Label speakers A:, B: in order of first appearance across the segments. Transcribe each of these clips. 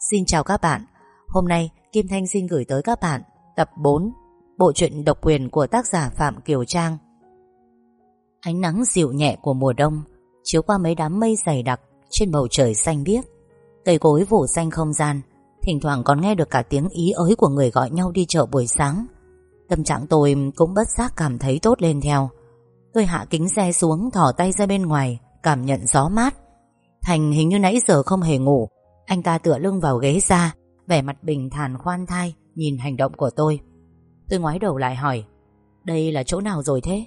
A: Xin chào các bạn. Hôm nay, Kim Thanh xin gửi tới các bạn Tập 4 Bộ truyện độc quyền của tác giả Phạm Kiều Trang. Ánh nắng dịu nhẹ của mùa đông, Chiếu qua mấy đám mây dày đặc Trên bầu trời xanh biếc. Cây cối phủ xanh không gian, Thỉnh thoảng còn nghe được cả tiếng ý ới Của người gọi nhau đi chợ buổi sáng. Tâm trạng tôi cũng bất giác cảm thấy tốt lên theo. Tôi hạ kính xe xuống Thỏ tay ra bên ngoài, Cảm nhận gió mát. Thành hình như nãy giờ không hề ngủ anh ta tựa lưng vào ghế ra, Vẻ mặt bình thản khoan thai, Nhìn hành động của tôi. Tôi ngoái đầu lại hỏi, Đây là chỗ nào rồi thế?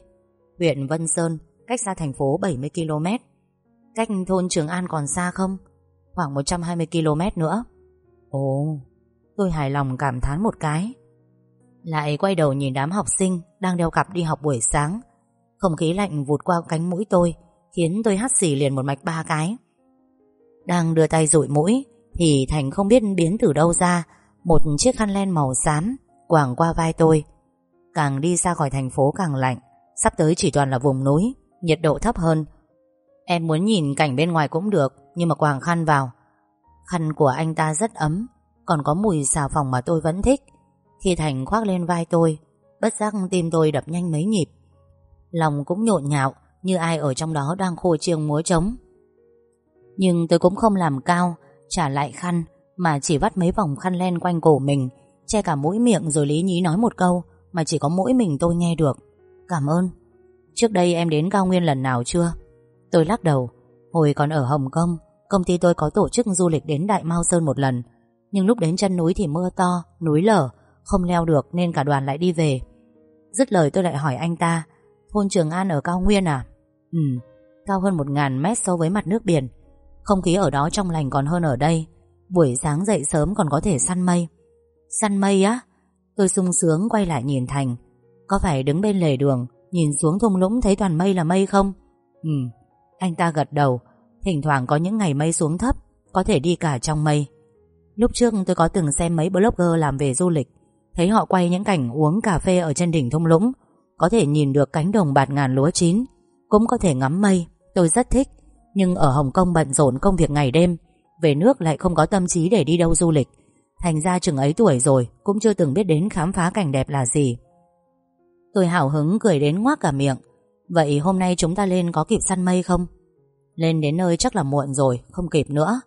A: Huyện Vân Sơn, Cách xa thành phố 70 km Cách thôn Trường An còn xa không? Khoảng 120 km nữa. Ồ, Tôi hài lòng cảm thán một cái. Lại quay đầu nhìn đám học sinh Đang đeo cặp đi học buổi sáng. Không khí lạnh vụt qua cánh mũi tôi, Khiến tôi hắt xì liền một mạch ba cái. Đang đưa tay rụi mũi, Thì Thành không biết biến từ đâu ra, Một chiếc khăn len màu xám Quàng qua vai tôi. Càng đi xa khỏi thành phố càng lạnh, Sắp tới chỉ toàn là vùng núi, Nhiệt độ thấp hơn. Em muốn nhìn cảnh bên ngoài cũng được, Nhưng mà quàng khăn vào. Khăn của anh ta rất ấm, Còn có mùi xà phòng mà tôi vẫn thích. Khi Thành khoác lên vai tôi, Bất giác tim tôi đập nhanh mấy nhịp. Lòng cũng nhộn nhạo, Như ai ở trong đó đang khô chiêng múa trống. Nhưng tôi cũng không làm cao, Trả lại khăn, Mà chỉ vắt mấy vòng khăn len quanh cổ mình, Che cả mũi miệng rồi lý nhí nói một câu, Mà chỉ có mỗi mình tôi nghe được. Cảm ơn. Trước đây em đến cao nguyên lần nào chưa? Tôi lắc đầu. Hồi còn ở Hồng Kông, Công ty tôi có tổ chức du lịch đến Đại Mao Sơn một lần. Nhưng lúc đến chân núi thì mưa to, Núi lở, Không leo được nên cả đoàn lại đi về. Dứt lời tôi lại hỏi anh ta, Thôn Trường An ở cao nguyên à? Ừ Cao hơn một ngàn mét so với mặt nước biển. Không khí ở đó trong lành còn hơn ở đây. Buổi sáng dậy sớm còn có thể săn mây. Săn mây á? Tôi sung sướng quay lại nhìn Thành. Có phải đứng bên lề đường, Nhìn xuống thung lũng thấy toàn mây là mây không? Ừ. Anh ta gật đầu. Thỉnh thoảng có những ngày mây xuống thấp, Có thể đi cả trong mây. Lúc trước tôi có từng xem mấy blogger làm về du lịch. Thấy họ quay những cảnh uống cà phê Ở trên đỉnh thung lũng. Có thể nhìn được cánh đồng bạt ngàn lúa chín. Cũng có thể ngắm mây. Tôi rất thích. Nhưng ở Hồng Kông bận rộn công việc ngày đêm Về nước lại không có tâm trí để đi đâu du lịch. Thành ra chừng ấy tuổi rồi Cũng chưa từng biết đến khám phá cảnh đẹp là gì. Tôi hào hứng cười đến ngoác cả miệng. Vậy hôm nay chúng ta lên có kịp săn mây không? Lên đến nơi chắc là muộn rồi Không kịp nữa.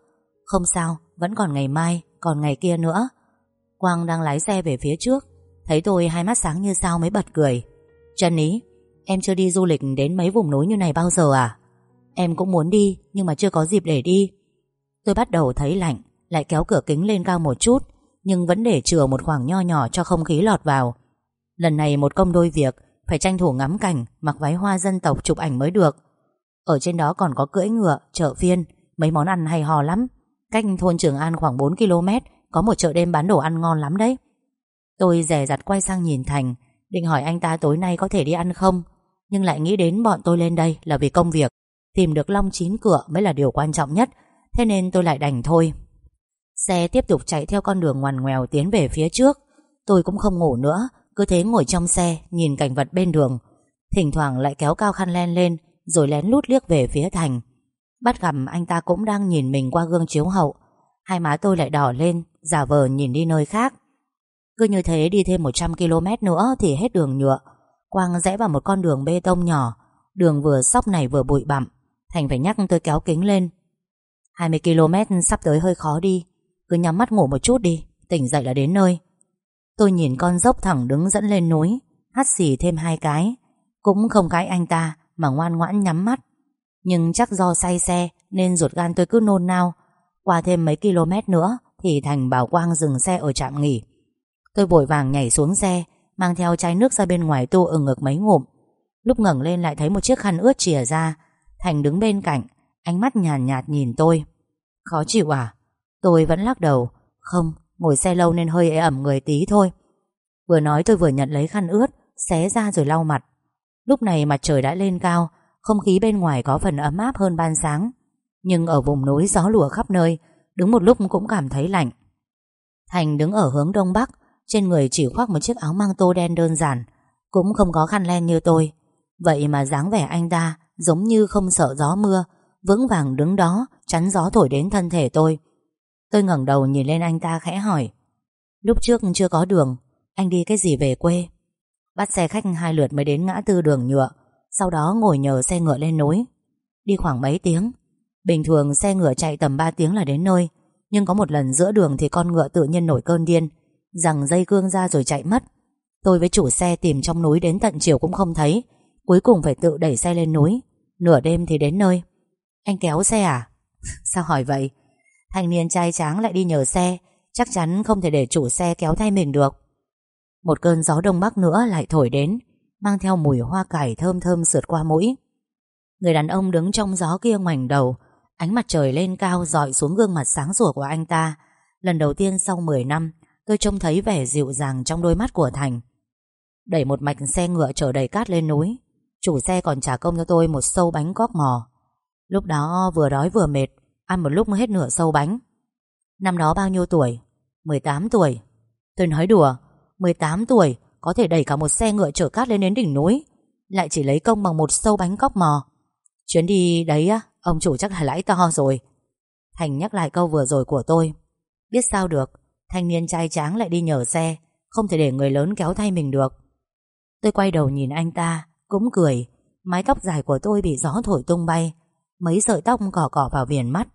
A: Không sao, vẫn còn ngày mai, còn ngày kia nữa. Quang đang lái xe về phía trước Thấy tôi hai mắt sáng như sao mới bật cười. Chân ý Em chưa đi du lịch đến mấy vùng núi như này bao giờ à? Em cũng muốn đi Nhưng mà chưa có dịp để đi. Tôi bắt đầu thấy lạnh Lại kéo cửa kính lên cao một chút Nhưng vẫn để chừa một khoảng nho nhỏ cho không khí lọt vào. Lần này một công đôi việc Phải tranh thủ ngắm cảnh Mặc váy hoa dân tộc chụp ảnh mới được. Ở trên đó còn có cưỡi ngựa, chợ phiên Mấy món ăn hay hò lắm. Cách thôn Trường An khoảng 4 km Có một chợ đêm bán đồ ăn ngon lắm đấy. Tôi rè rặt quay sang nhìn Thành Định hỏi anh ta tối nay có thể đi ăn không Nhưng lại nghĩ đến bọn tôi lên đây Là vì công việc. Tìm được long chín cửa mới là điều quan trọng nhất. Thế nên tôi lại đành thôi. Xe tiếp tục chạy theo con đường ngoằn ngoèo Tiến về phía trước. Tôi cũng không ngủ nữa, Cứ thế ngồi trong xe, Nhìn cảnh vật bên đường. Thỉnh thoảng lại kéo cao khăn len lên, Rồi lén lút liếc về phía thành. Bắt gặp anh ta cũng đang nhìn mình qua gương chiếu hậu. Hai má tôi lại đỏ lên, Giả vờ nhìn đi nơi khác. Cứ như thế đi thêm 100 km nữa Thì hết đường nhựa. Quang rẽ vào một con đường bê tông nhỏ. Đường vừa sóc này vừa bụi bặm. Thành phải nhắc tôi kéo kính lên. 20 km sắp tới hơi khó đi. Cứ nhắm mắt ngủ một chút đi. Tỉnh dậy là đến nơi. Tôi nhìn con dốc thẳng đứng dẫn lên núi. Hắt xì thêm hai cái. Cũng không cái anh ta, Mà ngoan ngoãn nhắm mắt. Nhưng chắc do say xe, Nên ruột gan tôi cứ nôn nao. Qua thêm mấy km nữa, Thì Thành bảo Quang dừng xe ở trạm nghỉ. Tôi vội vàng nhảy xuống xe, Mang theo chai nước ra bên ngoài tu ở ngực mấy ngụm. Lúc ngẩng lên lại thấy một chiếc khăn ướt chìa ra. Thành đứng bên cạnh Ánh mắt nhàn nhạt, nhạt nhìn tôi. Khó chịu à? Tôi vẫn lắc đầu. Không, ngồi xe lâu nên hơi ế ẩm người tí thôi. Vừa nói tôi vừa nhận lấy khăn ướt Xé ra rồi lau mặt. Lúc này mặt trời đã lên cao Không khí bên ngoài có phần ấm áp hơn ban sáng. Nhưng ở vùng núi gió lùa khắp nơi Đứng một lúc cũng cảm thấy lạnh. Thành đứng ở hướng đông bắc Trên người chỉ khoác một chiếc áo mang tô đen đơn giản Cũng không có khăn len như tôi. Vậy mà dáng vẻ anh ta Giống như không sợ gió mưa, Vững vàng đứng đó, Chắn gió thổi đến thân thể tôi. Tôi ngẩng đầu nhìn lên anh ta khẽ hỏi, Lúc trước chưa có đường, Anh đi cái gì về quê? Bắt xe khách hai lượt mới đến ngã tư đường nhựa, Sau đó ngồi nhờ xe ngựa lên núi. Đi khoảng mấy tiếng, Bình thường xe ngựa chạy tầm 3 tiếng là đến nơi, Nhưng có một lần giữa đường thì con ngựa tự nhiên nổi cơn điên Rằng dây cương ra rồi chạy mất. Tôi với chủ xe tìm trong núi đến tận chiều cũng không thấy Cuối cùng phải tự đẩy xe lên núi. Nửa đêm thì đến nơi. Anh kéo xe à? Sao hỏi vậy? Thanh niên trai tráng lại đi nhờ xe. Chắc chắn không thể để chủ xe kéo thay mình được. Một cơn gió đông bắc nữa lại thổi đến, Mang theo mùi hoa cải thơm thơm sượt qua mũi. Người đàn ông đứng trong gió kia ngoảnh đầu, Ánh mặt trời lên cao dọi xuống gương mặt sáng sủa của anh ta. Lần đầu tiên sau 10 năm, Tôi trông thấy vẻ dịu dàng trong đôi mắt của Thành. Đẩy một mạch xe ngựa chở đầy cát lên núi. Chủ xe còn trả công cho tôi một sâu bánh cóc mò. Lúc đó vừa đói vừa mệt, Ăn một lúc mới hết nửa sâu bánh. Năm đó bao nhiêu tuổi? 18 tuổi. Tôi nói đùa 18 tuổi, có thể đẩy cả một xe ngựa chở cát lên đến đỉnh núi, Lại chỉ lấy công bằng một sâu bánh cóc mò. Chuyến đi đấy á, Ông chủ chắc là lãi to rồi. Thành nhắc lại câu vừa rồi của tôi. Biết sao được, Thanh niên trai tráng lại đi nhờ xe, Không thể để người lớn kéo thay mình được. Tôi quay đầu nhìn anh ta cũng cười. Mái tóc dài của tôi bị gió thổi tung bay. Mấy sợi tóc cỏ cỏ vào viền mắt.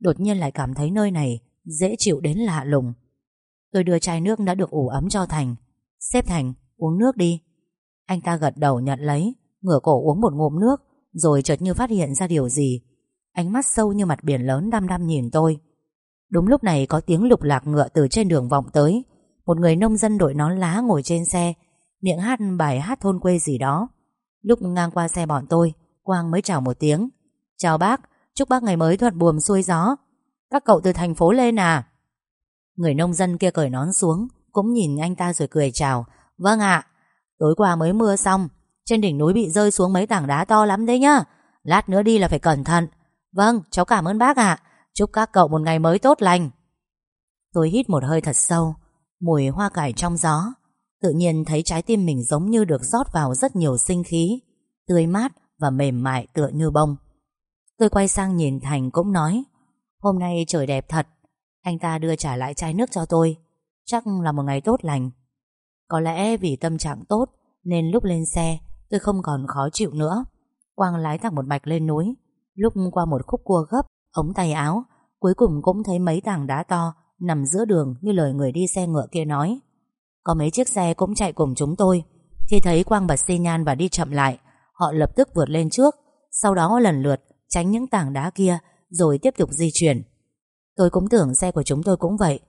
A: Đột nhiên lại cảm thấy nơi này Dễ chịu đến lạ lùng. Tôi đưa chai nước đã được ủ ấm cho Thành. Xếp Thành, uống nước đi. Anh ta gật đầu nhận lấy, Ngửa cổ uống một ngụm nước, Rồi chợt như phát hiện ra điều gì. Ánh mắt sâu như mặt biển lớn đăm đăm nhìn tôi. Đúng lúc này có tiếng lục lạc ngựa từ trên đường vọng tới. Một người nông dân đội nón lá ngồi trên xe. Miệng hát bài hát thôn quê gì đó. Lúc ngang qua xe bọn tôi Quang mới chào một tiếng. Chào bác, chúc bác ngày mới thuận buồm xuôi gió. Các cậu từ thành phố lên à? Người nông dân kia cởi nón xuống Cũng nhìn anh ta rồi cười chào. Vâng ạ Tối qua mới mưa xong Trên đỉnh núi bị rơi xuống mấy tảng đá to lắm đấy nhá. Lát nữa đi là phải cẩn thận. Vâng, cháu cảm ơn bác ạ. Chúc các cậu một ngày mới tốt lành. Tôi hít một hơi thật sâu Mùi hoa cải trong gió Tự nhiên thấy trái tim mình giống như được rót vào rất nhiều sinh khí, Tươi mát và mềm mại tựa như bông. Tôi quay sang nhìn Thành cũng nói, Hôm nay trời đẹp thật, Anh ta đưa trả lại chai nước cho tôi, Chắc là một ngày tốt lành. Có lẽ vì tâm trạng tốt Nên lúc lên xe, Tôi không còn khó chịu nữa. Quang lái thẳng một mạch lên núi. Lúc qua một khúc cua gấp, Ống tay áo, Cuối cùng cũng thấy mấy tảng đá to Nằm giữa đường như lời người đi xe ngựa kia nói. Có mấy chiếc xe cũng chạy cùng chúng tôi Khi thấy Quang bật xi nhan và đi chậm lại Họ lập tức vượt lên trước Sau đó lần lượt tránh những tảng đá kia rồi tiếp tục di chuyển. Tôi cũng tưởng xe của chúng tôi cũng vậy.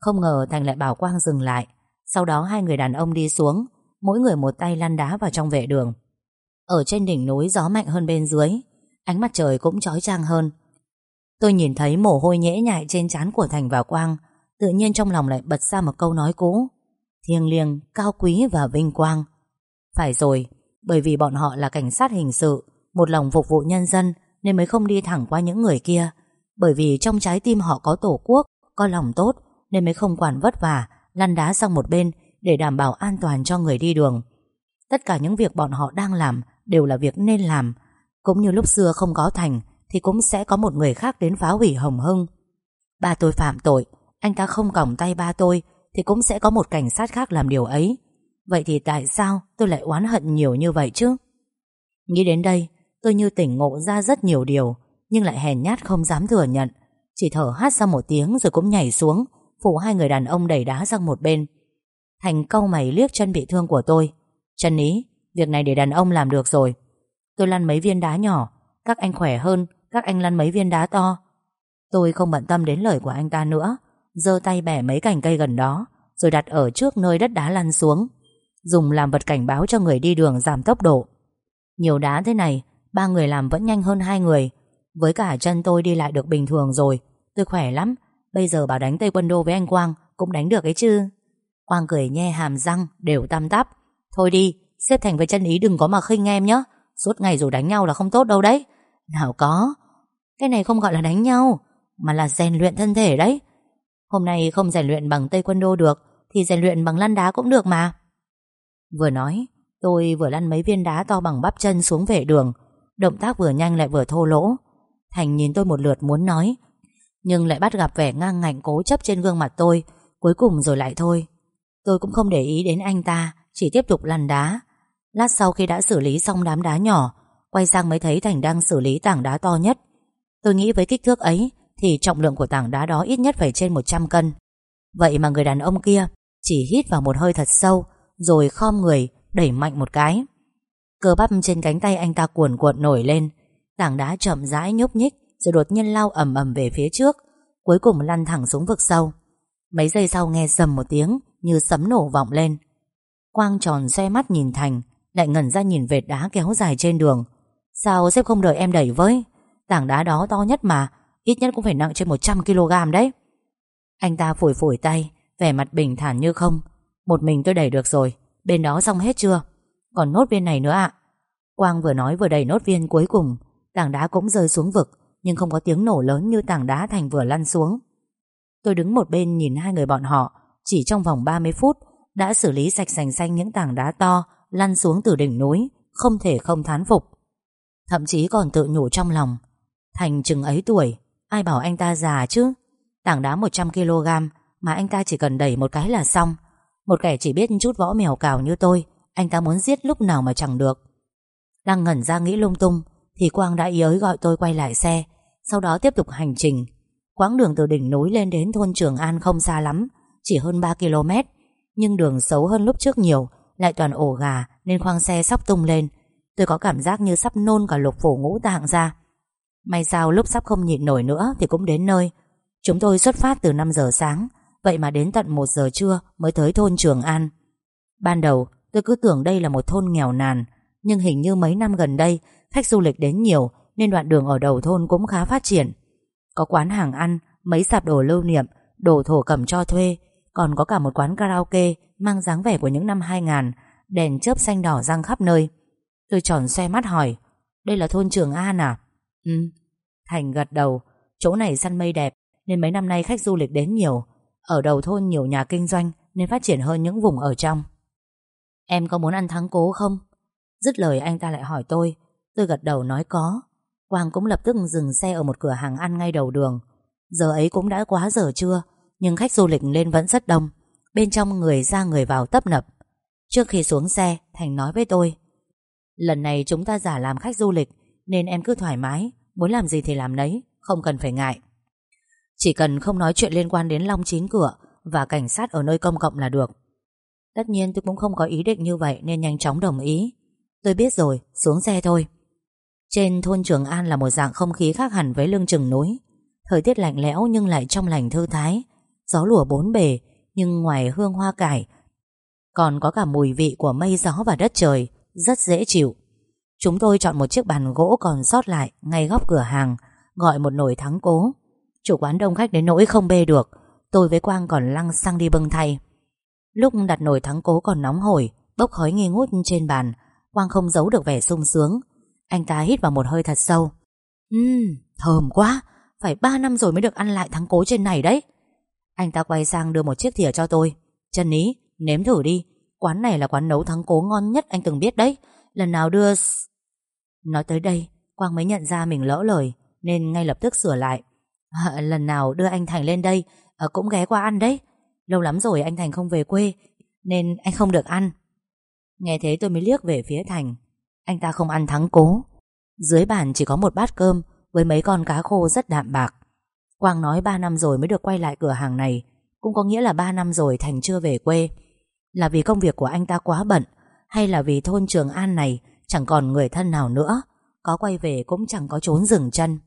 A: Không ngờ Thành lại bảo Quang dừng lại. Sau đó hai người đàn ông đi xuống, mỗi người một tay lăn đá vào trong vệ đường. Ở trên đỉnh núi gió mạnh hơn bên dưới, ánh mặt trời cũng chói chang hơn. Tôi nhìn thấy mồ hôi nhễ nhại trên trán của Thành và Quang, tự nhiên trong lòng lại bật ra một câu nói cũ. Thiêng liêng, cao quý và vinh quang. Phải rồi, bởi vì bọn họ là cảnh sát hình sự, một lòng phục vụ nhân dân, nên mới không đi thẳng qua những người kia. Bởi vì trong trái tim họ có tổ quốc, có lòng tốt, nên mới không quản vất vả, lăn đá sang một bên để đảm bảo an toàn cho người đi đường. Tất cả những việc bọn họ đang làm đều là việc nên làm. Cũng như lúc xưa không có Thành, thì cũng sẽ có một người khác đến phá hủy Hồng Hưng. Ba tôi phạm tội, anh ta không còng tay ba tôi, thì cũng sẽ có một cảnh sát khác làm điều ấy. Vậy thì tại sao tôi lại oán hận nhiều như vậy chứ? Nghĩ đến đây, Tôi như tỉnh ngộ ra rất nhiều điều Nhưng lại hèn nhát không dám thừa nhận. Chỉ thở hát ra một tiếng rồi cũng nhảy xuống Phủ hai người đàn ông đẩy đá sang một bên. Thành câu mày liếc chân bị thương của tôi. Chân ý Việc này để đàn ông làm được rồi. Tôi lăn mấy viên đá nhỏ Các anh khỏe hơn Các anh lăn mấy viên đá to. Tôi không bận tâm đến lời của anh ta nữa giơ tay bẻ mấy cành cây gần đó, Rồi đặt ở trước nơi đất đá lăn xuống, Dùng làm vật cảnh báo cho người đi đường giảm tốc độ. Nhiều đá thế này, Ba người làm vẫn nhanh hơn hai người. Với cả chân tôi đi lại được bình thường rồi, Tôi khỏe lắm. Bây giờ bảo đánh Tây Quân Đô với anh Quang Cũng đánh được ấy chứ. Quang cười nhe hàm răng, đều tăm tắp. Thôi đi, Xếp Thành với chân ý đừng có mà khinh em nhé. Suốt ngày rồi đánh nhau là không tốt đâu đấy. Nào có, Cái này không gọi là đánh nhau, Mà là rèn luyện thân thể đấy. Hôm nay không rèn luyện bằng Tây Quân Đô được, Thì rèn luyện bằng lăn đá cũng được mà. Vừa nói, Tôi vừa lăn mấy viên đá to bằng bắp chân xuống vệ đường. Động tác vừa nhanh lại vừa thô lỗ. Thành nhìn tôi một lượt muốn nói, Nhưng lại bắt gặp vẻ ngang ngạnh cố chấp trên gương mặt tôi. Cuối cùng rồi lại thôi. Tôi cũng không để ý đến anh ta, Chỉ tiếp tục lăn đá. Lát sau khi đã xử lý xong đám đá nhỏ, Quay sang mới thấy Thành đang xử lý tảng đá to nhất. Tôi nghĩ với kích thước ấy thì trọng lượng của tảng đá đó ít nhất phải trên 100 cân. Vậy mà người đàn ông kia Chỉ hít vào một hơi thật sâu, Rồi khom người, đẩy mạnh một cái. Cơ bắp trên cánh tay anh ta cuồn cuộn nổi lên. Tảng đá chậm rãi nhúc nhích, Rồi đột nhiên lao ầm ầm về phía trước, Cuối cùng lăn thẳng xuống vực sâu. Mấy giây sau nghe sầm một tiếng Như sấm nổ vọng lên. Quang tròn xe mắt nhìn Thành, Lại ngẩn ra nhìn vệt đá kéo dài trên đường. Sao sếp không đợi em đẩy với? Tảng đá đó to nhất mà Ít nhất cũng phải nặng trên 100kg đấy. Anh ta phủi phủi tay, Vẻ mặt bình thản như không. Một mình tôi đẩy được rồi, Bên đó xong hết chưa? Còn nốt viên này nữa ạ. Quang vừa nói vừa đẩy nốt viên cuối cùng. Tảng đá cũng rơi xuống vực, Nhưng không có tiếng nổ lớn như tảng đá thành vừa lăn xuống. Tôi đứng một bên nhìn hai người bọn họ, Chỉ trong vòng 30 phút, Đã xử lý sạch sành xanh những tảng đá to, Lăn xuống từ đỉnh núi, Không thể không thán phục. Thậm chí còn tự nhủ trong lòng, Thành chừng ấy tuổi Ai bảo anh ta già chứ? Tảng đá 100kg Mà anh ta chỉ cần đẩy một cái là xong. Một kẻ chỉ biết chút võ mèo cào như tôi, Anh ta muốn giết lúc nào mà chẳng được. Đang ngẩn ra nghĩ lung tung, Thì Quang đã ý ới gọi tôi quay lại xe, Sau đó tiếp tục hành trình. Quãng đường từ đỉnh núi lên đến thôn Trường An không xa lắm, Chỉ hơn 3 km Nhưng đường xấu hơn lúc trước nhiều, Lại toàn ổ gà Nên khoang xe sắp tung lên. Tôi có cảm giác như sắp nôn cả lục phủ ngũ tạng ra. May sao lúc sắp không nhịn nổi nữa Thì cũng đến nơi. Chúng tôi xuất phát từ 5 giờ sáng, Vậy mà đến tận 1 giờ trưa mới tới thôn Trường An. Ban đầu, tôi cứ tưởng đây là một thôn nghèo nàn, Nhưng hình như mấy năm gần đây, Khách du lịch đến nhiều Nên đoạn đường ở đầu thôn cũng khá phát triển. Có quán hàng ăn, Mấy sạp đồ lưu niệm, Đồ thổ cẩm cho thuê, Còn có cả một quán karaoke Mang dáng vẻ của những năm 2000 Đèn chớp xanh đỏ răng khắp nơi. Tôi tròn xe mắt hỏi, Đây là thôn Trường An à? Ừ. Thành gật đầu, Chỗ này săn mây đẹp, Nên mấy năm nay khách du lịch đến nhiều. Ở đầu thôn nhiều nhà kinh doanh, Nên phát triển hơn những vùng ở trong. Em có muốn ăn thắng cố không? Dứt lời anh ta lại hỏi tôi. Tôi gật đầu nói có. Quang cũng lập tức dừng xe ở một cửa hàng ăn ngay đầu đường. Giờ ấy cũng đã quá giờ trưa, Nhưng khách du lịch lên vẫn rất đông. Bên trong người ra người vào tấp nập. Trước khi xuống xe, Thành nói với tôi, Lần này chúng ta giả làm khách du lịch, Nên em cứ thoải mái. Muốn làm gì thì làm nấy Không cần phải ngại. Chỉ cần không nói chuyện liên quan đến Long Chín Cửa Và cảnh sát ở nơi công cộng là được. Tất nhiên tôi cũng không có ý định như vậy Nên nhanh chóng đồng ý. Tôi biết rồi, xuống xe thôi. Trên thôn Trường An là một dạng không khí khác hẳn với lưng chừng núi. Thời tiết lạnh lẽo nhưng lại trong lành thư thái. Gió lùa bốn bề Nhưng ngoài hương hoa cải Còn có cả mùi vị của mây gió và đất trời Rất dễ chịu. Chúng tôi chọn một chiếc bàn gỗ còn sót lại Ngay góc cửa hàng Gọi một nồi thắng cố. Chủ quán đông khách đến nỗi không bê được Tôi với Quang còn lăng sang đi bưng thay. Lúc đặt nồi thắng cố còn nóng hổi Bốc khói nghi ngút trên bàn Quang không giấu được vẻ sung sướng. Anh ta hít vào một hơi thật sâu. Ừm, thơm quá Phải 3 năm rồi mới được ăn lại thắng cố trên này đấy. Anh ta quay sang đưa một chiếc thìa cho tôi. Chân ý, nếm thử đi Quán này là quán nấu thắng cố ngon nhất anh từng biết đấy. Lần nào đưa... Nói tới đây Quang mới nhận ra mình lỡ lời Nên ngay lập tức sửa lại. À, Lần nào đưa anh Thành lên đây à, Cũng ghé qua ăn đấy. Lâu lắm rồi anh Thành không về quê Nên anh không được ăn. Nghe thế tôi mới liếc về phía Thành. Anh ta không ăn thắng cố. Dưới bàn chỉ có một bát cơm Với mấy con cá khô rất đạm bạc. Quang nói 3 năm rồi mới được quay lại cửa hàng này Cũng có nghĩa là 3 năm rồi Thành chưa về quê. Là vì công việc của anh ta quá bận Hay là vì thôn Trường An này Chẳng còn người thân nào nữa Có quay về cũng chẳng có trốn dừng chân.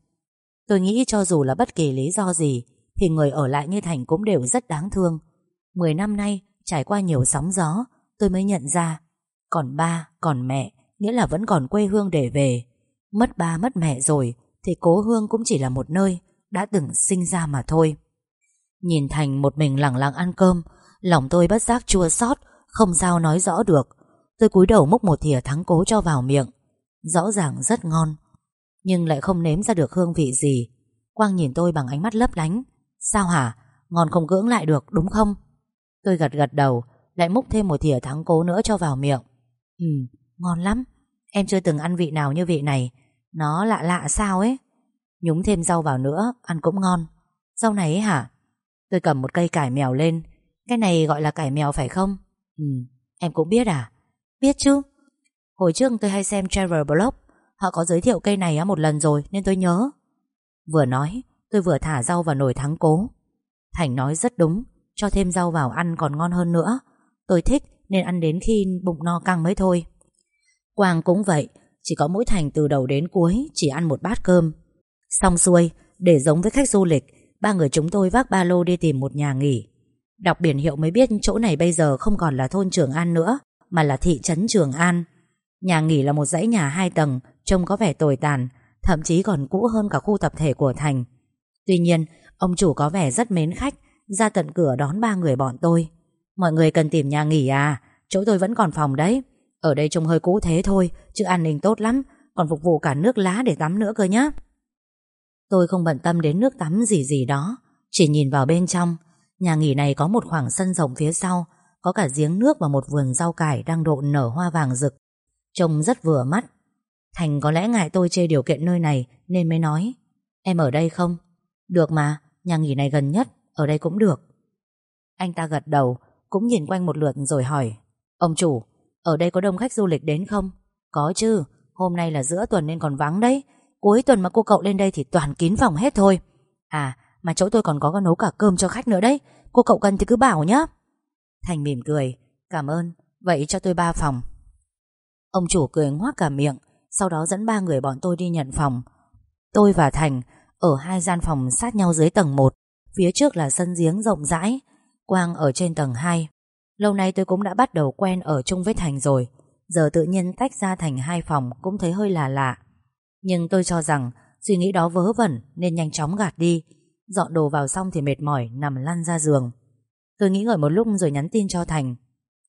A: Tôi nghĩ cho dù là bất kỳ lý do gì Thì người ở lại như Thành cũng đều rất đáng thương. Mười năm nay Trải qua nhiều sóng gió Tôi mới nhận ra Còn ba, còn mẹ Nghĩa là vẫn còn quê hương để về. Mất ba mất mẹ rồi Thì cố hương cũng chỉ là một nơi Đã từng sinh ra mà thôi. Nhìn Thành một mình lặng lặng ăn cơm Lòng tôi bất giác chua xót Không sao nói rõ được. Tôi cúi đầu múc một thìa thắng cố cho vào miệng. Rõ ràng rất ngon. Nhưng lại không nếm ra được hương vị gì. Quang nhìn tôi bằng ánh mắt lấp lánh. Sao hả? Ngon không cưỡng lại được đúng không? Tôi gật gật đầu Lại múc thêm một thìa thắng cố nữa cho vào miệng. Ừ, ngon lắm. Em chưa từng ăn vị nào như vị này. Nó lạ lạ sao ấy? Nhúng thêm rau vào nữa, ăn cũng ngon. Rau này ấy hả? Tôi cầm một cây cải mèo lên. Cái này gọi là cải mèo phải không? Ừ em cũng biết à? Biết chứ? Hồi trước tôi hay xem travel blog. Họ có giới thiệu cây này một lần rồi, nên tôi nhớ. Vừa nói, Tôi vừa thả rau vào nồi thắng cố. Thành nói rất đúng, Cho thêm rau vào ăn còn ngon hơn nữa. Tôi thích nên ăn đến khi bụng no căng mới thôi. Quang cũng vậy, Chỉ có mỗi Thành từ đầu đến cuối Chỉ ăn một bát cơm. Xong xuôi, để giống với khách du lịch, Ba người chúng tôi vác ba lô đi tìm một nhà nghỉ. Đọc biển hiệu mới biết chỗ này bây giờ không còn là thôn Trường An nữa. Mà là thị trấn Trường An. Nhà nghỉ là một dãy nhà hai tầng, Trông có vẻ tồi tàn, Thậm chí còn cũ hơn cả khu tập thể của Thành. Tuy nhiên, Ông chủ có vẻ rất mến khách, Ra tận cửa đón ba người bọn tôi. Mọi người cần tìm nhà nghỉ à? Chỗ tôi vẫn còn phòng đấy. Ở đây trông hơi cũ thế thôi, Chứ an ninh tốt lắm, Còn phục vụ cả nước lá để tắm nữa cơ nhá. Tôi không bận tâm đến nước tắm gì gì đó, Chỉ nhìn vào bên trong. Nhà nghỉ này có một khoảng sân rộng phía sau có cả giếng nước và một vườn rau cải Đang độ nở hoa vàng rực. Trông rất vừa mắt. Thành có lẽ ngại tôi chê điều kiện nơi này Nên mới nói Em ở đây không? Được mà, nhà nghỉ này gần nhất Ở đây cũng được. Anh ta gật đầu Cũng nhìn quanh một lượt rồi hỏi Ông chủ, ở đây có đông khách du lịch đến không? Có chứ, hôm nay là giữa tuần nên còn vắng đấy. Cuối tuần mà cô cậu lên đây thì toàn kín phòng hết thôi. À, mà chỗ tôi còn có nấu cả cơm cho khách nữa đấy. Cô cậu cần thì cứ bảo nhá. Thành mỉm cười. Cảm ơn, vậy cho tôi ba phòng. Ông chủ cười ngoác cả miệng Sau đó dẫn ba người bọn tôi đi nhận phòng. Tôi và Thành Ở hai gian phòng sát nhau dưới tầng 1 Phía trước là sân giếng rộng rãi Quang ở trên tầng 2 Lâu nay tôi cũng đã bắt đầu quen ở chung với Thành rồi Giờ tự nhiên tách ra thành hai phòng Cũng thấy hơi lạ lạ. Nhưng tôi cho rằng Suy nghĩ đó vớ vẩn nên nhanh chóng gạt đi Dọn đồ vào xong thì mệt mỏi Nằm lăn ra giường. Tôi nghĩ ngợi một lúc rồi nhắn tin cho Thành.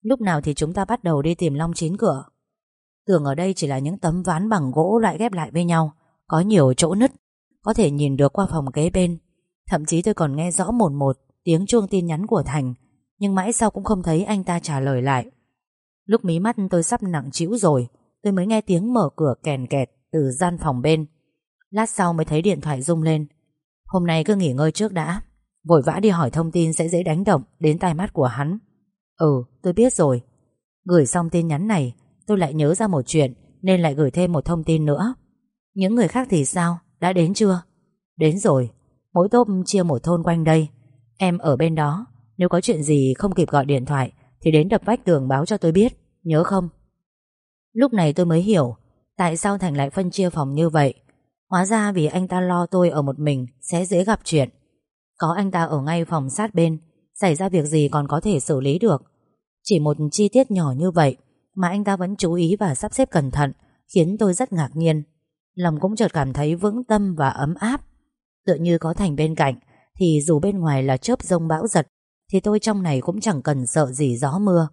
A: Lúc nào thì chúng ta bắt đầu đi tìm Long chín cửa. Tường ở đây chỉ là những tấm ván bằng gỗ loại ghép lại với nhau, Có nhiều chỗ nứt, Có thể nhìn được qua phòng kế bên. Thậm chí tôi còn nghe rõ một một Tiếng chuông tin nhắn của Thành, Nhưng mãi sau cũng không thấy anh ta trả lời lại. Lúc mí mắt tôi sắp nặng chịu rồi, Tôi mới nghe tiếng mở cửa kèn kẹt Từ gian phòng bên. Lát sau mới thấy điện thoại rung lên. Hôm nay cứ nghỉ ngơi trước đã. Vội vã đi hỏi thông tin sẽ dễ đánh động Đến tai mắt của hắn. Ừ tôi biết rồi. Gửi xong tin nhắn này, Tôi lại nhớ ra một chuyện Nên lại gửi thêm một thông tin nữa. Những người khác thì sao? Đã đến chưa? Đến rồi. Mỗi tốp chia một thôn quanh đây. Em ở bên đó. Nếu có chuyện gì không kịp gọi điện thoại Thì đến đập vách tường báo cho tôi biết. Nhớ không? Lúc này tôi mới hiểu Tại sao Thành lại phân chia phòng như vậy. Hóa ra vì anh ta lo tôi ở một mình Sẽ dễ gặp chuyện. Có anh ta ở ngay phòng sát bên, Xảy ra việc gì còn có thể xử lý được. Chỉ một chi tiết nhỏ như vậy Mà anh ta vẫn chú ý và sắp xếp cẩn thận, Khiến tôi rất ngạc nhiên. Lòng cũng chợt cảm thấy vững tâm và ấm áp. Tựa như có Thành bên cạnh, Thì dù bên ngoài là chớp rông bão giật, Thì tôi trong này cũng chẳng cần sợ gì gió mưa.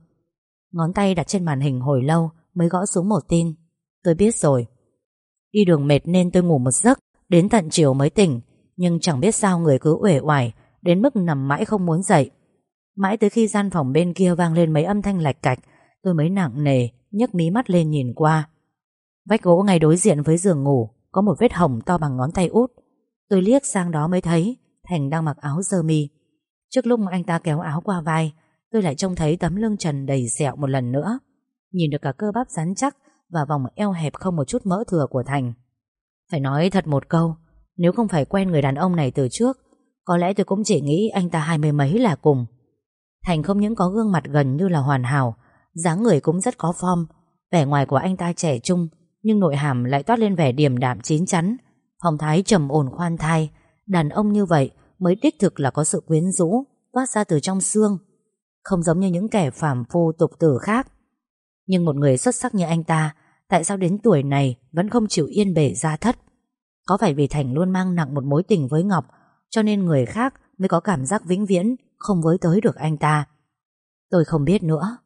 A: Ngón tay đặt trên màn hình hồi lâu Mới gõ xuống một tin. Tôi biết rồi. Đi đường mệt nên tôi ngủ một giấc, Đến tận chiều mới tỉnh. Nhưng chẳng biết sao người cứ uể oải, Đến mức nằm mãi không muốn dậy. Mãi tới khi gian phòng bên kia vang lên mấy âm thanh lạch cạch, Tôi mới nặng nề, nhấc mí mắt lên nhìn qua. Vách gỗ ngay đối diện với giường ngủ, Có một vết hồng to bằng ngón tay út. Tôi liếc sang đó mới thấy, Thành đang mặc áo sơ mi. Trước lúc anh ta kéo áo qua vai, Tôi lại trông thấy tấm lưng trần đầy sẹo một lần nữa. Nhìn được cả cơ bắp rắn chắc Và vòng eo hẹp không một chút mỡ thừa của Thành. Phải nói thật một câu nếu không phải quen người đàn ông này từ trước, Có lẽ tôi cũng chỉ nghĩ anh ta hai mươi mấy là cùng. Thành không những có gương mặt gần như là hoàn hảo, dáng người cũng rất có form, Vẻ ngoài của anh ta trẻ trung, Nhưng nội hàm lại toát lên vẻ điềm đạm chín chắn. Phong thái trầm ổn khoan thai, Đàn ông như vậy mới đích thực là có sự quyến rũ, Toát ra từ trong xương, Không giống như những kẻ phàm phu tục tử khác. Nhưng một người xuất sắc như anh ta, Tại sao đến tuổi này Vẫn không chịu yên bể ra thất? Có phải vì Thành luôn mang nặng một mối tình với Ngọc Cho nên người khác Mới có cảm giác vĩnh viễn Không với tới được anh ta? Tôi không biết nữa.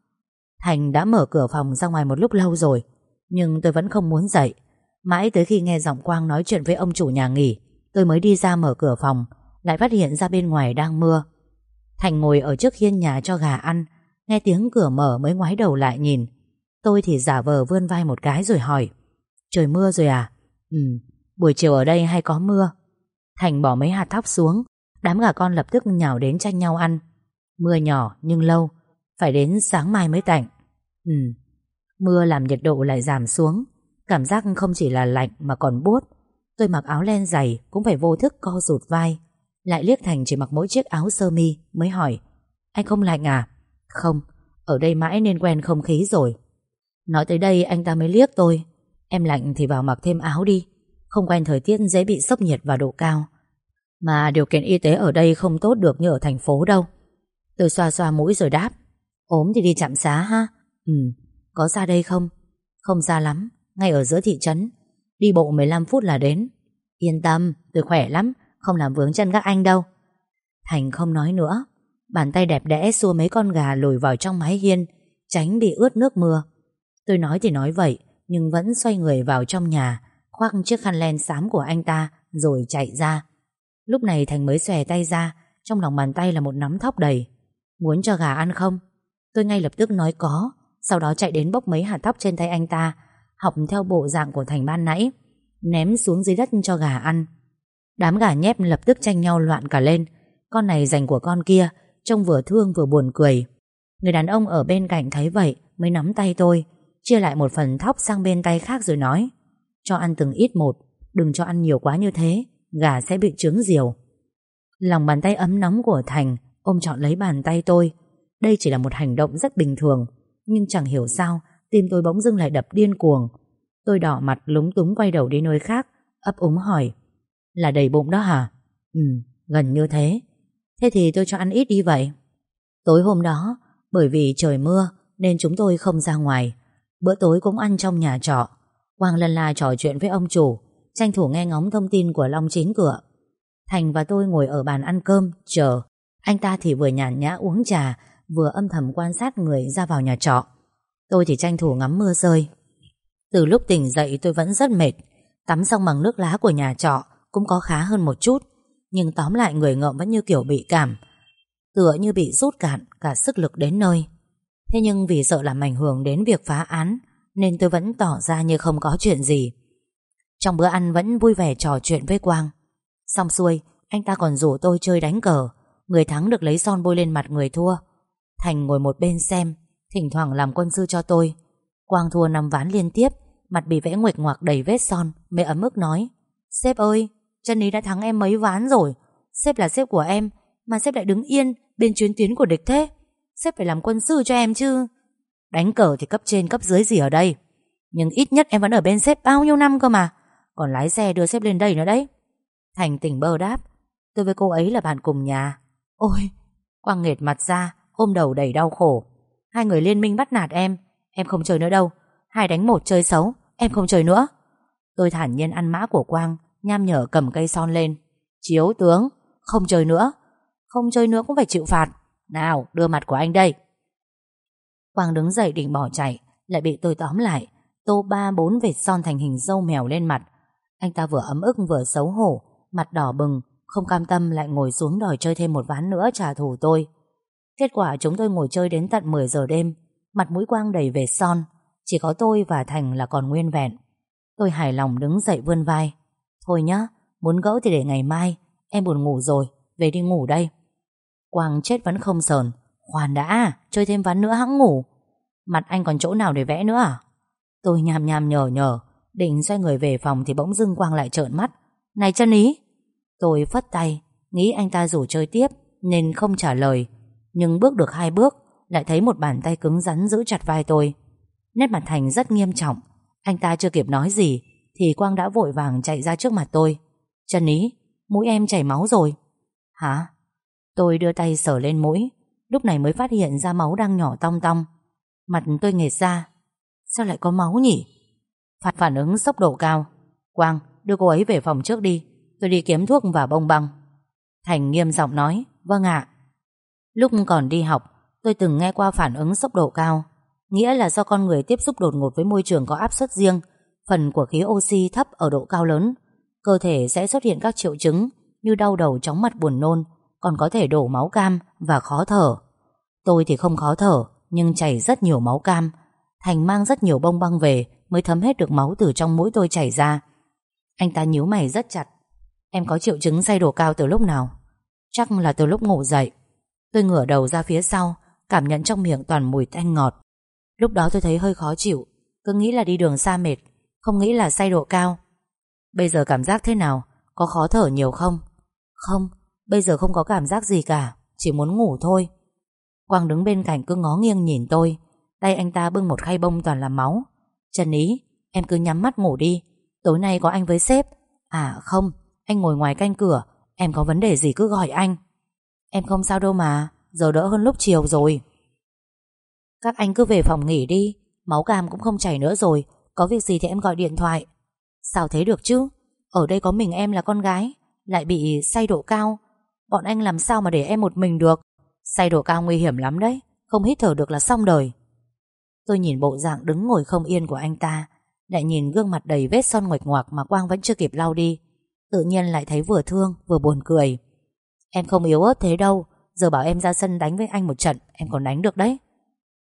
A: Thành đã mở cửa phòng ra ngoài một lúc lâu rồi Nhưng tôi vẫn không muốn dậy. Mãi tới khi nghe giọng Quang nói chuyện với ông chủ nhà nghỉ Tôi mới đi ra mở cửa phòng Lại phát hiện ra bên ngoài đang mưa. Thành ngồi ở trước hiên nhà cho gà ăn Nghe tiếng cửa mở mới ngoái đầu lại nhìn. Tôi thì giả vờ vươn vai một cái rồi hỏi Trời mưa rồi à? Ừ, buổi chiều ở đây hay có mưa. Thành bỏ mấy hạt thóc xuống, Đám gà con lập tức nhào đến tranh nhau ăn. Mưa nhỏ nhưng lâu, Phải đến sáng mai mới tạnh. Ừ Mưa làm nhiệt độ lại giảm xuống. Cảm giác không chỉ là lạnh mà còn buốt. Tôi mặc áo len dày, Cũng phải vô thức co rụt vai. Lại liếc Thành chỉ mặc mỗi chiếc áo sơ mi, Mới hỏi, Anh không lạnh à? Không, Ở đây mãi nên quen không khí rồi. Nói tới đây anh ta mới liếc tôi, Em lạnh thì vào mặc thêm áo đi. Không quen thời tiết dễ bị sốc nhiệt và độ cao. Mà điều kiện y tế ở đây không tốt được như ở thành phố đâu. Tôi xoa xoa mũi rồi đáp ốm thì đi chạm xá ha. Ừ, có xa đây không? Không xa lắm, ngay ở giữa thị trấn. Đi bộ 15 phút là đến. Yên tâm, tôi khỏe lắm Không làm vướng chân các anh đâu. Thành không nói nữa Bàn tay đẹp đẽ xua mấy con gà lùi vào trong mái hiên Tránh bị ướt nước mưa. Tôi nói thì nói vậy Nhưng vẫn xoay người vào trong nhà Khoác chiếc khăn len xám của anh ta, Rồi chạy ra. Lúc này Thành mới xòe tay ra, Trong lòng bàn tay là một nắm thóc đầy. Muốn cho gà ăn không? Tôi ngay lập tức nói có, Sau đó chạy đến bốc mấy hạt thóc trên tay anh ta, Học theo bộ dạng của Thành ban nãy, Ném xuống dưới đất cho gà ăn. Đám gà nhép lập tức tranh nhau loạn cả lên. Con này giành của con kia, Trông vừa thương vừa buồn cười. Người đàn ông ở bên cạnh thấy vậy, Mới nắm tay tôi, Chia lại một phần thóc sang bên tay khác rồi nói cho ăn từng ít một Đừng cho ăn nhiều quá như thế Gà sẽ bị trứng diều. Lòng bàn tay ấm nóng của Thành Ôm trọn lấy bàn tay tôi. Đây chỉ là một hành động rất bình thường Nhưng chẳng hiểu sao Tim tôi bỗng dưng lại đập điên cuồng. Tôi đỏ mặt lúng túng quay đầu đi nơi khác ấp úng hỏi Là đầy bụng đó hả? Ừ, gần như thế. Thế thì tôi cho ăn ít đi vậy? Tối hôm đó Bởi vì trời mưa Nên chúng tôi không ra ngoài. Bữa tối cũng ăn trong nhà trọ. Quang lần là trò chuyện với ông chủ, Tranh thủ nghe ngóng thông tin của Long Chín Cửa. Thành và tôi ngồi ở bàn ăn cơm, Chờ. Anh ta thì vừa nhàn nhã uống trà, Vừa âm thầm quan sát người ra vào nhà trọ. Tôi thì tranh thủ ngắm mưa rơi. Từ lúc tỉnh dậy tôi vẫn rất mệt. Tắm xong bằng nước lá của nhà trọ Cũng có khá hơn một chút, Nhưng tóm lại người ngợm vẫn như kiểu bị cảm. Tựa như bị rút cạn Cả sức lực đến nơi. Thế nhưng vì sợ làm ảnh hưởng đến việc phá án nên tôi vẫn tỏ ra như không có chuyện gì. Trong bữa ăn vẫn vui vẻ trò chuyện với Quang. Xong xuôi Anh ta còn rủ tôi chơi đánh cờ. Người thắng được lấy son bôi lên mặt người thua. Thành ngồi một bên xem Thỉnh thoảng làm quân sư cho tôi. Quang thua năm ván liên tiếp Mặt bị vẽ nguệch ngoạc đầy vết son Mẹ ấm ức nói Sếp ơi, chân ý đã thắng em mấy ván rồi. Sếp là sếp của em Mà sếp lại đứng yên bên chuyến tuyến của địch thế. Sếp phải làm quân sư cho em chứ. Đánh cờ thì cấp trên, cấp dưới gì ở đây? Nhưng ít nhất em vẫn ở bên sếp bao nhiêu năm cơ mà. Còn lái xe đưa sếp lên đây nữa đấy. Thành tỉnh bơ đáp. Tôi với cô ấy là bạn cùng nhà. Ôi Quang nghệt mặt ra Ôm đầu đầy đau khổ. Hai người liên minh bắt nạt em. Em không chơi nữa đâu. Hai đánh một chơi xấu. Em không chơi nữa. Tôi thản nhiên ăn mã của Quang, Nham nhở cầm cây son lên. Chiếu tướng, Không chơi nữa. Không chơi nữa cũng phải chịu phạt. Nào, đưa mặt của anh đây. Quang đứng dậy định bỏ chạy, Lại bị tôi tóm lại. Tô ba bốn vệt son thành hình dâu mèo lên mặt. Anh ta vừa ấm ức vừa xấu hổ, Mặt đỏ bừng, Không cam tâm lại ngồi xuống đòi chơi thêm một ván nữa trả thù tôi. Kết quả chúng tôi ngồi chơi đến tận 10 giờ đêm, Mặt mũi Quang đầy vệt son. Chỉ có tôi và Thành là còn nguyên vẹn. Tôi hài lòng đứng dậy vươn vai. Thôi nhá, Muốn gỡ thì để ngày mai, Em buồn ngủ rồi, Về đi ngủ đây. Quang chết vẫn không sờn. Khoan đã Chơi thêm ván nữa hãng ngủ. Mặt anh còn chỗ nào để vẽ nữa à? Tôi nhàm nhàm nhở nhở, Định xoay người về phòng thì bỗng dưng Quang lại trợn mắt. Này chân ý! Tôi phất tay Nghĩ anh ta rủ chơi tiếp Nên không trả lời. Nhưng bước được hai bước Lại thấy một bàn tay cứng rắn giữ chặt vai tôi. Nét mặt Thành rất nghiêm trọng. Anh ta chưa kịp nói gì Thì Quang đã vội vàng chạy ra trước mặt tôi. Chân ý Mũi em chảy máu rồi. Hả? Tôi đưa tay sờ lên mũi. Lúc này mới phát hiện ra máu đang nhỏ tong tong. Mặt tôi nghệt ra. Sao lại có máu nhỉ? Phạt phản ứng sốc độ cao. Quang, đưa cô ấy về phòng trước đi. Tôi đi kiếm thuốc và bông băng. Thành nghiêm giọng nói Vâng ạ. Lúc còn đi học, Tôi từng nghe qua phản ứng sốc độ cao. Nghĩa là do con người tiếp xúc đột ngột với môi trường có áp suất riêng, Phần của khí oxy thấp ở độ cao lớn. Cơ thể sẽ xuất hiện các triệu chứng Như đau đầu, chóng mặt, buồn nôn. Còn có thể đổ máu cam và khó thở. Tôi thì không khó thở Nhưng chảy rất nhiều máu cam. Thành mang rất nhiều bông băng về Mới thấm hết được máu từ trong mũi tôi chảy ra. Anh ta nhíu mày rất chặt. Em có triệu chứng say độ cao từ lúc nào? Chắc là từ lúc ngủ dậy. Tôi ngửa đầu ra phía sau Cảm nhận trong miệng toàn mùi tanh ngọt. Lúc đó tôi thấy hơi khó chịu Cứ nghĩ là đi đường xa mệt Không nghĩ là say độ cao. Bây giờ cảm giác thế nào? Có khó thở nhiều không? Không, bây giờ không có cảm giác gì cả, Chỉ muốn ngủ thôi. Quang đứng bên cạnh cứ ngó nghiêng nhìn tôi. Tay anh ta bưng một khay bông toàn là máu. Trần Ý, Em cứ nhắm mắt ngủ đi. Tối nay có anh với sếp. À không, Anh ngồi ngoài canh cửa. Em có vấn đề gì cứ gọi anh. Em không sao đâu mà, Giờ đỡ hơn lúc chiều rồi. Các anh cứ về phòng nghỉ đi. Máu cam cũng không chảy nữa rồi. Có việc gì thì em gọi điện thoại. Sao thế được chứ? Ở đây có mình em là con gái, Lại bị say độ cao. Bọn anh làm sao mà để em một mình được? Say độ cao nguy hiểm lắm đấy Không hít thở được là xong đời. Tôi nhìn bộ dạng đứng ngồi không yên của anh ta Lại nhìn gương mặt đầy vết son ngoạch ngoạc Mà Quang vẫn chưa kịp lau đi. Tự nhiên lại thấy vừa thương vừa buồn cười. Em không yếu ớt thế đâu Giờ bảo em ra sân đánh với anh một trận Em còn đánh được đấy.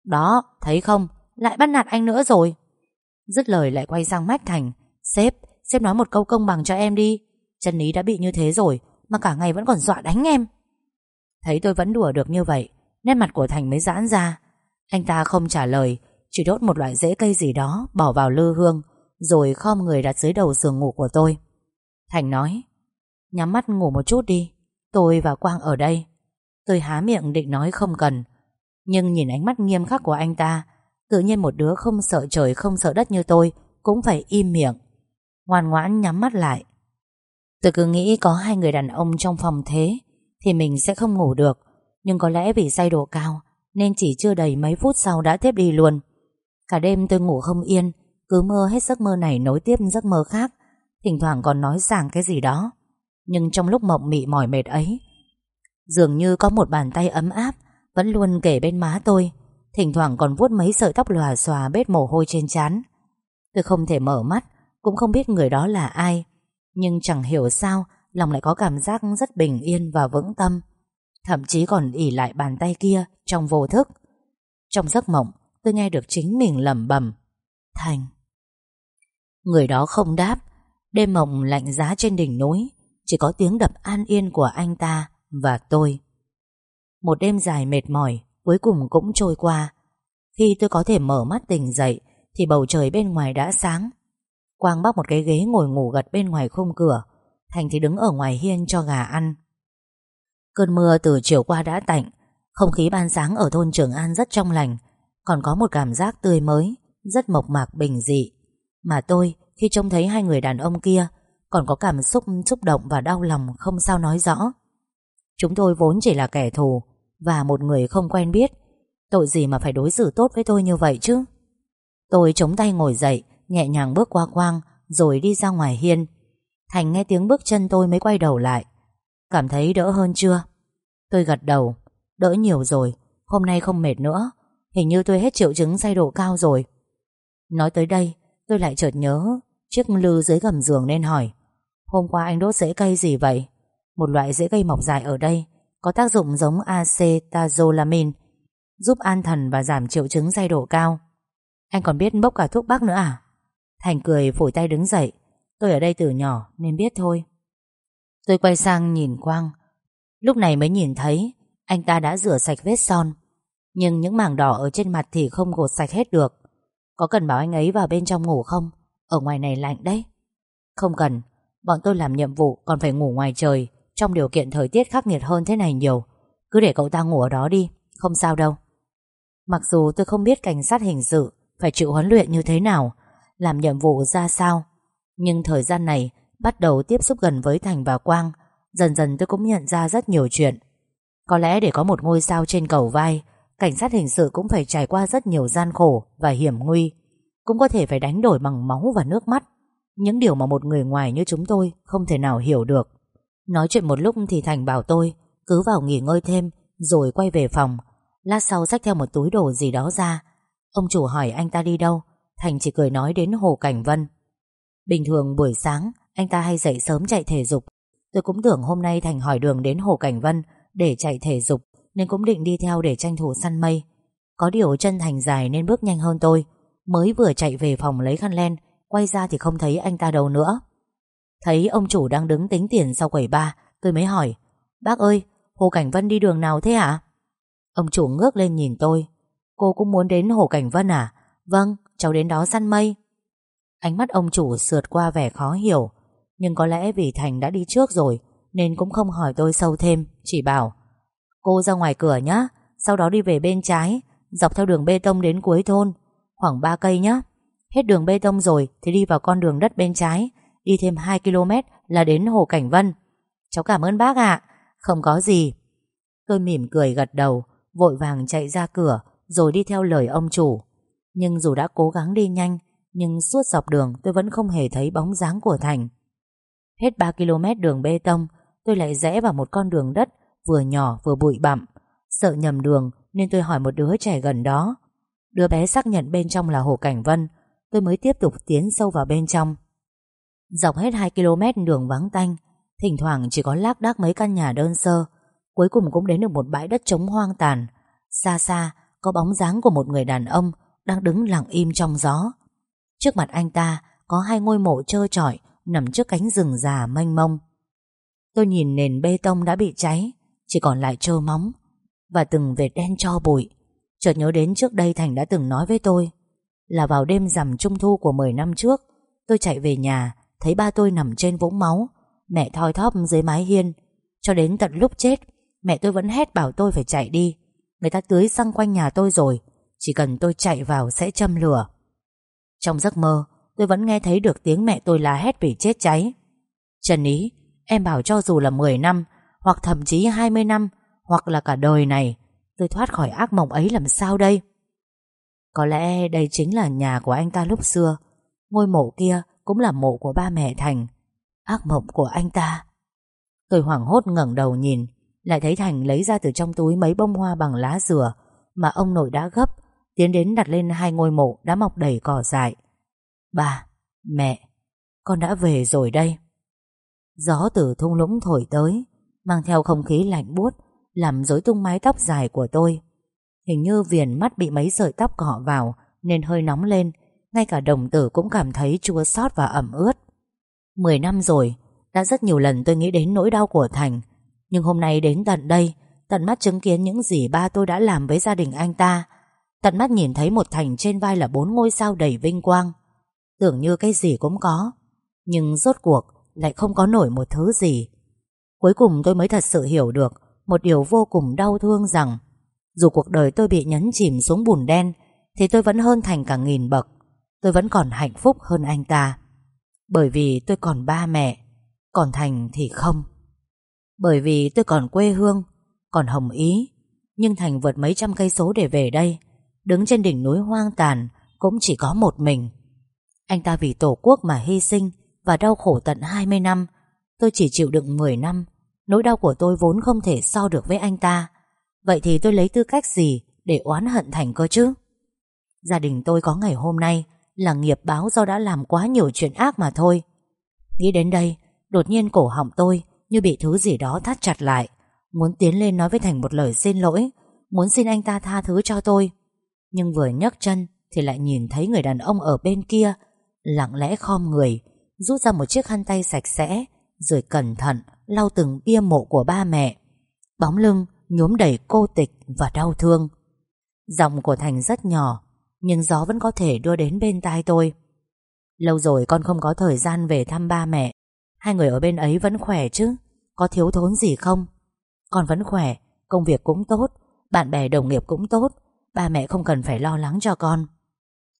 A: Đó thấy không? Lại bắt nạt anh nữa rồi. Dứt lời lại quay sang Mách Thành. Sếp, sếp nói một câu công bằng cho em đi. Chân lý đã bị như thế rồi mà cả ngày vẫn còn dọa đánh em. Thấy tôi vẫn đùa được như vậy, Nét mặt của Thành mới giãn ra. Anh ta không trả lời, Chỉ đốt một loại rễ cây gì đó, Bỏ vào lư hương, Rồi khom người đặt dưới đầu giường ngủ của tôi. Thành nói, Nhắm mắt ngủ một chút đi, Tôi và Quang ở đây. Tôi há miệng định nói không cần, Nhưng nhìn ánh mắt nghiêm khắc của anh ta, Tự nhiên một đứa không sợ trời không sợ đất như tôi Cũng phải im miệng. Ngoan ngoãn nhắm mắt lại Tôi cứ nghĩ có hai người đàn ông trong phòng thế, Thì mình sẽ không ngủ được. Nhưng có lẽ vì say độ cao, Nên chỉ chưa đầy mấy phút sau đã tiếp đi luôn. Cả đêm tôi ngủ không yên, Cứ mơ hết giấc mơ này nối tiếp giấc mơ khác. Thỉnh thoảng còn nói rằng cái gì đó. Nhưng trong lúc mộng mị mỏi mệt ấy, Dường như có một bàn tay ấm áp Vẫn luôn kể bên má tôi. Thỉnh thoảng còn vuốt mấy sợi tóc lòa xòa Bết mồ hôi trên trán. Tôi không thể mở mắt, Cũng không biết người đó là ai. Nhưng chẳng hiểu sao, Lòng lại có cảm giác rất bình yên và vững tâm. Thậm chí còn ỉ lại bàn tay kia Trong vô thức. Trong giấc mộng, tôi nghe được chính mình lẩm bẩm, Thành. Người đó không đáp. Đêm mộng lạnh giá trên đỉnh núi, Chỉ có tiếng đập an yên của anh ta Và tôi. Một đêm dài mệt mỏi, Cuối cùng cũng trôi qua. Khi tôi có thể mở mắt tỉnh dậy, Thì bầu trời bên ngoài đã sáng. Quang bóc một cái ghế ngồi ngủ gật bên ngoài khung cửa. Thành thì đứng ở ngoài hiên cho gà ăn. Cơn mưa từ chiều qua đã tạnh, Không khí ban sáng ở thôn Trường An rất trong lành, Còn có một cảm giác tươi mới, Rất mộc mạc, bình dị. Mà tôi, khi trông thấy hai người đàn ông kia, Còn có cảm xúc xúc động và đau lòng Không sao nói rõ. Chúng tôi vốn chỉ là kẻ thù, Và một người không quen biết. Tội gì mà phải đối xử tốt với tôi như vậy chứ? Tôi chống tay ngồi dậy Nhẹ nhàng bước qua quang, Rồi đi ra ngoài hiên. Thành nghe tiếng bước chân tôi mới quay đầu lại. Cảm thấy đỡ hơn chưa? Tôi gật đầu. Đỡ nhiều rồi. Hôm nay không mệt nữa. Hình như tôi hết triệu chứng say độ cao rồi. Nói tới đây, Tôi lại chợt nhớ Chiếc lư dưới gầm giường nên hỏi, Hôm qua anh đốt rễ cây gì vậy? Một loại rễ cây mọc dài ở đây, Có tác dụng giống acetazolamin Giúp an thần và giảm triệu chứng say độ cao. Anh còn biết bốc cả thuốc bắc nữa à? Thành cười phủi tay đứng dậy. Tôi ở đây từ nhỏ nên biết thôi. Tôi quay sang nhìn Quang. Lúc này mới nhìn thấy, Anh ta đã rửa sạch vết son. Nhưng những mảng đỏ ở trên mặt thì không gột sạch hết được. Có cần bảo anh ấy vào bên trong ngủ không? Ở ngoài này lạnh đấy. Không cần. Bọn tôi làm nhiệm vụ còn phải ngủ ngoài trời, Trong điều kiện thời tiết khắc nghiệt hơn thế này nhiều. Cứ để cậu ta ngủ ở đó đi, Không sao đâu. Mặc dù tôi không biết cảnh sát hình sự Phải chịu huấn luyện như thế nào làm nhiệm vụ ra sao. Nhưng thời gian này Bắt đầu tiếp xúc gần với Thành và Quang Dần dần tôi cũng nhận ra rất nhiều chuyện. Có lẽ để có một ngôi sao trên cầu vai cảnh sát hình sự cũng phải trải qua rất nhiều gian khổ và hiểm nguy, cũng có thể phải đánh đổi bằng máu và nước mắt, những điều mà một người ngoài như chúng tôi không thể nào hiểu được. Nói chuyện một lúc thì Thành bảo tôi cứ vào nghỉ ngơi thêm rồi quay về phòng, lát sau xách theo một túi đồ gì đó ra. Ông chủ hỏi anh ta đi đâu, Thành chỉ cười nói đến Hồ Cảnh Vân. Bình thường buổi sáng anh ta hay dậy sớm chạy thể dục, tôi cũng tưởng hôm nay Thành hỏi đường đến Hồ Cảnh Vân để chạy thể dục nên cũng định đi theo để tranh thủ săn mây. Có điều chân thành dài nên bước nhanh hơn tôi, mới vừa chạy về phòng lấy khăn len, quay ra thì không thấy anh ta đâu nữa. Thấy ông chủ đang đứng tính tiền sau quầy ba, tôi mới hỏi, bác ơi, Hồ Cảnh Vân đi đường nào thế hả? Ông chủ ngước lên nhìn tôi Cô cũng muốn đến Hồ Cảnh Vân à? Vâng, cháu đến đó săn mây. Ánh mắt ông chủ sượt qua vẻ khó hiểu, Nhưng có lẽ vì Thành đã đi trước rồi, Nên cũng không hỏi tôi sâu thêm, Chỉ bảo, Cô ra ngoài cửa nhé Sau đó đi về bên trái, Dọc theo đường bê tông đến cuối thôn, Khoảng 3 cây nhé Hết đường bê tông rồi thì đi vào con đường đất bên trái, Đi thêm 2 km là đến Hồ Cảnh Vân. Cháu cảm ơn bác ạ, Không có gì. Tôi mỉm cười gật đầu, Vội vàng chạy ra cửa, Rồi đi theo lời ông chủ. Nhưng dù đã cố gắng đi nhanh, Nhưng suốt dọc đường tôi vẫn không hề thấy bóng dáng của Thành. Hết 3 km đường bê tông, Tôi lại rẽ vào một con đường đất Vừa nhỏ vừa bụi bặm. Sợ nhầm đường nên tôi hỏi một đứa trẻ gần đó. Đứa bé xác nhận bên trong là Hồ Cảnh Vân, Tôi mới tiếp tục tiến sâu vào bên trong. Dọc hết 2 km đường vắng tanh, Thỉnh thoảng chỉ có lác đác mấy căn nhà đơn sơ, Cuối cùng cũng đến được một bãi đất trống hoang tàn. Xa xa, Có bóng dáng của một người đàn ông đang đứng lặng im trong gió. Trước mặt anh ta, Có hai ngôi mộ trơ trọi Nằm trước cánh rừng già mênh mông. Tôi nhìn nền bê tông đã bị cháy, Chỉ còn lại trơ móng Và từng vệt đen cho bụi. Chợt nhớ đến trước đây Thành đã từng nói với tôi Là vào đêm rằm trung thu của 10 năm trước, Tôi chạy về nhà, Thấy ba tôi nằm trên vũng máu, Mẹ thoi thóp dưới mái hiên. Cho đến tận lúc chết, Mẹ tôi vẫn hét bảo tôi phải chạy đi. Người ta tưới xăng quanh nhà tôi rồi chỉ cần tôi chạy vào sẽ châm lửa. Trong giấc mơ, Tôi vẫn nghe thấy được tiếng mẹ tôi la hét vì chết cháy. Trần Ý, Em bảo cho dù là 10 năm, Hoặc thậm chí 20 năm, Hoặc là cả đời này, Tôi thoát khỏi ác mộng ấy làm sao đây? Có lẽ đây chính là nhà của anh ta lúc xưa. Ngôi mộ kia Cũng là mộ của ba mẹ Thành. Ác mộng của anh ta. Tôi hoảng hốt ngẩng đầu nhìn, Lại thấy Thành lấy ra từ trong túi mấy bông hoa bằng lá dừa Mà ông nội đã gấp Tiến đến đặt lên hai ngôi mộ Đã mọc đầy cỏ dại. Ba, mẹ Con đã về rồi đây. Gió từ thung lũng thổi tới Mang theo không khí lạnh buốt Làm rối tung mái tóc dài của tôi. Hình như viền mắt bị mấy sợi tóc cọ vào Nên hơi nóng lên Ngay cả đồng tử cũng cảm thấy chua xót và ẩm ướt. Mười năm rồi Đã rất nhiều lần tôi nghĩ đến nỗi đau của Thành Nhưng hôm nay đến tận đây Tận mắt chứng kiến những gì ba tôi đã làm với gia đình anh ta Tận mắt nhìn thấy một Thành trên vai là bốn ngôi sao đầy vinh quang. Tưởng như cái gì cũng có, Nhưng rốt cuộc lại không có nổi một thứ gì. Cuối cùng tôi mới thật sự hiểu được Một điều vô cùng đau thương rằng, Dù cuộc đời tôi bị nhấn chìm xuống bùn đen, Thì tôi vẫn hơn Thành cả nghìn bậc, Tôi vẫn còn hạnh phúc hơn anh ta. Bởi vì tôi còn ba mẹ, Còn Thành thì không. Bởi vì tôi còn quê hương, Còn Hồng Ý, Nhưng Thành vượt mấy trăm cây số để về đây Đứng trên đỉnh núi hoang tàn Cũng chỉ có một mình Anh ta vì tổ quốc mà hy sinh Và đau khổ tận 20 năm Tôi chỉ chịu đựng 10 năm Nỗi đau của tôi vốn không thể so được với anh ta Vậy thì tôi lấy tư cách gì Để oán hận Thành cơ chứ Gia đình tôi có ngày hôm nay là nghiệp báo do đã làm quá nhiều chuyện ác mà thôi. Nghĩ đến đây, đột nhiên cổ họng tôi như bị thứ gì đó thắt chặt lại. Muốn tiến lên nói với Thành một lời xin lỗi, muốn xin anh ta tha thứ cho tôi. Nhưng vừa nhấc chân thì lại nhìn thấy người đàn ông ở bên kia, lặng lẽ khom người, rút ra một chiếc khăn tay sạch sẽ, rồi cẩn thận lau từng bia mộ của ba mẹ. Bóng lưng nhuốm đầy cô tịch và đau thương. Giọng của Thành rất nhỏ, nhưng gió vẫn có thể đưa đến bên tai tôi Lâu rồi con không có thời gian về thăm ba mẹ Hai người ở bên ấy vẫn khỏe chứ Có thiếu thốn gì không Con vẫn khỏe Công việc cũng tốt Bạn bè đồng nghiệp cũng tốt Ba mẹ không cần phải lo lắng cho con.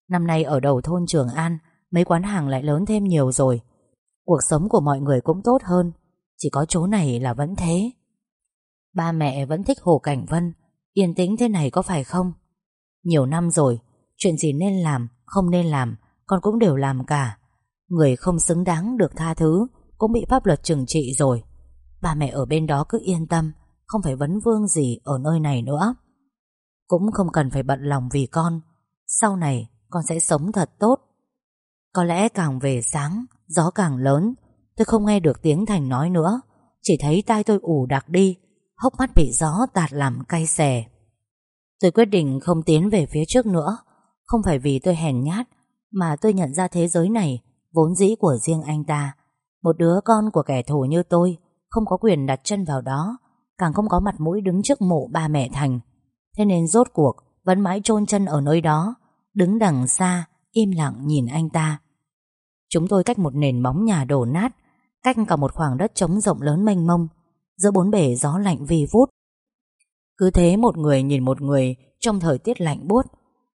A: Năm nay ở đầu thôn Trường An Mấy quán hàng lại lớn thêm nhiều rồi. Cuộc sống của mọi người cũng tốt hơn Chỉ có chỗ này là vẫn thế. Ba mẹ vẫn thích Hồ Cảnh Vân Yên tĩnh thế này có phải không? Nhiều năm rồi Chuyện gì nên làm, không nên làm Con cũng đều làm cả. Người không xứng đáng được tha thứ Cũng bị pháp luật trừng trị rồi. Ba mẹ ở bên đó cứ yên tâm Không phải vấn vương gì ở nơi này nữa. Cũng không cần phải bận lòng vì con. Sau này, con sẽ sống thật tốt. Có lẽ càng về sáng, Gió càng lớn. Tôi không nghe được tiếng Thành nói nữa. Chỉ thấy tai tôi ủ đặc đi, Hốc mắt bị gió tạt làm cay xè. Tôi quyết định không tiến về phía trước nữa. Không phải vì tôi hèn nhát, Mà tôi nhận ra thế giới này Vốn dĩ của riêng anh ta. Một đứa con của kẻ thù như tôi, Không có quyền đặt chân vào đó, Càng không có mặt mũi đứng trước mộ ba mẹ Thành. Thế nên rốt cuộc Vẫn mãi chôn chân ở nơi đó, Đứng đằng xa, Im lặng nhìn anh ta. Chúng tôi cách một nền móng nhà đổ nát, Cách cả một khoảng đất trống rộng lớn mênh mông, Giữa bốn bể gió lạnh vi vút. Cứ thế một người nhìn một người Trong thời tiết lạnh buốt,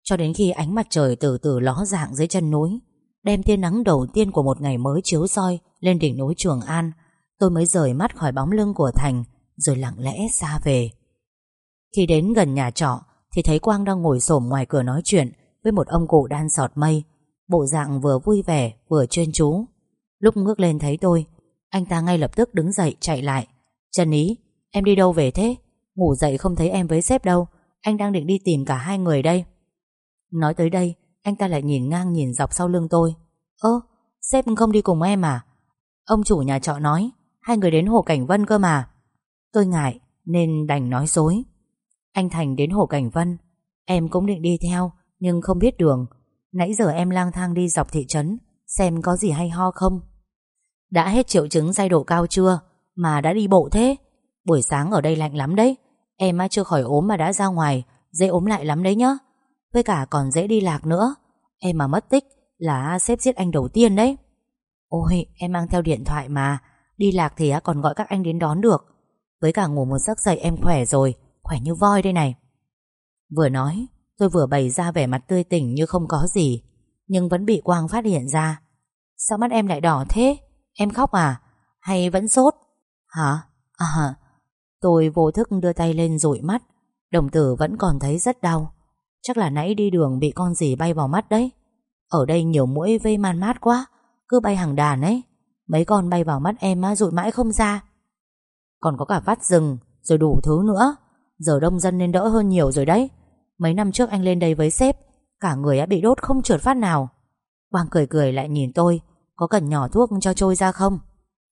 A: Cho đến khi ánh mặt trời từ từ ló dạng dưới chân núi, Đem tia nắng đầu tiên của một ngày mới chiếu soi Lên đỉnh núi Trường An, Tôi mới rời mắt khỏi bóng lưng của Thành Rồi lặng lẽ xa về. Khi đến gần nhà trọ, Thì thấy Quang đang ngồi xổm ngoài cửa nói chuyện Với một ông cụ đan sọt mây. Bộ dạng vừa vui vẻ, vừa chuyên chú. Lúc ngước lên thấy tôi, Anh ta ngay lập tức đứng dậy chạy lại. Trần Ý, Em đi đâu về thế? Ngủ dậy không thấy em với sếp đâu. Anh đang định đi tìm cả hai người đây. Nói tới đây, Anh ta lại nhìn ngang nhìn dọc sau lưng tôi. Ơ, sếp không đi cùng em à? Ông chủ nhà trọ nói, Hai người đến Hồ Cảnh Vân cơ mà. Tôi ngại, nên đành nói dối. Anh Thành đến Hồ Cảnh Vân. Em cũng định đi theo, Nhưng không biết đường. Nãy giờ em lang thang đi dọc thị trấn, Xem có gì hay ho không. Đã hết triệu chứng giai độ cao chưa? Mà đã đi bộ thế. Buổi sáng ở đây lạnh lắm đấy. Em chưa khỏi ốm mà đã ra ngoài, Dễ ốm lại lắm đấy nhá. Với cả còn dễ đi lạc nữa. Em mà mất tích là xếp giết anh đầu tiên đấy. Ôi, em mang theo điện thoại mà. Đi lạc thì còn gọi các anh đến đón được. Với cả ngủ một giấc dậy em khỏe rồi. Khỏe như voi đây này. Vừa nói, Tôi vừa bày ra vẻ mặt tươi tỉnh như không có gì, Nhưng vẫn bị Quang phát hiện ra. Sao mắt em lại đỏ thế? Em khóc à? Hay vẫn sốt? Hả? À Tôi vô thức đưa tay lên dụi mắt. Đồng tử vẫn còn thấy rất đau. Chắc là nãy đi đường bị con gì bay vào mắt đấy. Ở đây nhiều mũi vây man mát quá, Cứ bay hàng đàn ấy. Mấy con bay vào mắt em á rụi mãi không ra. Còn có cả vắt rừng, Rồi đủ thứ nữa. Giờ đông dân nên đỡ hơn nhiều rồi đấy. Mấy năm trước anh lên đây với sếp, Cả người đã bị đốt không trượt phát nào. Quang cười cười lại nhìn tôi, Có cần nhỏ thuốc cho trôi ra không?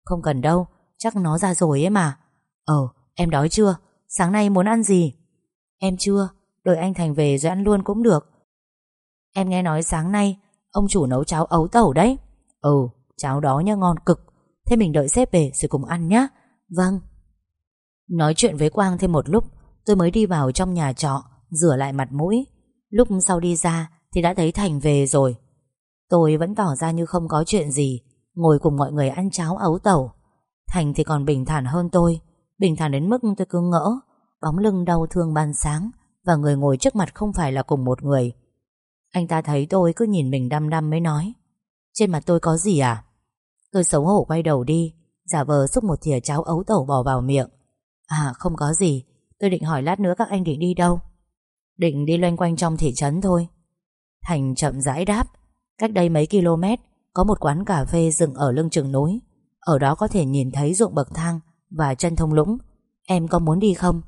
A: Không cần đâu, Chắc nó ra rồi ấy mà. Ờ em đói chưa? Sáng nay muốn ăn gì? Em chưa, Đợi anh Thành về rồi ăn luôn cũng được. Em nghe nói sáng nay, Ông chủ nấu cháo ấu tẩu đấy. Ừ cháo đó nhá, ngon cực. Thế mình đợi sếp về rồi cùng ăn nhá. Vâng. Nói chuyện với Quang thêm một lúc Tôi mới đi vào trong nhà trọ, Rửa lại mặt mũi. Lúc sau đi ra thì đã thấy Thành về rồi. Tôi vẫn tỏ ra như không có chuyện gì, Ngồi cùng mọi người ăn cháo ấu tẩu. Thành thì còn bình thản hơn tôi, Bình thản đến mức tôi cứ ngỡ, Bóng lưng đau thương ban sáng Và người ngồi trước mặt không phải là cùng một người. Anh ta thấy tôi cứ nhìn mình đăm đăm mới nói, Trên mặt tôi có gì à? Tôi xấu hổ quay đầu đi, Giả vờ xúc một thìa cháo ấu tẩu bỏ vào miệng. À không có gì Tôi định hỏi lát nữa các anh định đi đâu? Định đi loanh quanh trong thị trấn thôi. Thành chậm rãi đáp, Cách đây mấy km, Có một quán cà phê dựng ở lưng chừng núi. Ở đó có thể nhìn thấy ruộng bậc thang Và chân thông lũng. Em có muốn đi không?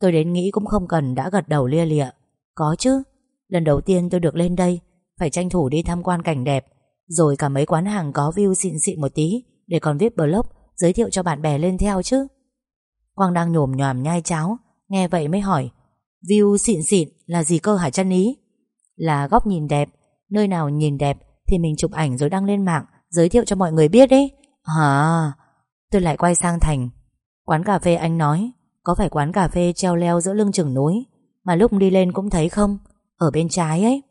A: Tôi đến nghĩ cũng không cần, đã gật đầu lia lịa. Có chứ. Lần đầu tiên tôi được lên đây, Phải tranh thủ đi tham quan cảnh đẹp. Rồi cả mấy quán hàng có view xịn xịn một tí, Để còn viết blog, Giới thiệu cho bạn bè lên theo chứ. Quang đang nhồm nhòm nhai cháo, Nghe vậy mới hỏi, View xịn xịn là gì cơ hả chân ý? Là góc nhìn đẹp, Nơi nào nhìn đẹp Thì mình chụp ảnh rồi đăng lên mạng, Giới thiệu cho mọi người biết đấy. À Tôi lại quay sang Thành. Quán cà phê anh nói, Có phải quán cà phê treo leo giữa lưng chừng núi Mà lúc đi lên cũng thấy không? Ở bên trái ấy.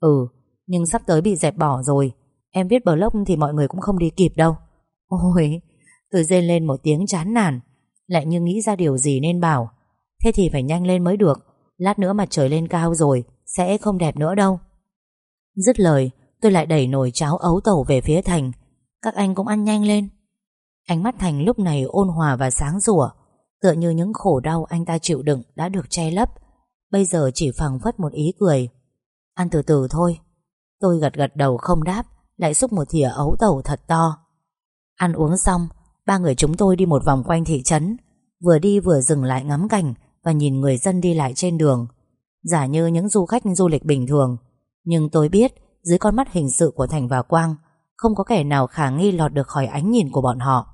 A: Ừ Nhưng sắp tới bị dẹp bỏ rồi. Em viết blog thì mọi người cũng không đi kịp đâu. Ôi, Tôi rên lên một tiếng chán nản. Lại như nghĩ ra điều gì nên bảo. Thế thì phải nhanh lên mới được. Lát nữa mặt trời lên cao rồi, Sẽ không đẹp nữa đâu. Dứt lời, tôi lại đẩy nồi cháo ấu tẩu về phía Thành. Các anh cũng ăn nhanh lên. Ánh mắt Thành lúc này ôn hòa và sáng rủa Tựa như những khổ đau anh ta chịu đựng Đã được che lấp. Bây giờ chỉ phẳng phất một ý cười. Ăn từ từ thôi. Tôi gật gật đầu không đáp, Lại xúc một thìa ấu tẩu thật to. Ăn uống xong Ba người chúng tôi đi một vòng quanh thị trấn, Vừa đi vừa dừng lại ngắm cảnh Và nhìn người dân đi lại trên đường. Giả như những du khách du lịch bình thường, Nhưng tôi biết Dưới con mắt hình sự của Thành và Quang, Không có kẻ nào khả nghi lọt được khỏi ánh nhìn của bọn họ.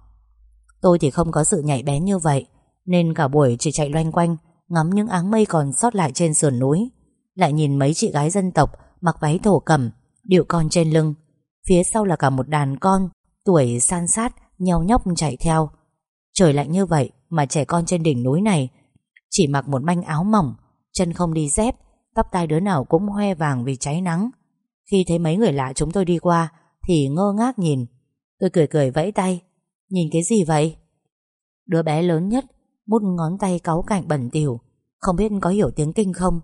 A: Tôi thì không có sự nhạy bén như vậy, Nên cả buổi chỉ chạy loanh quanh, Ngắm những áng mây còn sót lại trên sườn núi, Lại nhìn mấy chị gái dân tộc Mặc váy thổ cẩm Điệu con trên lưng. Phía sau là cả một đàn con, Tuổi san sát Nheo nhóc chạy theo. Trời lạnh như vậy mà trẻ con trên đỉnh núi này Chỉ mặc một manh áo mỏng, Chân không đi dép, Tóc tai đứa nào cũng hoe vàng vì cháy nắng. Khi thấy mấy người lạ chúng tôi đi qua Thì ngơ ngác nhìn. Tôi cười cười vẫy tay. Nhìn cái gì vậy? Đứa bé lớn nhất Mút ngón tay cáu cạnh bẩn tiểu Không biết có hiểu tiếng kinh không.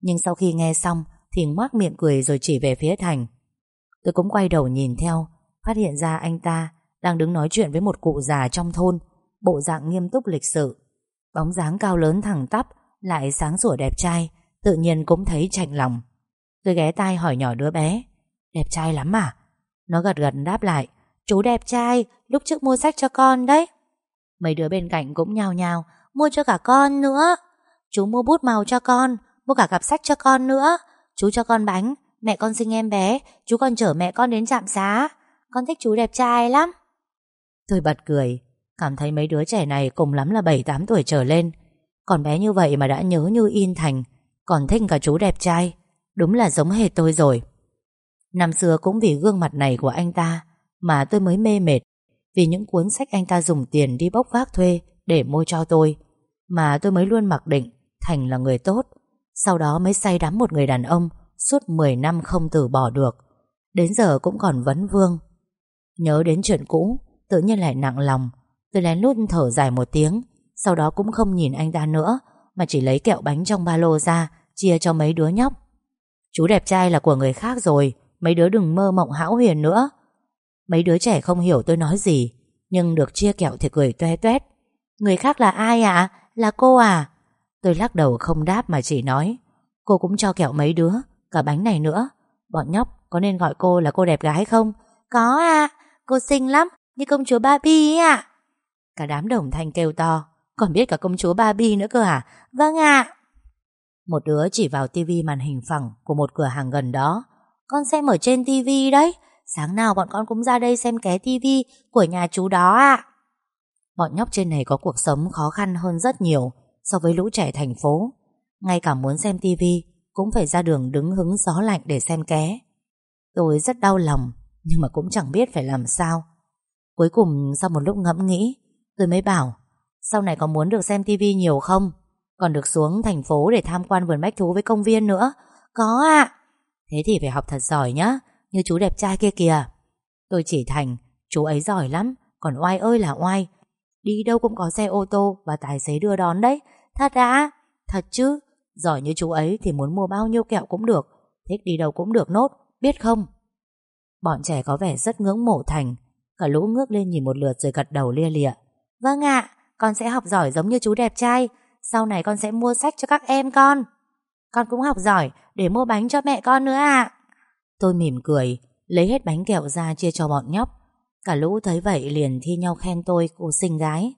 A: Nhưng sau khi nghe xong Thì ngoác miệng cười rồi chỉ về phía Thành. Tôi cũng quay đầu nhìn theo, Phát hiện ra anh ta đang đứng nói chuyện với một cụ già trong thôn, Bộ dạng nghiêm túc lịch sự. Bóng dáng cao lớn thẳng tắp, Lại sáng sủa đẹp trai, Tự nhiên cũng thấy chạnh lòng. Tôi ghé tai hỏi nhỏ đứa bé, Đẹp trai lắm à? Nó gật gật đáp lại, Chú đẹp trai, Lúc trước mua sách cho con đấy. Mấy đứa bên cạnh cũng nhao nhao, Mua cho cả con nữa. Chú mua bút màu cho con, Mua cả cặp sách cho con nữa. Chú cho con bánh, Mẹ con sinh em bé, Chú còn chở mẹ con đến trạm xá. Con thích chú đẹp trai lắm. Tôi bật cười. Cảm thấy mấy đứa trẻ này cùng lắm là 7-8 tuổi trở lên. Còn bé như vậy mà đã nhớ như in thành. Còn thích cả chú đẹp trai. Đúng là giống hệt tôi rồi. Năm xưa cũng vì gương mặt này của anh ta Mà tôi mới mê mệt. Vì những cuốn sách anh ta dùng tiền đi bốc vác thuê Để mua cho tôi Mà tôi mới luôn mặc định Thành là người tốt. Sau đó mới say đắm một người đàn ông Suốt 10 năm không từ bỏ được. Đến giờ cũng còn vấn vương. Nhớ đến chuyện cũ Tự nhiên lại nặng lòng Tôi lén lút thở dài một tiếng Sau đó cũng không nhìn anh ta nữa Mà chỉ lấy kẹo bánh trong ba lô ra Chia cho mấy đứa nhóc Chú đẹp trai là của người khác rồi Mấy đứa đừng mơ mộng hão huyền nữa Mấy đứa trẻ không hiểu tôi nói gì Nhưng được chia kẹo thì cười toe toét Người khác là ai ạ? Là cô à? Tôi lắc đầu không đáp mà chỉ nói Cô cũng cho kẹo mấy đứa Cả bánh này nữa Bọn nhóc có nên gọi cô là cô đẹp gái không? Có à, cô xinh lắm như công chúa Barbie ấy ạ. Cả đám đồng thanh kêu to. Còn biết cả công chúa Barbie nữa cơ à Vâng ạ. Một đứa chỉ vào tivi màn hình phẳng Của một cửa hàng gần đó. Con xem ở trên tivi đấy. Sáng nào bọn con cũng ra đây xem ké tivi Của nhà chú đó ạ. Bọn nhóc trên này có cuộc sống khó khăn hơn rất nhiều So với lũ trẻ thành phố. Ngay cả muốn xem tivi Cũng phải ra đường đứng hứng gió lạnh để xem ké. Tôi rất đau lòng Nhưng mà cũng chẳng biết phải làm sao Cuối cùng sau một lúc ngẫm nghĩ, Tôi mới bảo, Sau này có muốn được xem tivi nhiều không? Còn được xuống thành phố để tham quan vườn bách thú với công viên nữa. Có ạ. Thế thì phải học thật giỏi nhá, Như chú đẹp trai kia kìa. Tôi chỉ thành, Chú ấy giỏi lắm, Còn oai ơi là oai. Đi đâu cũng có xe ô tô và tài xế đưa đón đấy. Thật đã Thật chứ, Giỏi như chú ấy thì muốn mua bao nhiêu kẹo cũng được, Thích đi đâu cũng được nốt, Biết không? Bọn trẻ có vẻ rất ngưỡng mộ Thành. Cả lũ ngước lên nhìn một lượt rồi gật đầu lia lịa Vâng ạ, con sẽ học giỏi giống như chú đẹp trai. Sau này con sẽ mua sách cho các em con. Con cũng học giỏi để mua bánh cho mẹ con nữa ạ. Tôi mỉm cười, lấy hết bánh kẹo ra chia cho bọn nhóc. Cả lũ thấy vậy liền thi nhau khen tôi cô xinh gái.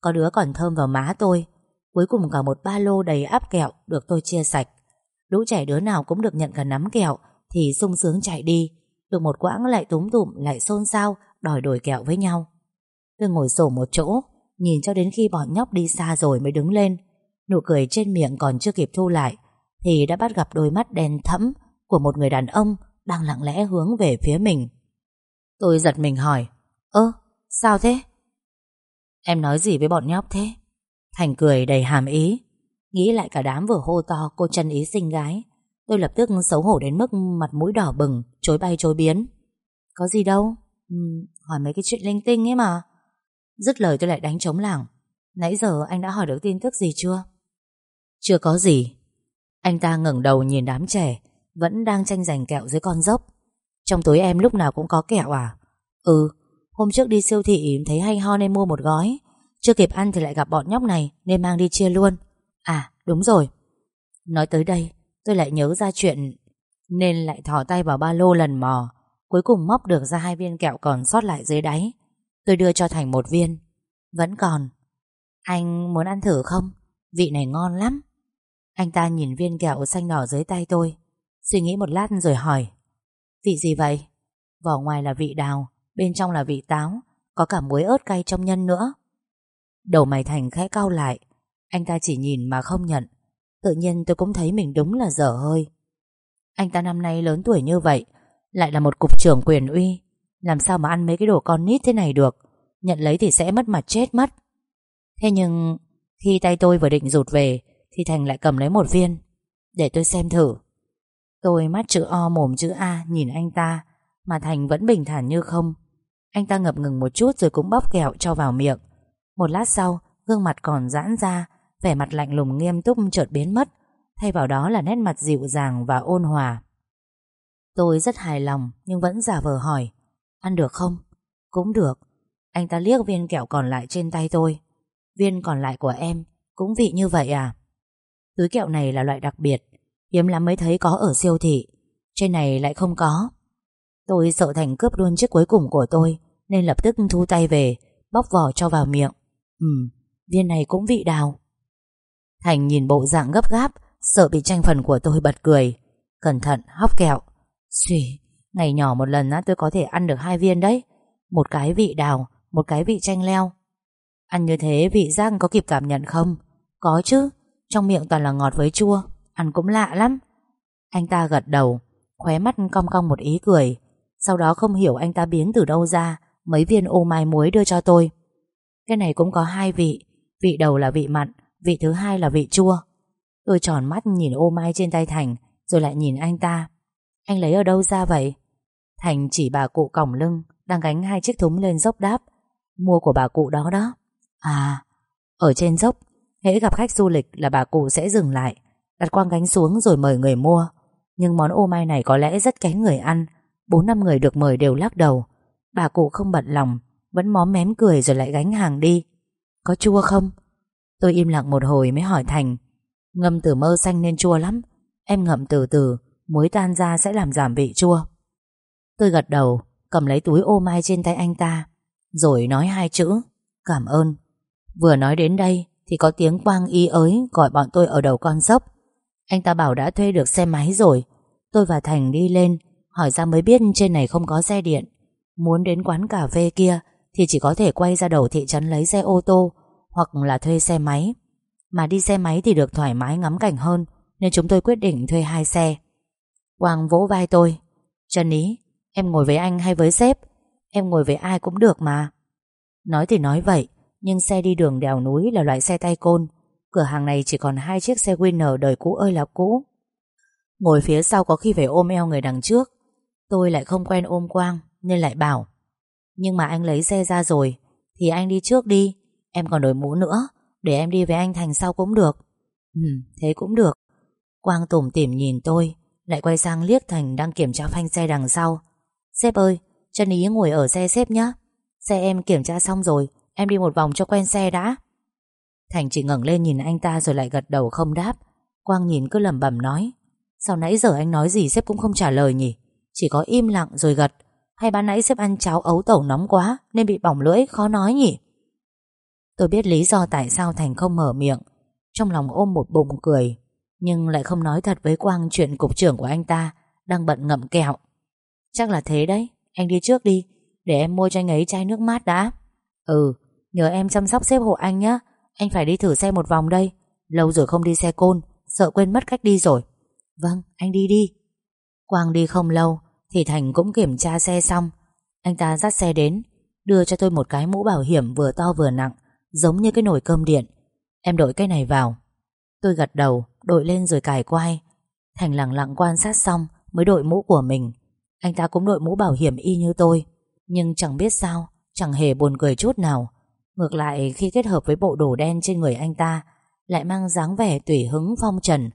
A: Có đứa còn thơm vào má tôi. Cuối cùng cả một ba lô đầy áp kẹo được tôi chia sạch. Lũ trẻ đứa nào cũng được nhận cả nắm kẹo thì sung sướng chạy đi. Được một quãng lại túm tụm lại xôn xao đòi đổi kẹo với nhau. Tôi ngồi sổ một chỗ, Nhìn cho đến khi bọn nhóc đi xa rồi mới đứng lên. Nụ cười trên miệng còn chưa kịp thu lại, Thì đã bắt gặp đôi mắt đen thẫm Của một người đàn ông Đang lặng lẽ hướng về phía mình. Tôi giật mình hỏi, Ơ, sao thế? Em nói gì với bọn nhóc thế? Thành cười đầy hàm ý. Nghĩ lại cả đám vừa hô to, cô chân ý sinh gái. Tôi lập tức xấu hổ đến mức Mặt mũi đỏ bừng, Chối bay chối biến. Có gì đâu ừ, Hỏi mấy cái chuyện linh tinh ấy mà. Dứt lời tôi lại đánh trống lảng. Nãy giờ anh đã hỏi được tin tức gì chưa? Chưa có gì. Anh ta ngẩng đầu nhìn đám trẻ Vẫn đang tranh giành kẹo dưới con dốc. Trong túi em lúc nào cũng có kẹo à? Ừ Hôm trước đi siêu thị thấy hay ho nên mua một gói. Chưa kịp ăn thì lại gặp bọn nhóc này Nên mang đi chia luôn. À đúng rồi. Nói tới đây tôi lại nhớ ra chuyện Nên lại thò tay vào ba lô lần mò. Cuối cùng móc được ra hai viên kẹo còn sót lại dưới đáy. Tôi đưa cho Thành một viên. Vẫn còn. Anh muốn ăn thử không? Vị này ngon lắm. Anh ta nhìn viên kẹo xanh đỏ dưới tay tôi. Suy nghĩ một lát rồi hỏi. Vị gì vậy? Vỏ ngoài là vị đào, Bên trong là vị táo, Có cả muối ớt cay trong nhân nữa. Đầu mày Thành khẽ cau lại. Anh ta chỉ nhìn mà không nhận. Tự nhiên tôi cũng thấy mình đúng là dở hơi. Anh ta năm nay lớn tuổi như vậy lại là một cục trưởng quyền uy. Làm sao mà ăn mấy cái đồ con nít thế này được? Nhận lấy thì sẽ mất mặt chết mất. Thế nhưng, khi tay tôi vừa định rụt về, Thì Thành lại cầm lấy một viên. Để tôi xem thử. Tôi mắt chữ O mồm chữ A nhìn anh ta, Mà Thành vẫn bình thản như không. Anh ta ngập ngừng một chút rồi cũng bóc kẹo cho vào miệng. Một lát sau, Gương mặt còn giãn ra, Vẻ mặt lạnh lùng nghiêm túc chợt biến mất. Thay vào đó là nét mặt dịu dàng và ôn hòa. Tôi rất hài lòng Nhưng vẫn giả vờ hỏi Ăn được không? Cũng được. Anh ta liếc viên kẹo còn lại trên tay tôi. Viên còn lại của em Cũng vị như vậy à? Túi kẹo này là loại đặc biệt Hiếm lắm mới thấy có ở siêu thị. Trên này lại không có. Tôi sợ Thành cướp luôn chiếc cuối cùng của tôi Nên lập tức thu tay về Bóc vỏ cho vào miệng. Ừ, viên này cũng vị đào. Thành nhìn bộ dạng gấp gáp Sợ bị tranh phần của tôi bật cười. Cẩn thận hóc kẹo. Xùi, ngày nhỏ một lần á tôi có thể ăn được hai viên đấy. Một cái vị đào Một cái vị chanh leo. Ăn như thế vị giác có kịp cảm nhận không? Có chứ Trong miệng toàn là ngọt với chua Ăn cũng lạ lắm. Anh ta gật đầu Khóe mắt cong cong một ý cười. Sau đó không hiểu anh ta biến từ đâu ra Mấy viên ô mai muối đưa cho tôi. Cái này cũng có hai vị Vị đầu là vị mặn Vị thứ hai là vị chua. Tôi tròn mắt nhìn ô mai trên tay Thành Rồi lại nhìn anh ta. Anh lấy ở đâu ra vậy? Thành chỉ bà cụ còng lưng, Đang gánh hai chiếc thúng lên dốc đáp. Mua của bà cụ đó đó. À Ở trên dốc, Hễ gặp khách du lịch là bà cụ sẽ dừng lại, Đặt quang gánh xuống rồi mời người mua. Nhưng món ô mai này có lẽ rất kén người ăn, Bốn năm người được mời đều lắc đầu. Bà cụ không bận lòng, Vẫn móm mém cười rồi lại gánh hàng đi. Có chua không? Tôi im lặng một hồi mới hỏi Thành. Ngâm từ mơ xanh nên chua lắm. Em ngậm từ từ Muối tan ra sẽ làm giảm vị chua. Tôi gật đầu, Cầm lấy túi ô mai trên tay anh ta, Rồi nói hai chữ, Cảm ơn. Vừa nói đến đây Thì có tiếng quang y ới Gọi bọn tôi ở đầu con dốc. Anh ta bảo đã thuê được xe máy rồi. Tôi và Thành đi lên, Hỏi ra mới biết trên này không có xe điện. Muốn đến quán cà phê kia Thì chỉ có thể quay ra đầu thị trấn lấy xe ô tô Hoặc là thuê xe máy. Mà đi xe máy thì được thoải mái ngắm cảnh hơn, Nên chúng tôi quyết định thuê hai xe. Quang vỗ vai tôi. Trần Ý, Em ngồi với anh hay với sếp? Em ngồi với ai cũng được mà. Nói thì nói vậy, Nhưng xe đi đường đèo núi là loại xe tay côn. Cửa hàng này chỉ còn hai chiếc xe Winner đời cũ ơi là cũ. Ngồi phía sau có khi phải ôm eo người đằng trước. Tôi lại không quen ôm Quang, Nên lại bảo, Nhưng mà anh lấy xe ra rồi, Thì anh đi trước đi. Em còn đổi mũ nữa, Để em đi với anh Thành sau cũng được. Ừ thế cũng được. Quang tủm tỉm nhìn tôi. Lại quay sang liếc Thành đang kiểm tra phanh xe đằng sau. Sếp ơi Chân ý ngồi ở xe sếp nhé Xe em kiểm tra xong rồi, Em đi một vòng cho quen xe đã. Thành chỉ ngẩng lên nhìn anh ta rồi lại gật đầu không đáp. Quang nhìn cứ lẩm bẩm nói, Sao nãy giờ anh nói gì sếp cũng không trả lời nhỉ? Chỉ có im lặng rồi gật. Hay ban nãy sếp ăn cháo ấu tẩu nóng quá Nên bị bỏng lưỡi, khó nói nhỉ? Tôi biết lý do tại sao Thành không mở miệng. Trong lòng ôm một bụng cười. Nhưng lại không nói thật với Quang Chuyện cục trưởng của anh ta, Đang bận ngậm kẹo. Chắc là thế đấy, Anh đi trước đi, Để em mua cho anh ấy chai nước mát đã. Ừ Nhờ em chăm sóc xếp hộ anh nhé Anh phải đi thử xe một vòng đây. Lâu rồi không đi xe côn, Sợ quên mất cách đi rồi. Vâng anh đi đi. Quang đi không lâu, Thì Thành cũng kiểm tra xe xong. Anh ta dắt xe đến, Đưa cho tôi một cái mũ bảo hiểm vừa to vừa nặng, Giống như cái nồi cơm điện. Em đội cái này vào. Tôi gật đầu. Đội lên rồi cài quai Thành lặng lặng quan sát xong Mới đội mũ của mình. Anh ta cũng đội mũ bảo hiểm y như tôi Nhưng chẳng biết sao Chẳng hề buồn cười chút nào. Ngược lại khi kết hợp với bộ đồ đen trên người anh ta Lại mang dáng vẻ tùy hứng phong trần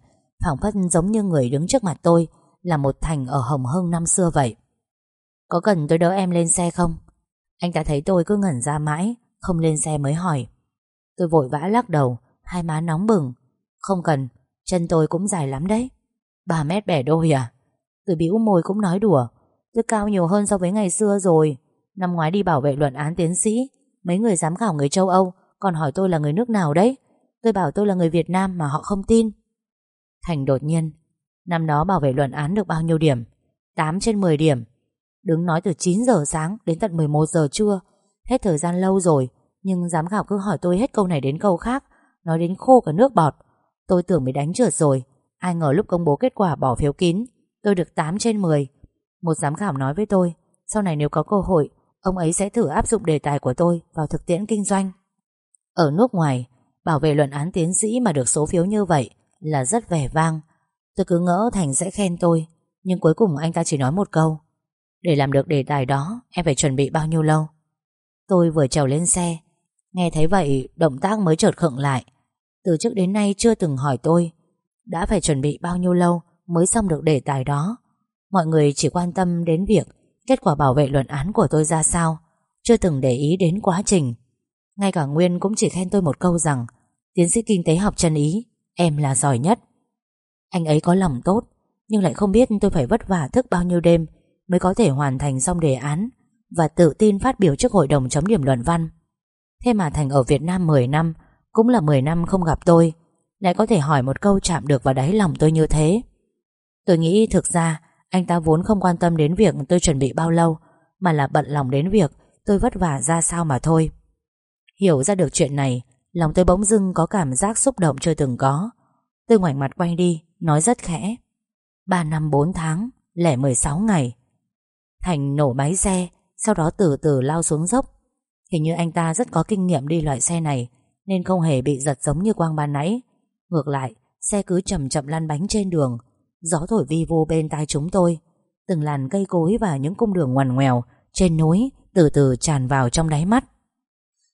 A: phảng phất giống như người đứng trước mặt tôi Là một thành ở Hồng Hưng năm xưa vậy. Có cần tôi đỡ em lên xe không? Anh ta thấy tôi cứ ngẩn ra mãi Không lên xe mới hỏi. Tôi vội vã lắc đầu Hai má nóng bừng. Không cần, chân tôi cũng dài lắm đấy. Ba mét bẻ đôi à? Tôi bĩu môi cũng nói đùa. Tôi cao nhiều hơn so với ngày xưa rồi. Năm ngoái đi bảo vệ luận án tiến sĩ, Mấy người giám khảo người châu Âu Còn hỏi tôi là người nước nào đấy. Tôi bảo tôi là người Việt Nam mà họ không tin. Thành đột nhiên, Năm đó bảo vệ luận án được bao nhiêu điểm? 8 trên 10 điểm. Đứng nói từ 9 giờ sáng đến tận 11 giờ trưa. Hết thời gian lâu rồi, Nhưng giám khảo cứ hỏi tôi hết câu này đến câu khác, Nói đến khô cả nước bọt. Tôi tưởng bị đánh trượt rồi. Ai ngờ lúc công bố kết quả bỏ phiếu kín, Tôi được 8 trên 10 Một giám khảo nói với tôi, Sau này nếu có cơ hội, Ông ấy sẽ thử áp dụng đề tài của tôi vào thực tiễn kinh doanh. Ở nước ngoài, Bảo vệ luận án tiến sĩ mà được số phiếu như vậy Là rất vẻ vang. Tôi cứ ngỡ Thành sẽ khen tôi, Nhưng cuối cùng anh ta chỉ nói một câu. Để làm được đề tài đó, Em phải chuẩn bị bao nhiêu lâu? Tôi vừa trèo lên xe, Nghe thấy vậy, động tác mới chợt khựng lại. Từ trước đến nay chưa từng hỏi tôi, Đã phải chuẩn bị bao nhiêu lâu Mới xong được đề tài đó. Mọi người chỉ quan tâm đến việc Kết quả bảo vệ luận án của tôi ra sao, Chưa từng để ý đến quá trình. Ngay cả Nguyên cũng chỉ khen tôi một câu rằng, Tiến sĩ kinh tế học chân ý, Em là giỏi nhất. Anh ấy có lòng tốt, Nhưng lại không biết tôi phải vất vả thức bao nhiêu đêm Mới có thể hoàn thành xong đề án Và tự tin phát biểu trước hội đồng chấm điểm luận văn. Thế mà Thành ở Việt Nam 10 năm cũng là 10 năm không gặp tôi, Lại có thể hỏi một câu chạm được vào đáy lòng tôi như thế. Tôi nghĩ thực ra, Anh ta vốn không quan tâm đến việc tôi chuẩn bị bao lâu, Mà là bận lòng đến việc Tôi vất vả ra sao mà thôi. Hiểu ra được chuyện này, Lòng tôi bỗng dưng có cảm giác xúc động chưa từng có. Tôi ngoảnh mặt quay đi, Nói rất khẽ. 3 năm 4 tháng, Lẻ 16 ngày. Thành nổ máy xe, Sau đó từ từ lao xuống dốc. Hình như anh ta rất có kinh nghiệm đi loại xe này nên không hề bị giật giống như quang ban nãy. Ngược lại, Xe cứ chậm chậm lăn bánh trên đường. Gió thổi vi vô bên tai chúng tôi. Từng làn cây cối và những cung đường ngoằn ngoèo Trên núi Từ từ tràn vào trong đáy mắt.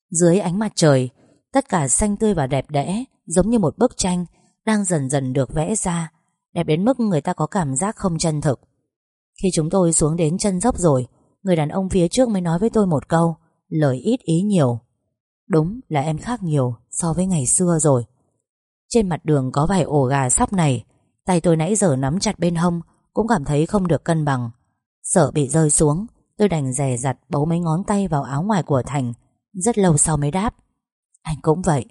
A: Dưới ánh mặt trời, Tất cả xanh tươi và đẹp đẽ, Giống như một bức tranh, Đang dần dần được vẽ ra, Đẹp đến mức người ta có cảm giác không chân thực. Khi chúng tôi xuống đến chân dốc rồi, Người đàn ông phía trước mới nói với tôi một câu, Lời ít ý nhiều. Đúng là em khác nhiều so với ngày xưa rồi. Trên mặt đường có vài ổ gà sắp này, Tay tôi nãy giờ nắm chặt bên hông, Cũng cảm thấy không được cân bằng. Sợ bị rơi xuống, Tôi đành rè rặt bấu mấy ngón tay vào áo ngoài của Thành, Rất lâu sau mới đáp. Anh cũng vậy.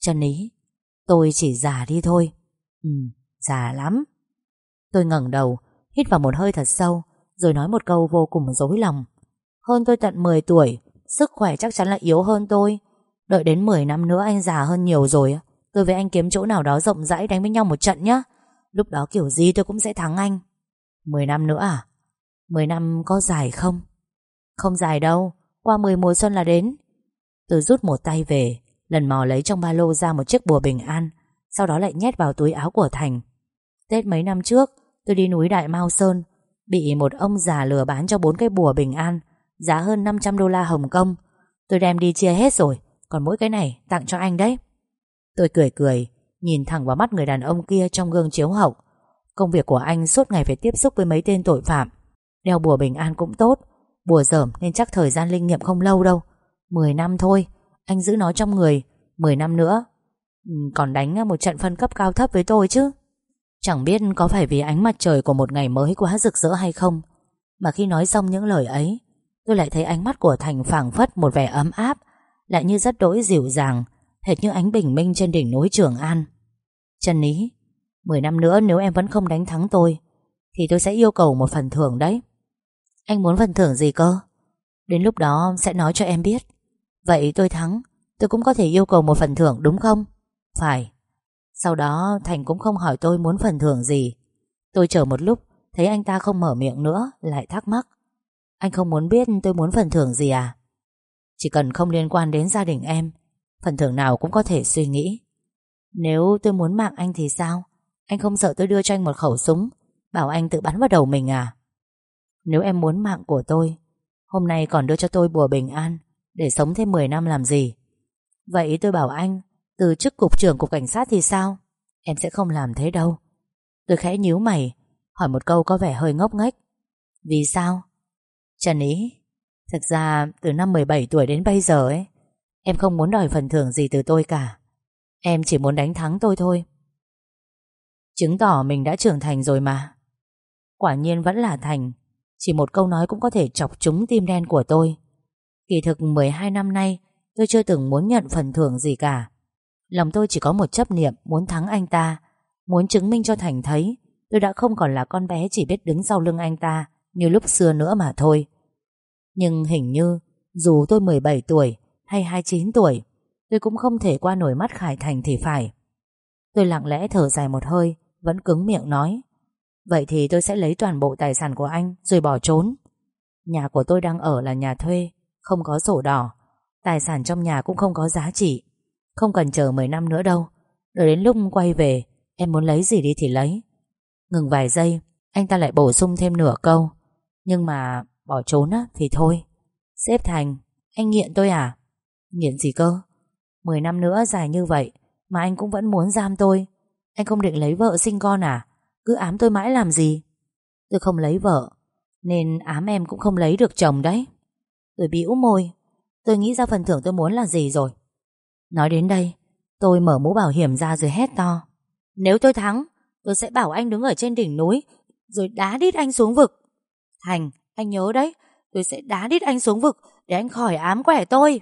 A: Chân ý, Tôi chỉ già đi thôi. Ừ già lắm. Tôi ngẩng đầu, Hít vào một hơi thật sâu, Rồi nói một câu vô cùng dối lòng. Hơn tôi tận 10 tuổi Sức khỏe chắc chắn là yếu hơn tôi. Đợi đến 10 năm nữa anh già hơn nhiều rồi Tôi với anh kiếm chỗ nào đó rộng rãi đánh với nhau một trận nhé Lúc đó kiểu gì tôi cũng sẽ thắng anh. 10 năm nữa à? 10 năm có dài không? Không dài đâu. Qua 10 mùa xuân là đến. Tôi rút một tay về, Lần mò lấy trong ba lô ra một chiếc bùa bình an, Sau đó lại nhét vào túi áo của Thành. Tết mấy năm trước, Tôi đi núi Đại Mao Sơn, Bị một ông già lừa bán cho bốn cái bùa bình an Giá hơn 500 đô la Hồng Kông. Tôi đem đi chia hết rồi, Còn mỗi cái này tặng cho anh đấy. Tôi cười cười, Nhìn thẳng vào mắt người đàn ông kia trong gương chiếu hậu. Công việc của anh suốt ngày phải tiếp xúc với mấy tên tội phạm. Đeo bùa bình an cũng tốt. Bùa dởm nên chắc thời gian linh nghiệm không lâu đâu. 10 năm thôi, Anh giữ nó trong người. 10 năm nữa. Ừ, còn đánh một trận phân cấp cao thấp với tôi chứ. Chẳng biết có phải vì ánh mặt trời của một ngày mới quá rực rỡ hay không. Mà khi nói xong những lời ấy Tôi lại thấy ánh mắt của Thành phảng phất một vẻ ấm áp, Lại như rất đỗi dịu dàng, Hệt như ánh bình minh trên đỉnh núi Trường An. Trần Ý Mười năm nữa nếu em vẫn không đánh thắng tôi, Thì tôi sẽ yêu cầu một phần thưởng đấy. Anh muốn phần thưởng gì cơ? Đến lúc đó sẽ nói cho em biết. Vậy tôi thắng, Tôi cũng có thể yêu cầu một phần thưởng đúng không? Phải. Sau đó Thành cũng không hỏi tôi muốn phần thưởng gì. Tôi chờ một lúc, Thấy anh ta không mở miệng nữa, Lại thắc mắc. Anh không muốn biết tôi muốn phần thưởng gì à? Chỉ cần không liên quan đến gia đình em, Phần thưởng nào cũng có thể suy nghĩ. Nếu tôi muốn mạng anh thì sao? Anh không sợ tôi đưa cho anh một khẩu súng, Bảo anh tự bắn vào đầu mình à? Nếu em muốn mạng của tôi, Hôm nay còn đưa cho tôi bùa bình an Để sống thêm 10 năm làm gì? Vậy tôi bảo anh, Từ chức cục trưởng cục cảnh sát thì sao? Em sẽ không làm thế đâu. Tôi khẽ nhíu mày, Hỏi một câu có vẻ hơi ngốc nghếch. Vì sao? Trần Ý, Thực ra từ năm 17 tuổi đến bây giờ ấy, Em không muốn đòi phần thưởng gì từ tôi cả. Em chỉ muốn đánh thắng tôi thôi. Chứng tỏ mình đã trưởng thành rồi mà. Quả nhiên vẫn là thành, Chỉ một câu nói cũng có thể chọc trúng tim đen của tôi. Kỳ thực 12 năm nay, Tôi chưa từng muốn nhận phần thưởng gì cả. Lòng tôi chỉ có một chấp niệm, Muốn thắng anh ta, Muốn chứng minh cho Thành thấy Tôi đã không còn là con bé chỉ biết đứng sau lưng anh ta Như lúc xưa nữa mà thôi. Nhưng hình như, Dù tôi 17 tuổi hay 29 tuổi, Tôi cũng không thể qua nổi mắt Khải Thành thì phải. Tôi lặng lẽ thở dài một hơi, Vẫn cứng miệng nói, Vậy thì tôi sẽ lấy toàn bộ tài sản của anh Rồi bỏ trốn. Nhà của tôi đang ở là nhà thuê, Không có sổ đỏ. Tài sản trong nhà cũng không có giá trị. Không cần chờ 10 năm nữa đâu. Đợi đến lúc quay về, Em muốn lấy gì đi thì lấy. Ngừng vài giây, Anh ta lại bổ sung thêm nửa câu, Nhưng mà bỏ trốn á thì thôi. Xếp Thành Anh nghiện tôi à? Nghiện gì cơ? 10 năm nữa dài như vậy Mà anh cũng vẫn muốn giam tôi. Anh không định lấy vợ sinh con à? Cứ ám tôi mãi làm gì? Tôi không lấy vợ Nên ám em cũng không lấy được chồng đấy. Tôi bĩu môi. Tôi nghĩ ra phần thưởng tôi muốn là gì rồi? Nói đến đây Tôi mở mũ bảo hiểm ra rồi hét to. Nếu tôi thắng Tôi sẽ bảo anh đứng ở trên đỉnh núi Rồi đá đít anh xuống vực. Thành, anh nhớ đấy, Tôi sẽ đá đít anh xuống vực Để anh khỏi ám quẻ tôi.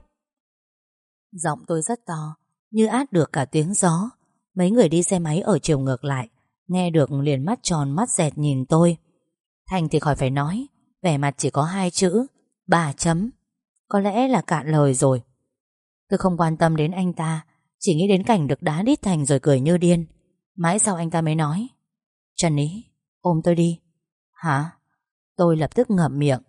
A: Giọng tôi rất to, Như át được cả tiếng gió. Mấy người đi xe máy ở chiều ngược lại, Nghe được liền mắt tròn mắt dẹt nhìn tôi. Thành thì khỏi phải nói, Vẻ mặt chỉ có hai chữ, bà chấm. Có lẽ là cạn lời rồi. Tôi không quan tâm đến anh ta, Chỉ nghĩ đến cảnh được đá đít Thành rồi cười như điên. Mãi sau anh ta mới nói, Trần Ý, ôm tôi đi. Hả? Tôi lập tức ngậm miệng.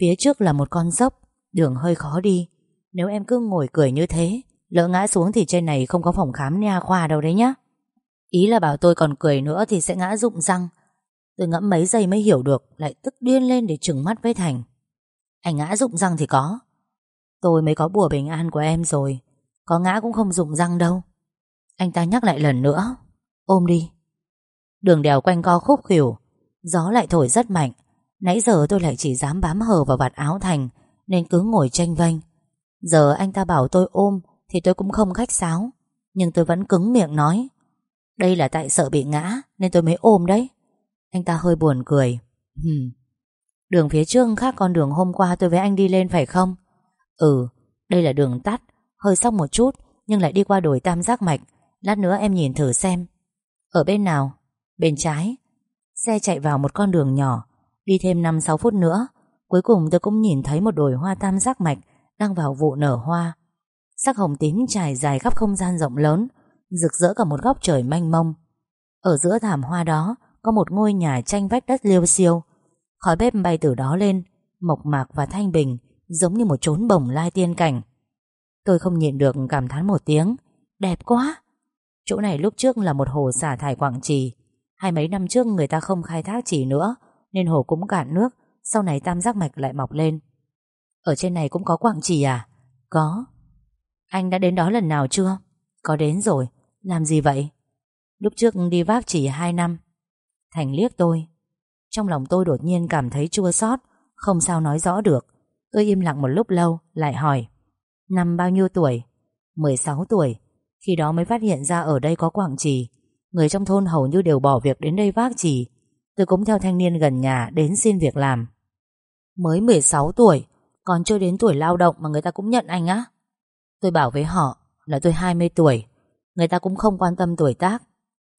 A: Phía trước là một con dốc, Đường hơi khó đi. Nếu em cứ ngồi cười như thế, Lỡ ngã xuống thì trên này không có phòng khám nha khoa đâu đấy nhá. Ý là bảo tôi còn cười nữa Thì sẽ ngã rụng răng. Tôi ngẫm mấy giây mới hiểu được, Lại tức điên lên để trừng mắt với Thành. Anh ngã rụng răng thì có. Tôi mới có bùa bình an của em rồi, Có ngã cũng không rụng răng đâu. Anh ta nhắc lại lần nữa. Ôm đi. Đường đèo quanh co khúc khỉu Gió lại thổi rất mạnh. Nãy giờ tôi lại chỉ dám bám hờ vào vạt áo Thành, Nên cứ ngồi tranh vênh. Giờ anh ta bảo tôi ôm Thì tôi cũng không khách sáo, Nhưng tôi vẫn cứng miệng nói, Đây là tại sợ bị ngã Nên tôi mới ôm đấy. Anh ta hơi buồn cười, Hừm, Đường phía trước khác con đường hôm qua tôi với anh đi lên phải không? Ừ Đây là đường tắt, Hơi sóc một chút Nhưng lại đi qua đồi tam giác mạch, Lát nữa em nhìn thử xem. Ở bên nào? Bên trái. Xe chạy vào một con đường nhỏ Đi thêm 5-6 phút nữa, Cuối cùng tôi cũng nhìn thấy một đồi hoa tam giác mạch Đang vào vụ nở hoa. Sắc hồng tím trải dài khắp không gian rộng lớn, Rực rỡ cả một góc trời manh mông. Ở giữa thảm hoa đó Có một ngôi nhà tranh vách đất liêu siêu Khói bếp bay từ đó lên, Mộc mạc và thanh bình, Giống như một chốn bồng lai tiên cảnh. Tôi không nhịn được cảm thán một tiếng, Đẹp quá! Chỗ này lúc trước là một hồ xả thải Quảng Trì, Hai mấy năm trước người ta không khai thác chỉ nữa nên hồ cũng cạn nước, Sau này tam giác mạch lại mọc lên. Ở trên này cũng có Quảng Trì à? Có. Anh đã đến đó lần nào chưa? Có đến rồi. Làm gì vậy? Lúc trước đi vác chỉ 2 năm. Thành liếc tôi. Trong lòng tôi đột nhiên cảm thấy chua xót, Không sao nói rõ được. Tôi im lặng một lúc lâu, Lại hỏi. Năm bao nhiêu tuổi? 16 tuổi. Khi đó mới phát hiện ra ở đây có Quảng Trì. Người trong thôn hầu như đều bỏ việc đến đây vác trì. Tôi cũng theo thanh niên gần nhà Đến xin việc làm. Mới 16 tuổi Còn chưa đến tuổi lao động mà người ta cũng nhận anh á. Tôi bảo với họ Là tôi 20 tuổi Người ta cũng không quan tâm tuổi tác.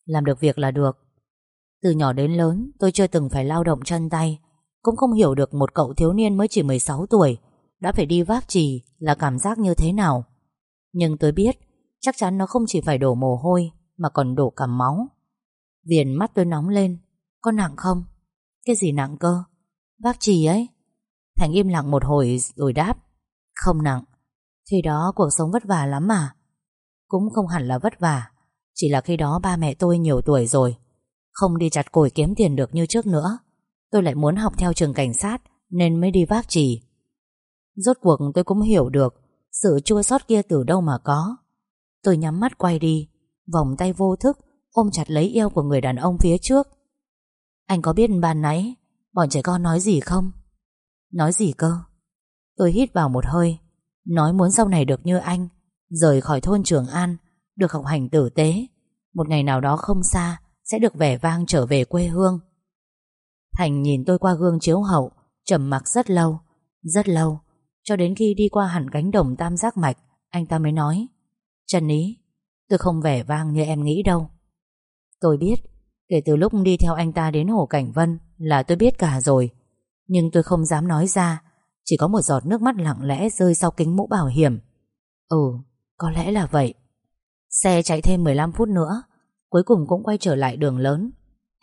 A: Làm được việc là được. Từ nhỏ đến lớn tôi chưa từng phải lao động chân tay Cũng không hiểu được một cậu thiếu niên mới chỉ 16 tuổi Đã phải đi vác trì Là cảm giác như thế nào. Nhưng tôi biết Chắc chắn nó không chỉ phải đổ mồ hôi mà còn đổ cả máu. Viền mắt tôi nóng lên, có nặng không? Cái gì nặng cơ? Bác trì ấy. Thành im lặng một hồi rồi đáp, không nặng. Khi đó cuộc sống vất vả lắm mà. Cũng không hẳn là vất vả, chỉ là khi đó ba mẹ tôi nhiều tuổi rồi. Không đi chặt củi kiếm tiền được như trước nữa. Tôi lại muốn học theo trường cảnh sát nên mới đi vác trì. Rốt cuộc tôi cũng hiểu được sự chua xót kia từ đâu mà có. Tôi nhắm mắt quay đi Vòng tay vô thức Ôm chặt lấy eo của người đàn ông phía trước anh có biết ban nãy Bọn trẻ con nói gì không? Nói gì cơ? Tôi hít vào một hơi, Nói muốn sau này được như anh, Rời khỏi thôn Trường An, Được học hành tử tế. Một ngày nào đó không xa, Sẽ được vẻ vang trở về quê hương. Thành nhìn tôi qua gương chiếu hậu, trầm mặc rất lâu Rất lâu, Cho đến khi đi qua hẳn cánh đồng tam giác mạch, Anh ta mới nói, Trần Ý, Tôi không vẻ vang như em nghĩ đâu. Tôi biết Kể từ lúc đi theo anh ta đến Hồ Cảnh Vân Là tôi biết cả rồi. Nhưng tôi không dám nói ra, Chỉ có một giọt nước mắt lặng lẽ rơi sau kính mũ bảo hiểm. Ừ Có lẽ là vậy. Xe chạy thêm 15 phút nữa, Cuối cùng cũng quay trở lại đường lớn.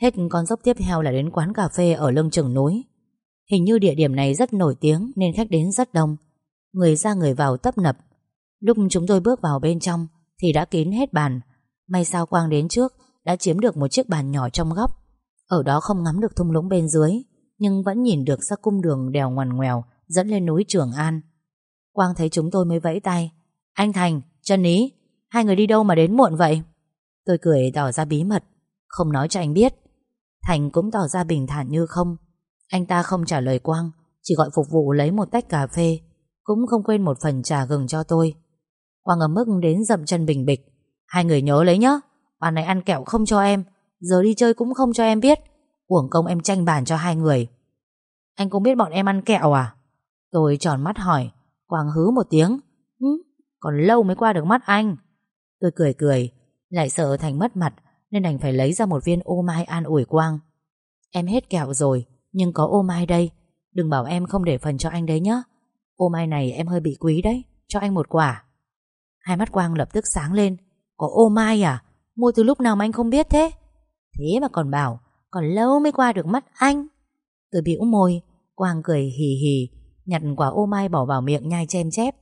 A: Hết con dốc tiếp theo là đến quán cà phê Ở lưng chừng núi. Hình như địa điểm này rất nổi tiếng Nên khách đến rất đông. Người ra người vào tấp nập. Lúc chúng tôi bước vào bên trong Thì đã kín hết bàn. May sao Quang đến trước đã chiếm được một chiếc bàn nhỏ trong góc. Ở đó không ngắm được thung lũng bên dưới Nhưng vẫn nhìn được ra cung đường đèo ngoằn ngoèo Dẫn lên núi Trường An. Quang thấy chúng tôi mới vẫy tay. Anh Thành, Trân Ý Hai người đi đâu mà đến muộn vậy? Tôi cười tỏ ra bí mật Không nói cho anh biết. Thành cũng tỏ ra bình thản như không. Anh ta không trả lời Quang Chỉ gọi phục vụ lấy một tách cà phê Cũng không quên một phần trà gừng cho tôi. Quang ấm mức đến dậm chân bình bịch. Hai người nhớ lấy nhá. Bàn này ăn kẹo không cho em Giờ đi chơi cũng không cho em biết. Uổng công em tranh bàn cho hai người. Anh cũng biết bọn em ăn kẹo à? Tôi tròn mắt hỏi Quang hứ một tiếng. Hứ, Còn lâu mới qua được mắt anh. Tôi cười cười Lại sợ Thành mất mặt Nên đành phải lấy ra một viên ô mai an ủi Quang. Em hết kẹo rồi Nhưng có ô mai đây. Đừng bảo em không để phần cho anh đấy nhá. Ô mai này em hơi bị quý đấy Cho anh một quả. Hai mắt Quang lập tức sáng lên. Có ô mai à? Mua từ lúc nào mà anh không biết thế? Thế mà còn bảo, Còn lâu mới qua được mắt anh. Tôi bĩu môi Quang cười hì hì, Nhặt quả ô mai bỏ vào miệng nhai chem chép.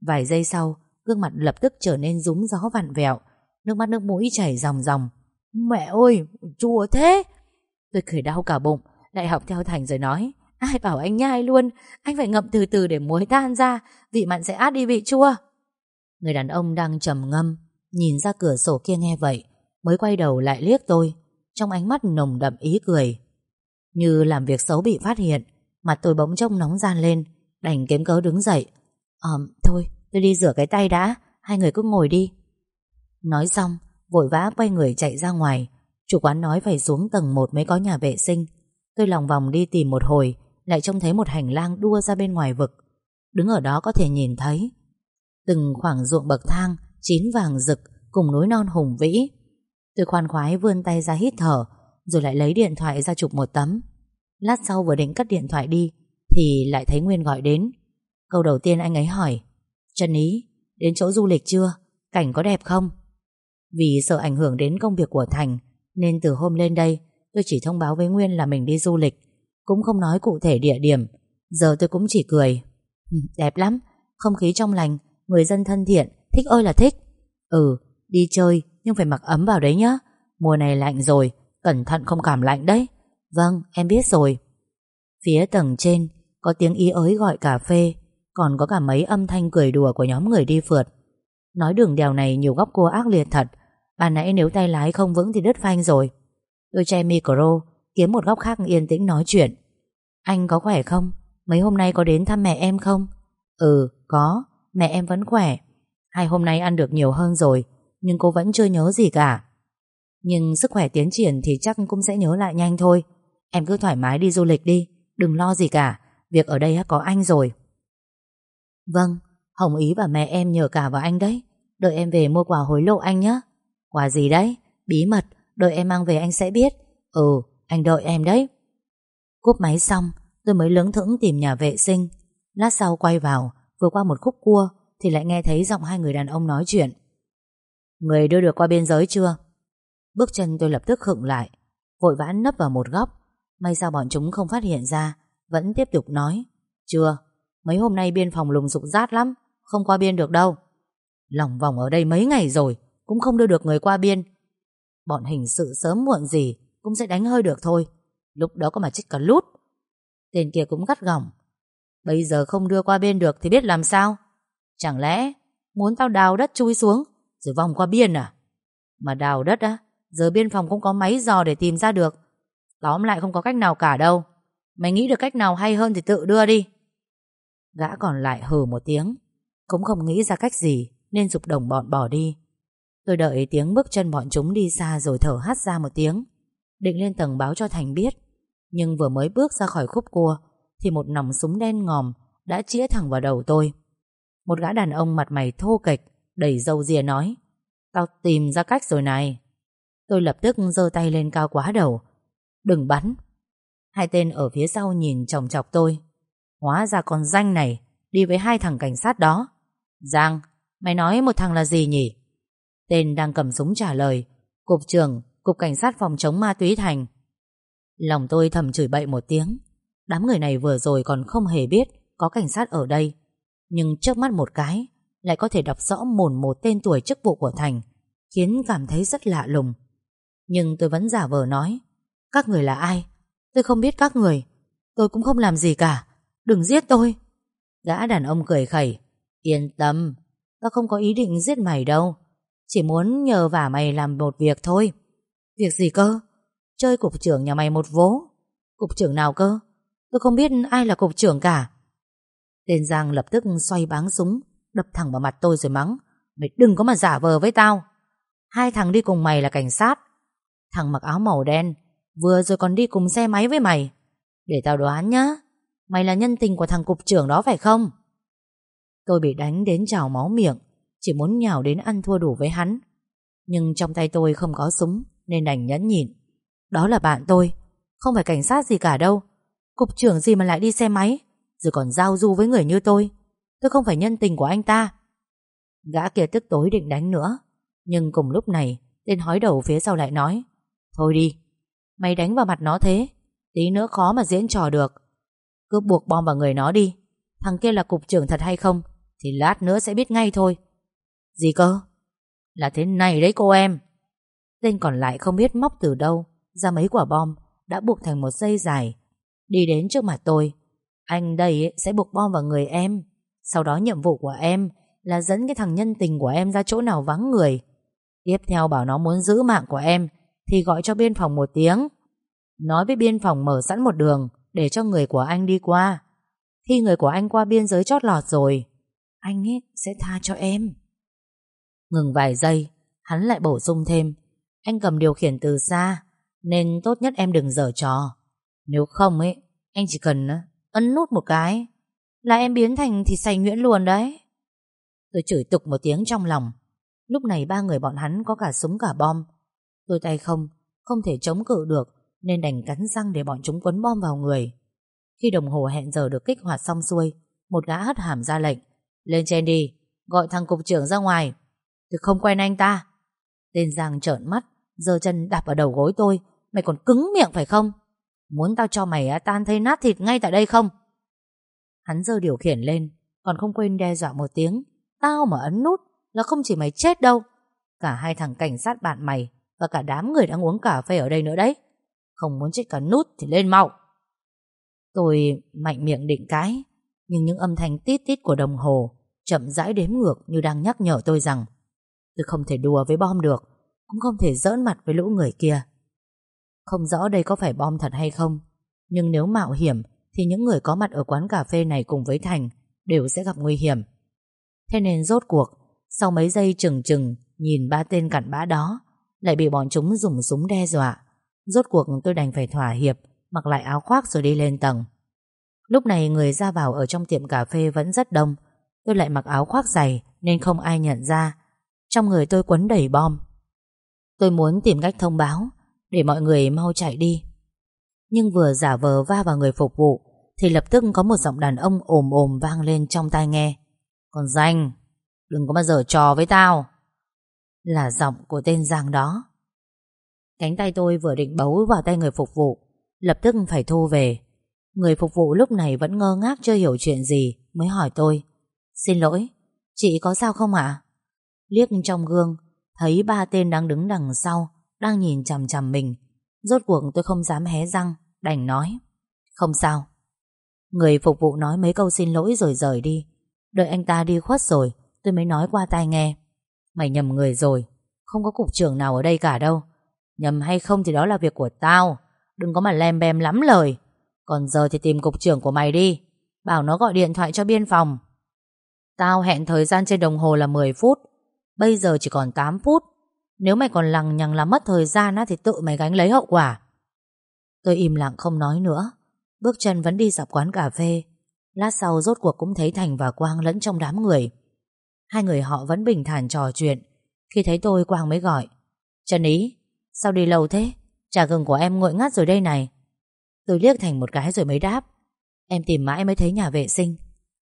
A: Vài giây sau, Gương mặt lập tức trở nên rúng gió vặn vẹo, Nước mắt nước mũi chảy ròng ròng. Mẹ ơi chua thế! Tôi cười đau cả bụng Lại học theo Thành rồi nói, Ai bảo anh nhai luôn? Anh phải ngậm từ từ để muối tan ra, Vị mặn sẽ át đi vị chua. Người đàn ông đang trầm ngâm Nhìn ra cửa sổ kia nghe vậy, Mới quay đầu lại liếc tôi. Trong ánh mắt nồng đậm ý cười. Như làm việc xấu bị phát hiện, Mặt tôi bỗng trông nóng gian lên, Đành kiếm cớ đứng dậy. Ờm, thôi, tôi đi rửa cái tay đã, Hai người cứ ngồi đi. Nói xong, vội vã quay người chạy ra ngoài. Chủ quán nói phải xuống tầng 1 mới có nhà vệ sinh. Tôi lòng vòng đi tìm một hồi, Lại trông thấy một hành lang đua ra bên ngoài vực. Đứng ở đó có thể nhìn thấy. Từng khoảng ruộng bậc thang Chín vàng rực cùng núi non hùng vĩ Tôi khoan khoái vươn tay ra hít thở Rồi lại lấy điện thoại ra chụp một tấm Lát sau vừa định cất điện thoại đi Thì lại thấy Nguyên gọi đến Câu đầu tiên anh ấy hỏi Trần Ý, đến chỗ du lịch chưa? Cảnh có đẹp không? Vì sợ ảnh hưởng đến công việc của Thành Nên từ hôm lên đây Tôi chỉ thông báo với Nguyên là mình đi du lịch Cũng không nói cụ thể địa điểm Giờ tôi cũng chỉ cười ừ, Đẹp lắm, không khí trong lành Người dân thân thiện, thích ơi là thích. Ừ, đi chơi Nhưng phải mặc ấm vào đấy nhá. Mùa này lạnh rồi, cẩn thận không cảm lạnh đấy. Vâng, em biết rồi. Phía tầng trên Có tiếng ý ới gọi cà phê Còn có cả mấy âm thanh cười đùa của nhóm người đi phượt. Nói đường đèo này nhiều góc cua ác liệt thật. Bà nãy nếu tay lái không vững thì đứt phanh rồi. Tôi che micro Kiếm một góc khác yên tĩnh nói chuyện. Anh có khỏe không? Mấy hôm nay có đến thăm mẹ em không? Ừ, có. Mẹ em vẫn khỏe. Hai hôm nay ăn được nhiều hơn rồi, Nhưng cô vẫn chưa nhớ gì cả. Nhưng sức khỏe tiến triển thì chắc cũng sẽ nhớ lại nhanh thôi. Em cứ thoải mái đi du lịch đi, Đừng lo gì cả, Việc ở đây có anh rồi. Vâng Hồng Ý và mẹ em nhờ cả vào anh đấy. Đợi em về mua quà hối lộ anh nhé Quà gì đấy? Bí mật, Đợi em mang về anh sẽ biết. Ừ anh đợi em đấy. Cúp máy xong, tôi mới lững thững tìm nhà vệ sinh. Lát sau quay vào, Vừa qua một khúc cua thì lại nghe thấy giọng hai người đàn ông nói chuyện. Người đưa được qua biên giới chưa? Bước chân tôi lập tức khựng lại Vội vã nấp vào một góc. May sao bọn chúng không phát hiện ra Vẫn tiếp tục nói Chưa, mấy hôm nay biên phòng lùng rục rát lắm Không qua biên được đâu. Lòng vòng ở đây mấy ngày rồi Cũng không đưa được người qua biên. Bọn hình sự sớm muộn gì Cũng sẽ đánh hơi được thôi Lúc đó có mà chích cả lút. Tên kia cũng gắt gỏng Bây giờ không đưa qua biên được thì biết làm sao? Chẳng lẽ Muốn tao đào đất chui xuống, Rồi vòng qua biên à? Mà đào đất á, Giờ biên phòng cũng có máy dò để tìm ra được. Tóm lại không có cách nào cả đâu. Mày nghĩ được cách nào hay hơn thì tự đưa đi. Gã còn lại hừ một tiếng, Cũng không nghĩ ra cách gì Nên dục đồng bọn bỏ đi. Tôi đợi tiếng bước chân bọn chúng đi xa Rồi thở hắt ra một tiếng, Định lên tầng báo cho Thành biết. Nhưng vừa mới bước ra khỏi khúc cua Thì một nòng súng đen ngòm Đã chĩa thẳng vào đầu tôi. Một gã đàn ông mặt mày thô kệch Đẩy dâu rìa nói, Tao tìm ra cách rồi này. Tôi lập tức giơ tay lên cao quá đầu. Đừng bắn. Hai tên ở phía sau nhìn chồng chọc tôi. Hóa ra con danh này Đi với hai thằng cảnh sát đó. Giang, Mày nói một thằng là gì nhỉ? Tên đang cầm súng trả lời, Cục trưởng, Cục Cảnh sát phòng chống ma túy thành. Lòng tôi thầm chửi bậy một tiếng. Đám người này vừa rồi còn không hề biết Có cảnh sát ở đây. Nhưng trước mắt một cái, Lại có thể đọc rõ mồn một tên tuổi chức vụ của Thành, Khiến cảm thấy rất lạ lùng. Nhưng tôi vẫn giả vờ nói, Các người là ai? Tôi không biết các người. Tôi cũng không làm gì cả. Đừng giết tôi. Gã đàn ông cười khẩy, Yên tâm, Tao không có ý định giết mày đâu. Chỉ muốn nhờ vả mày làm một việc thôi. Việc gì cơ? Chơi cục trưởng nhà mày một vố. Cục trưởng nào cơ? Tôi không biết ai là cục trưởng cả. Tên Giang lập tức xoay báng súng, Đập thẳng vào mặt tôi rồi mắng, Mày đừng có mà giả vờ với tao. Hai thằng đi cùng mày là cảnh sát. Thằng mặc áo màu đen, Vừa rồi còn đi cùng xe máy với mày. Để tao đoán nhá, Mày là nhân tình của thằng cục trưởng đó phải không? Tôi bị đánh đến trào máu miệng, Chỉ muốn nhào đến ăn thua đủ với hắn. Nhưng trong tay tôi không có súng, Nên đành nhẫn nhịn. Đó là bạn tôi, Không phải cảnh sát gì cả đâu. Cục trưởng gì mà lại đi xe máy? Rồi còn giao du với người như tôi. Tôi không phải nhân tình của anh ta. Gã kia tức tối định đánh nữa. Nhưng cùng lúc này, Tên hói đầu phía sau lại nói, Thôi đi, Mày đánh vào mặt nó thế, Tí nữa khó mà diễn trò được. Cứ buộc bom vào người nó đi, Thằng kia là cục trưởng thật hay không, Thì lát nữa sẽ biết ngay thôi. Gì cơ? Là thế này đấy cô em. Tên còn lại không biết móc từ đâu, Ra mấy quả bom, Đã buộc thành một dây dài, Đi đến trước mặt tôi anh đây sẽ buộc bom vào người em. Sau đó nhiệm vụ của em Là dẫn cái thằng nhân tình của em ra chỗ nào vắng người. Tiếp theo bảo nó muốn giữ mạng của em, Thì gọi cho biên phòng một tiếng. Nói với biên phòng mở sẵn một đường Để cho người của anh đi qua. Khi người của anh qua biên giới chót lọt rồi. Anh ấy sẽ tha cho em. Ngừng vài giây, Hắn lại bổ sung thêm. Anh cầm điều khiển từ xa, Nên tốt nhất em đừng dở trò. Nếu không ấy, Anh chỉ cần ấn nút một cái. Là em biến thành thì say nhuyễn luôn đấy. Tôi chửi tục một tiếng trong lòng. Lúc này ba người bọn hắn có cả súng cả bom. Tôi tay không Không thể chống cự được, Nên đành cắn răng để bọn chúng quấn bom vào người. Khi đồng hồ hẹn giờ được kích hoạt xong xuôi, Một gã hất hàm ra lệnh. Lên trên đi, Gọi thằng cục trưởng ra ngoài. Tôi không quen anh ta. Tên Giang trợn mắt, giơ chân đạp vào đầu gối tôi. Mày còn cứng miệng phải không? Muốn tao cho mày tan thây nát thịt ngay tại đây không? Hắn giơ điều khiển lên, Còn không quên đe dọa một tiếng. Tao mà ấn nút là không chỉ mày chết đâu. Cả hai thằng cảnh sát bạn mày Và cả đám người đang uống cà phê ở đây nữa đấy. Không muốn chết cả nút thì lên mau. Tôi mạnh miệng định cái Nhưng những âm thanh tít tít của đồng hồ Chậm rãi đếm ngược như đang nhắc nhở tôi rằng, Tôi không thể đùa với bom được, Cũng không thể giỡn mặt với lũ người kia. Không rõ đây có phải bom thật hay không. Nhưng nếu mạo hiểm, Thì những người có mặt ở quán cà phê này cùng với Thành Đều sẽ gặp nguy hiểm. Thế nên rốt cuộc, Sau mấy giây chừng chừng Nhìn ba tên cặn bã đó, Lại bị bọn chúng dùng súng đe dọa. Rốt cuộc tôi đành phải thỏa hiệp, Mặc lại áo khoác rồi đi lên tầng. Lúc này người ra vào ở trong tiệm cà phê vẫn rất đông. Tôi lại mặc áo khoác dày Nên không ai nhận ra. Trong người tôi quấn đầy bom. Tôi muốn tìm cách thông báo. Để mọi người mau chạy đi. Nhưng vừa giả vờ va vào người phục vụ Thì lập tức có một giọng đàn ông ồm ồm vang lên trong tai nghe. Còn danh Đừng có bao giờ trò với tao. Là giọng của tên Giang đó. Cánh tay tôi vừa định bấu vào tay người phục vụ Lập tức phải thu về. Người phục vụ lúc này vẫn ngơ ngác chưa hiểu chuyện gì Mới hỏi tôi Xin lỗi, chị có sao không ạ? Liếc trong gương Thấy ba tên đang đứng đằng sau đang nhìn chằm chằm mình. Rốt cuộc tôi không dám hé răng, Đành nói, Không sao. Người phục vụ nói mấy câu xin lỗi rồi rời đi. Đợi anh ta đi khuất rồi, Tôi mới nói qua tai nghe, Mày nhầm người rồi, Không có cục trưởng nào ở đây cả đâu. Nhầm hay không thì đó là việc của tao, Đừng có mà lem bem lắm lời. Còn giờ thì tìm cục trưởng của mày đi, Bảo nó gọi điện thoại cho biên phòng. Tao hẹn thời gian trên đồng hồ là 10 phút, Bây giờ chỉ còn 8 phút. Nếu mày còn lằng nhằng làm mất thời gian á, Thì tự mày gánh lấy hậu quả. Tôi im lặng không nói nữa. Bước chân vẫn đi dọc quán cà phê. Lát sau rốt cuộc cũng thấy Thành và Quang lẫn trong đám người. Hai người họ vẫn bình thản trò chuyện. Khi thấy tôi Quang mới gọi. Trần Ý Sao đi lâu thế? Trà gừng của em nguội ngắt rồi đây này. Tôi liếc Thành một cái rồi mới đáp. Em tìm mãi mới thấy nhà vệ sinh.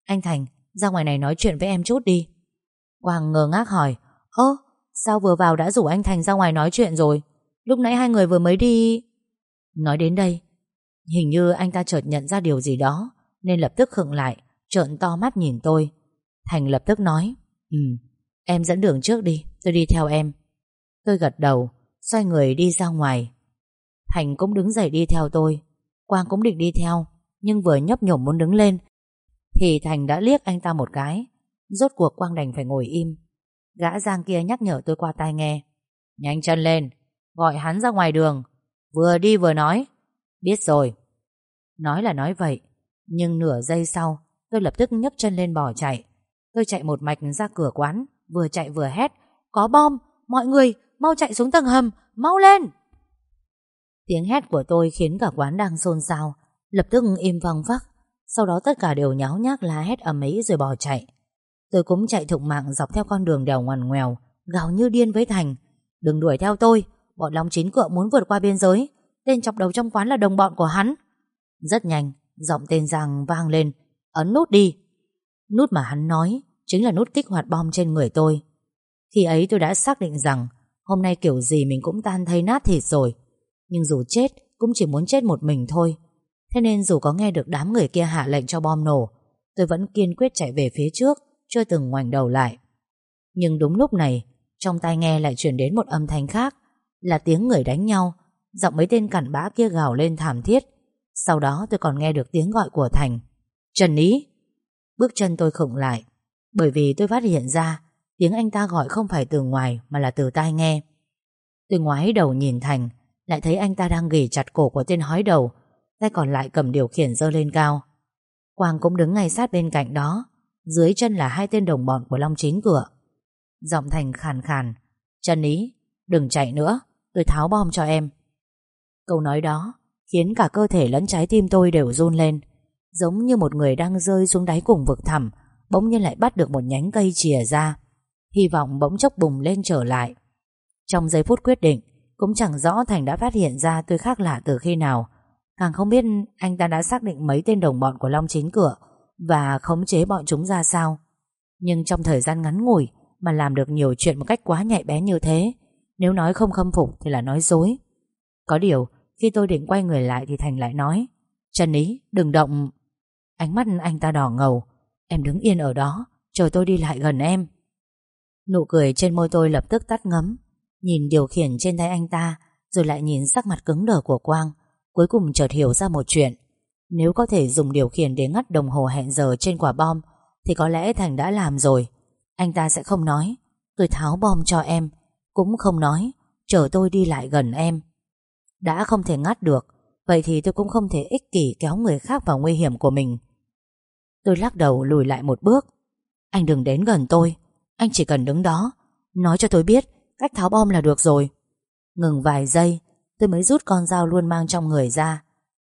A: Anh Thành ra ngoài này nói chuyện với em chút đi. Quang ngơ ngác hỏi Ơ sao vừa vào đã rủ anh Thành ra ngoài nói chuyện rồi Lúc nãy hai người vừa mới đi Nói đến đây Hình như anh ta chợt nhận ra điều gì đó Nên lập tức khựng lại Trợn to mắt nhìn tôi Thành lập tức nói Ừ, em dẫn đường trước đi, tôi đi theo em. Tôi gật đầu, xoay người đi ra ngoài. Thành cũng đứng dậy đi theo tôi. Quang cũng định đi theo, nhưng vừa nhấp nhổm muốn đứng lên, thì Thành đã liếc anh ta một cái. Rốt cuộc Quang đành phải ngồi im. Gã Giang kia nhắc nhở tôi qua tai nghe. Nhanh chân lên, gọi hắn ra ngoài đường. Vừa đi vừa nói. Biết rồi. Nói là nói vậy, nhưng nửa giây sau, tôi lập tức nhấc chân lên bỏ chạy. Tôi chạy một mạch ra cửa quán, vừa chạy vừa hét. Có bom, mọi người, mau chạy xuống tầng hầm, mau lên! Tiếng hét của tôi khiến cả quán đang xôn xao, lập tức im vang vắc. Sau đó tất cả đều nháo nhác la hét ầm ĩ rồi bỏ chạy. Tôi cũng chạy thục mạng dọc theo con đường đèo ngoằn ngoèo, gào như điên với Thành. Đừng đuổi theo tôi, bọn Long Chín Cựa muốn vượt qua biên giới. Tên chọc đầu trong quán là đồng bọn của hắn. Rất nhanh, giọng tên Giang vang lên, ấn nút đi. Nút mà hắn nói chính là nút kích hoạt bom trên người tôi. Khi ấy tôi đã xác định rằng hôm nay kiểu gì mình cũng tan thây nát thịt rồi. Nhưng dù chết cũng chỉ muốn chết một mình thôi. Thế nên dù có nghe được đám người kia hạ lệnh cho bom nổ, tôi vẫn kiên quyết chạy về phía trước, chưa từng ngoảnh đầu lại. Nhưng đúng lúc này, trong tai nghe lại chuyển đến một âm thanh khác, là tiếng người đánh nhau, giọng mấy tên cặn bã kia gào lên thảm thiết. Sau đó tôi còn nghe được tiếng gọi của Thành. Trần Ý! Bước chân tôi khựng lại, bởi vì tôi phát hiện ra tiếng anh ta gọi không phải từ ngoài mà là từ tai nghe. Tôi ngoái đầu nhìn Thành, lại thấy anh ta đang ghì chặt cổ của tên hói đầu, tay còn lại cầm điều khiển dơ lên cao. Quang cũng đứng ngay sát bên cạnh đó, dưới chân là hai tên đồng bọn của Long Chính cửa. Giọng Thành khàn khàn, Trần Ý, đừng chạy nữa, tôi tháo bom cho em. Câu nói đó khiến cả cơ thể lẫn trái tim tôi đều run lên, giống như một người đang rơi xuống đáy cùng vực thẳm, bỗng nhiên lại bắt được một nhánh cây chìa ra. Hy vọng bỗng chốc bùng lên trở lại. Trong giây phút quyết định, cũng chẳng rõ Thành đã phát hiện ra tôi khác lạ từ khi nào. Càng không biết anh ta đã xác định mấy tên đồng bọn của Long Chín Cửa và khống chế bọn chúng ra sao. Nhưng trong thời gian ngắn ngủi mà làm được nhiều chuyện một cách quá nhạy bén như thế, nếu nói không khâm phục thì là nói dối. Có điều, khi tôi định quay người lại thì Thành lại nói Trần Ý, đừng động. Ánh mắt anh ta đỏ ngầu. Em đứng yên ở đó, chờ tôi đi lại gần em. Nụ cười trên môi tôi lập tức tắt ngấm. Nhìn điều khiển trên tay anh ta, rồi lại nhìn sắc mặt cứng đờ của Quang. Cuối cùng chợt hiểu ra một chuyện. Nếu có thể dùng điều khiển để ngắt đồng hồ hẹn giờ trên quả bom, thì có lẽ Thành đã làm rồi. Anh ta sẽ không nói, tôi tháo bom cho em. Cũng không nói, chờ tôi đi lại gần em. Đã không thể ngắt được, vậy thì tôi cũng không thể ích kỷ kéo người khác vào nguy hiểm của mình. Tôi lắc đầu lùi lại một bước. Anh đừng đến gần tôi, anh chỉ cần đứng đó, nói cho tôi biết cách tháo bom là được rồi. Ngừng vài giây, tôi mới rút con dao luôn mang trong người ra.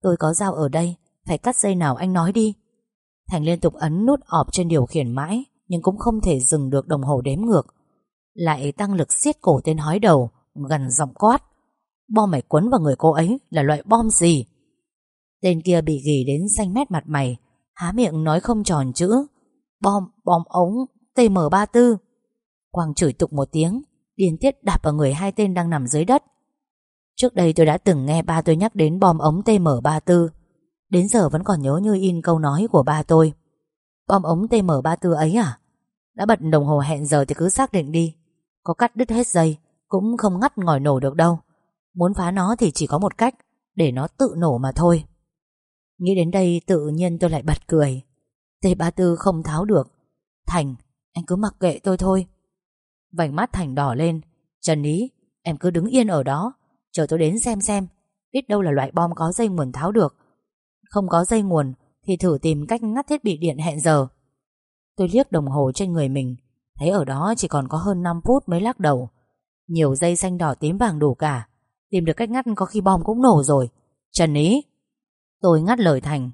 A: Tôi có dao ở đây, phải cắt dây nào anh nói đi. Thành liên tục ấn nút ọp trên điều khiển mãi, nhưng cũng không thể dừng được đồng hồ đếm ngược. Lại tăng lực siết cổ tên hói đầu, gần giọng quát. Bom mày quấn vào người cô ấy là loại bom gì? Tên kia bị ghì đến xanh mét mặt mày, há miệng nói không tròn chữ. Bom, bom ống, TM34. Quang chửi tục một tiếng, điên tiết đạp vào người hai tên đang nằm dưới đất. Trước đây tôi đã từng nghe ba tôi nhắc đến bom ống TM34. Đến giờ vẫn còn nhớ như in câu nói của ba tôi. Bom ống TM34 ấy à? Đã bật đồng hồ hẹn giờ thì cứ xác định đi. Có cắt đứt hết dây, cũng không ngắt ngòi nổ được đâu. Muốn phá nó thì chỉ có một cách, để nó tự nổ mà thôi. Nghĩ đến đây tự nhiên tôi lại bật cười. T34 không tháo được. Thành, anh cứ mặc kệ tôi thôi. Vành mắt Thành đỏ lên. Trần Ý, em cứ đứng yên ở đó, chờ tôi đến xem xem. Biết đâu là loại bom có dây nguồn tháo được. Không có dây nguồn thì thử tìm cách ngắt thiết bị điện hẹn giờ. Tôi liếc đồng hồ trên người mình, thấy ở đó chỉ còn có hơn 5 phút mới lắc đầu. Nhiều dây xanh đỏ tím vàng đủ cả. Tìm được cách ngắt có khi bom cũng nổ rồi. Trần Ý, Tôi ngắt lời Thành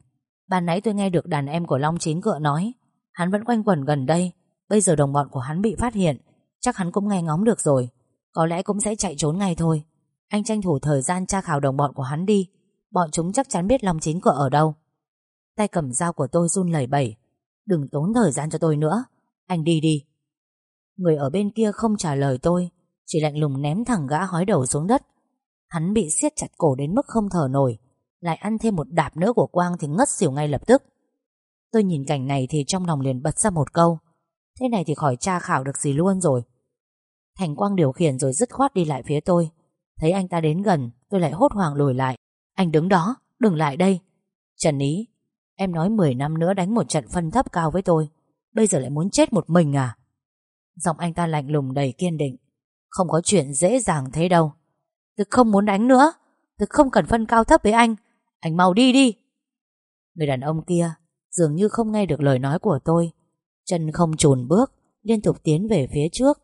A: Ban nãy tôi nghe được đàn em của Long Chín Cựa nói Hắn vẫn quanh quẩn gần đây Bây giờ đồng bọn của hắn bị phát hiện Chắc hắn cũng nghe ngóng được rồi Có lẽ cũng sẽ chạy trốn ngay thôi anh tranh thủ thời gian tra khảo đồng bọn của hắn đi. Bọn chúng chắc chắn biết Long Chín của ở đâu. Tay cầm dao của tôi run lẩy bẩy. Đừng tốn thời gian cho tôi nữa. Anh đi đi. Người ở bên kia không trả lời tôi, Chỉ lạnh lùng ném thẳng gã hói đầu xuống đất. Hắn bị siết chặt cổ đến mức không thở nổi, lại ăn thêm một đạp nữa của Quang thì ngất xỉu ngay lập tức. Tôi nhìn cảnh này thì trong lòng liền bật ra một câu. Thế này thì khỏi tra khảo được gì luôn rồi. Thành Quang điều khiển rồi dứt khoát đi lại phía tôi. Thấy anh ta đến gần Tôi lại hốt hoảng lùi lại. Anh đứng đó, đừng lại đây. Trần Ý, em nói 10 năm nữa đánh một trận phân thấp cao với tôi Bây giờ lại muốn chết một mình à? Giọng anh ta lạnh lùng đầy kiên định. Không có chuyện dễ dàng thế đâu. Tôi không muốn đánh nữa. Tôi không cần phân cao thấp với anh. Anh mau đi đi. Người đàn ông kia dường như không nghe được lời nói của tôi. Chân không trùn bước Liên tục tiến về phía trước.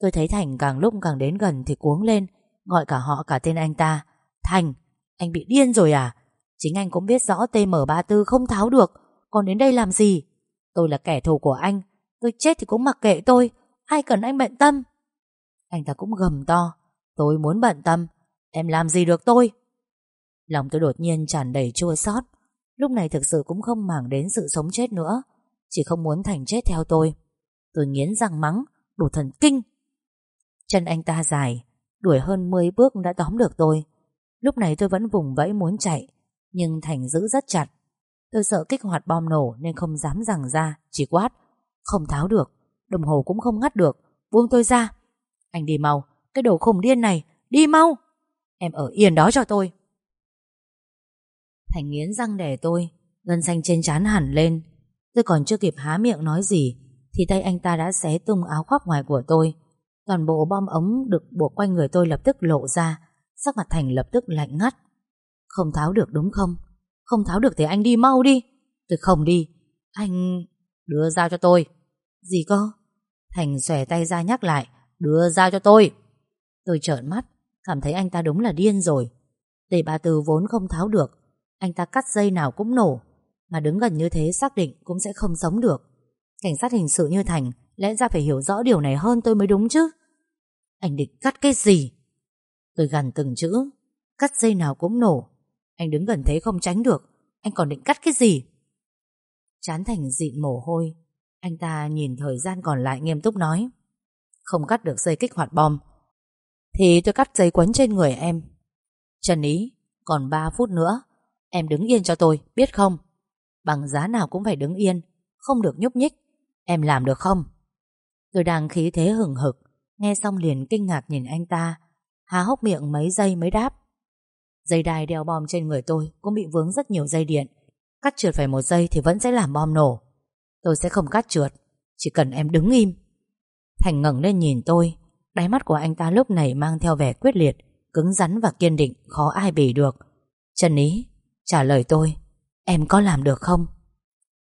A: Tôi thấy Thành càng lúc càng đến gần Thì cuống lên Gọi cả họ cả tên anh ta. Thành, anh bị điên rồi à? Chính anh cũng biết rõ TM34 không tháo được. Còn đến đây làm gì? Tôi là kẻ thù của anh. Tôi chết thì cũng mặc kệ tôi. Ai cần anh bận tâm? Anh ta cũng gầm to. Tôi muốn bận tâm. Em làm gì được tôi? Lòng tôi đột nhiên tràn đầy chua xót. Lúc này thực sự cũng không màng đến sự sống chết nữa. Chỉ không muốn Thành chết theo tôi. Tôi nghiến răng mắng Đủ thần kinh. Chân anh ta dài. Đuổi hơn 10 bước đã tóm được tôi. Lúc này tôi vẫn vùng vẫy muốn chạy, Nhưng Thành giữ rất chặt. Tôi sợ kích hoạt bom nổ Nên không dám rằng ra, Chỉ quát, Không tháo được, Đồng hồ cũng không ngắt được Buông tôi ra. Anh đi mau, Cái đồ khùng điên này, Đi mau! Em ở yên đó cho tôi. Thành nghiến răng đè tôi Gân xanh trên trán hẳn lên. Tôi còn chưa kịp há miệng nói gì, Thì tay anh ta đã xé tung áo khoác ngoài của tôi Toàn bộ bom ống được buộc quanh người tôi lập tức lộ ra, Sắc mặt Thành lập tức lạnh ngắt. Không tháo được đúng không? Không tháo được thì anh đi mau đi. Tôi không đi. Anh... Đưa dao cho tôi. Gì cơ? Thành xòe tay ra nhắc lại. Đưa dao cho tôi. Tôi trợn mắt, Cảm thấy anh ta đúng là điên rồi. Để bà từ vốn không tháo được, Anh ta cắt dây nào cũng nổ. Mà đứng gần như thế xác định cũng sẽ không sống được. Cảnh sát hình sự như Thành Lẽ ra phải hiểu rõ điều này hơn tôi mới đúng chứ. Anh định cắt cái gì? Tôi gần từng chữ. Cắt dây nào cũng nổ. Anh đứng gần thế không tránh được. Anh còn định cắt cái gì? Chán Thành dịn mồ hôi. Anh ta nhìn thời gian còn lại nghiêm túc nói. Không cắt được dây kích hoạt bom. Thì tôi cắt dây quấn trên người em. Trần Ý Còn 3 phút nữa. Em đứng yên cho tôi, biết không? Bằng giá nào cũng phải đứng yên. Không được nhúc nhích. Em làm được không? Tôi đang khí thế hừng hực. Nghe xong liền kinh ngạc nhìn anh ta Há hốc miệng mấy giây mới đáp. Dây đai đeo bom trên người tôi Cũng bị vướng rất nhiều dây điện. Cắt trượt phải một giây thì vẫn sẽ làm bom nổ. Tôi sẽ không cắt trượt Chỉ cần em đứng im. Thành ngẩng lên nhìn tôi Đáy mắt của anh ta lúc này mang theo vẻ quyết liệt Cứng rắn và kiên định Khó ai bỉ được. Trần Ý trả lời tôi Em có làm được không?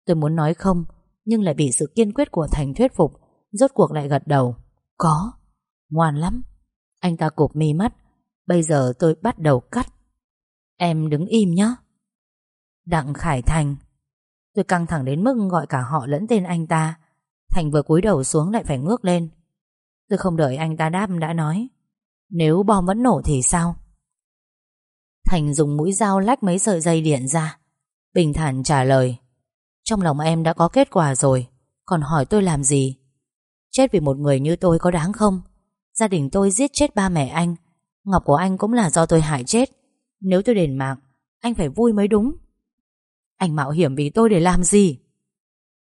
A: Tôi muốn nói không Nhưng lại bị sự kiên quyết của Thành thuyết phục Rốt cuộc lại gật đầu Có, ngoan lắm. Anh ta cụp mi mắt. Bây giờ tôi bắt đầu cắt. Em đứng im nhé Đặng Khải Thành. Tôi căng thẳng đến mức gọi cả họ lẫn tên anh ta. Thành vừa cúi đầu xuống lại phải ngước lên. Tôi không đợi anh ta đáp đã nói. Nếu bom vẫn nổ thì sao? Thành dùng mũi dao lách mấy sợi dây điện ra. Bình thản trả lời. Trong lòng em đã có kết quả rồi. Còn hỏi tôi làm gì? Chết vì một người như tôi có đáng không? Gia đình tôi giết chết ba mẹ anh. Ngọc của anh cũng là do tôi hại chết. Nếu tôi đền mạng, Anh phải vui mới đúng. Anh mạo hiểm vì tôi để làm gì?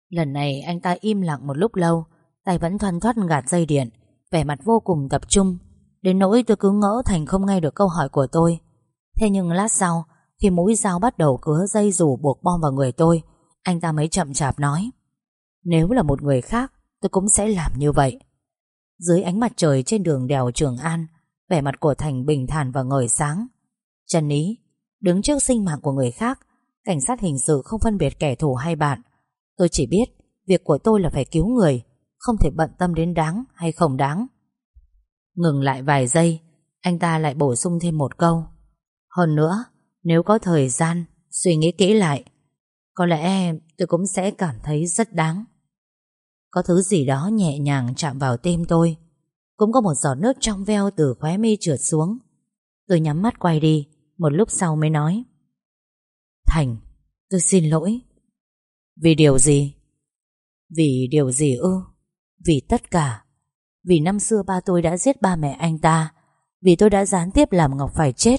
A: Lần này anh ta im lặng một lúc lâu, Tay vẫn thoăn thoắt gạt dây điện, Vẻ mặt vô cùng tập trung. Đến nỗi tôi cứ ngỡ Thành không nghe được câu hỏi của tôi. Thế nhưng lát sau, Khi mũi dao bắt đầu cứa dây rủ buộc bom vào người tôi, Anh ta mới chậm chạp nói, Nếu là một người khác, Tôi cũng sẽ làm như vậy. Dưới ánh mặt trời trên đường đèo Trường An, Vẻ mặt của Thành bình thản và ngời sáng. Trần Ý, Đứng trước sinh mạng của người khác, Cảnh sát hình sự không phân biệt kẻ thù hay bạn. Tôi chỉ biết Việc của tôi là phải cứu người, Không thể bận tâm đến đáng hay không đáng. Ngừng lại vài giây, Anh ta lại bổ sung thêm một câu. Hơn nữa, Nếu có thời gian, Suy nghĩ kỹ lại, Có lẽ tôi cũng sẽ cảm thấy rất đáng có thứ gì đó nhẹ nhàng chạm vào tim tôi. Cũng có một giọt nước trong veo từ khóe mi trượt xuống. Tôi nhắm mắt quay đi, Một lúc sau mới nói. Thành, Tôi xin lỗi. Vì điều gì? Vì điều gì ư? Vì tất cả. Vì năm xưa ba tôi đã giết ba mẹ anh ta. Vì tôi đã gián tiếp làm Ngọc phải chết.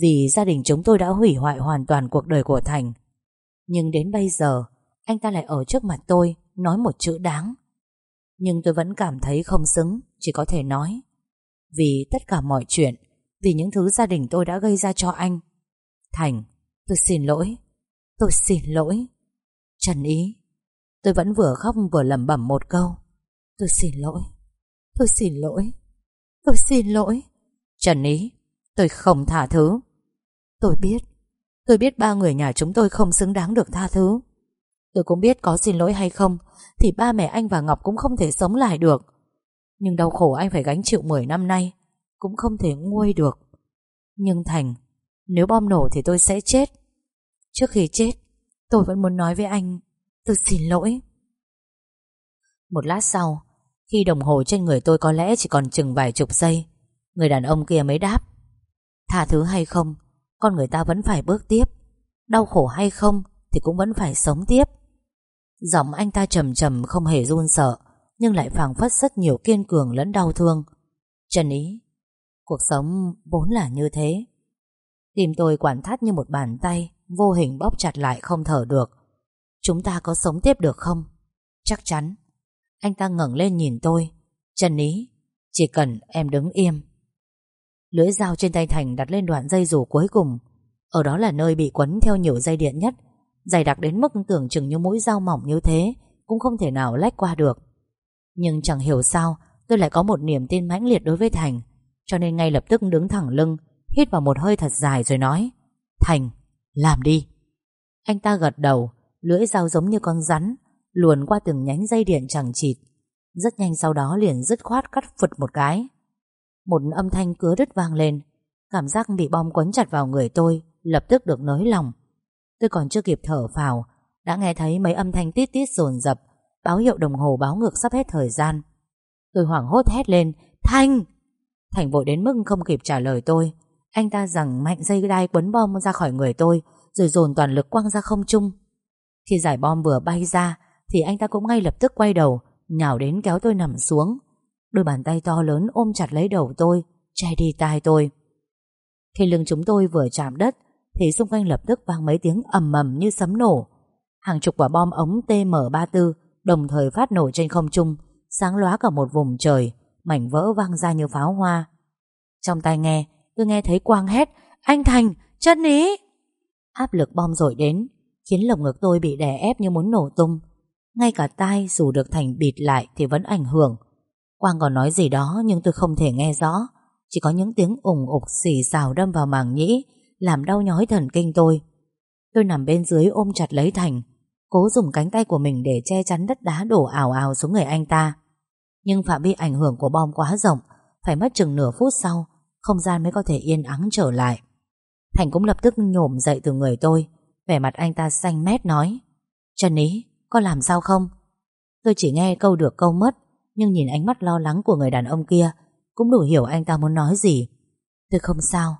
A: Vì gia đình chúng tôi đã hủy hoại hoàn toàn cuộc đời của Thành. Nhưng đến bây giờ, Anh ta lại ở trước mặt tôi nói một chữ đáng. Nhưng tôi vẫn cảm thấy không xứng, Chỉ có thể nói. Vì tất cả mọi chuyện, Vì những thứ gia đình tôi đã gây ra cho anh. Thành, Tôi xin lỗi. Tôi xin lỗi. Trần Ý, Tôi vẫn vừa khóc vừa lẩm bẩm một câu. Tôi xin lỗi. Tôi xin lỗi. Tôi xin lỗi. Trần Ý, Tôi không tha thứ. Tôi biết. Tôi biết ba người nhà chúng tôi không xứng đáng được tha thứ. Tôi cũng biết có xin lỗi hay không, Thì ba mẹ anh và Ngọc cũng không thể sống lại được. Nhưng đau khổ anh phải gánh chịu 10 năm nay, Cũng không thể nguôi được. Nhưng Thành, Nếu bom nổ thì tôi sẽ chết. Trước khi chết, Tôi vẫn muốn nói với anh, Tôi xin lỗi. Một lát sau, Khi đồng hồ trên người tôi có lẽ chỉ còn chừng vài chục giây, Người đàn ông kia mới đáp. Tha thứ hay không, Con người ta vẫn phải bước tiếp. Đau khổ hay không Thì cũng vẫn phải sống tiếp. Giọng anh ta trầm trầm, không hề run sợ, Nhưng lại phảng phất rất nhiều kiên cường lẫn đau thương. Trần ý, Cuộc sống vốn là như thế. Tim tôi quản thắt như một bàn tay, Vô hình bóp chặt lại không thở được. Chúng ta có sống tiếp được không? Chắc chắn. Anh ta ngẩng lên nhìn tôi. Trần ý, Chỉ cần em đứng im. Lưỡi dao trên tay Thành đặt lên đoạn dây rủ cuối cùng. Ở đó là nơi bị quấn theo nhiều dây điện nhất. Dày đặc đến mức tưởng chừng như mũi dao mỏng như thế Cũng không thể nào lách qua được. Nhưng chẳng hiểu sao Tôi lại có một niềm tin mãnh liệt đối với Thành Cho nên ngay lập tức đứng thẳng lưng Hít vào một hơi thật dài rồi nói Thành, làm đi. Anh ta gật đầu Lưỡi dao giống như con rắn Luồn qua từng nhánh dây điện chẳng chịt Rất nhanh sau đó liền dứt khoát cắt phật một cái. Một âm thanh cứa đứt vang lên Cảm giác bị bom quấn chặt vào người tôi Lập tức được nới lòng Tôi còn chưa kịp thở phào, Đã nghe thấy mấy âm thanh tít tít rồn rập Báo hiệu đồng hồ báo ngược sắp hết thời gian. Tôi hoảng hốt hét lên, Thanh! Thành vội đến mức không kịp trả lời tôi. Anh ta rằng mạnh dây đai quấn bom ra khỏi người tôi, Rồi dồn toàn lực quăng ra không trung. Khi giải bom vừa bay ra, Thì anh ta cũng ngay lập tức quay đầu, Nhào đến kéo tôi nằm xuống. Đôi bàn tay to lớn ôm chặt lấy đầu tôi, Che đi tai tôi. Khi lưng chúng tôi vừa chạm đất thì xung quanh lập tức vang mấy tiếng ầm ầm như sấm nổ. Hàng chục quả bom ống TM34 đồng thời phát nổ trên không trung, sáng lóa cả một vùng trời, mảnh vỡ vang ra như pháo hoa. Trong tai nghe, tôi nghe thấy quang hét, anh Thành, chân ý! Áp lực bom dội đến, khiến lồng ngực tôi bị đè ép như muốn nổ tung. Ngay cả tai dù được Thành bịt lại thì vẫn ảnh hưởng. Quang còn nói gì đó nhưng tôi không thể nghe rõ. Chỉ có những tiếng ủng ục xì xào đâm vào màng nhĩ làm đau nhói thần kinh tôi. Tôi nằm bên dưới ôm chặt lấy Thành, cố dùng cánh tay của mình để che chắn đất đá đổ ảo ảo xuống người anh ta. Nhưng phạm vi ảnh hưởng của bom quá rộng, phải mất chừng nửa phút sau, không gian mới có thể yên ắng trở lại. Thành cũng lập tức nhổm dậy từ người tôi, vẻ mặt anh ta xanh mét nói, Trần Ý, có làm sao không? Tôi chỉ nghe câu được câu mất, nhưng nhìn ánh mắt lo lắng của người đàn ông kia, cũng đủ hiểu anh ta muốn nói gì. Tôi không sao,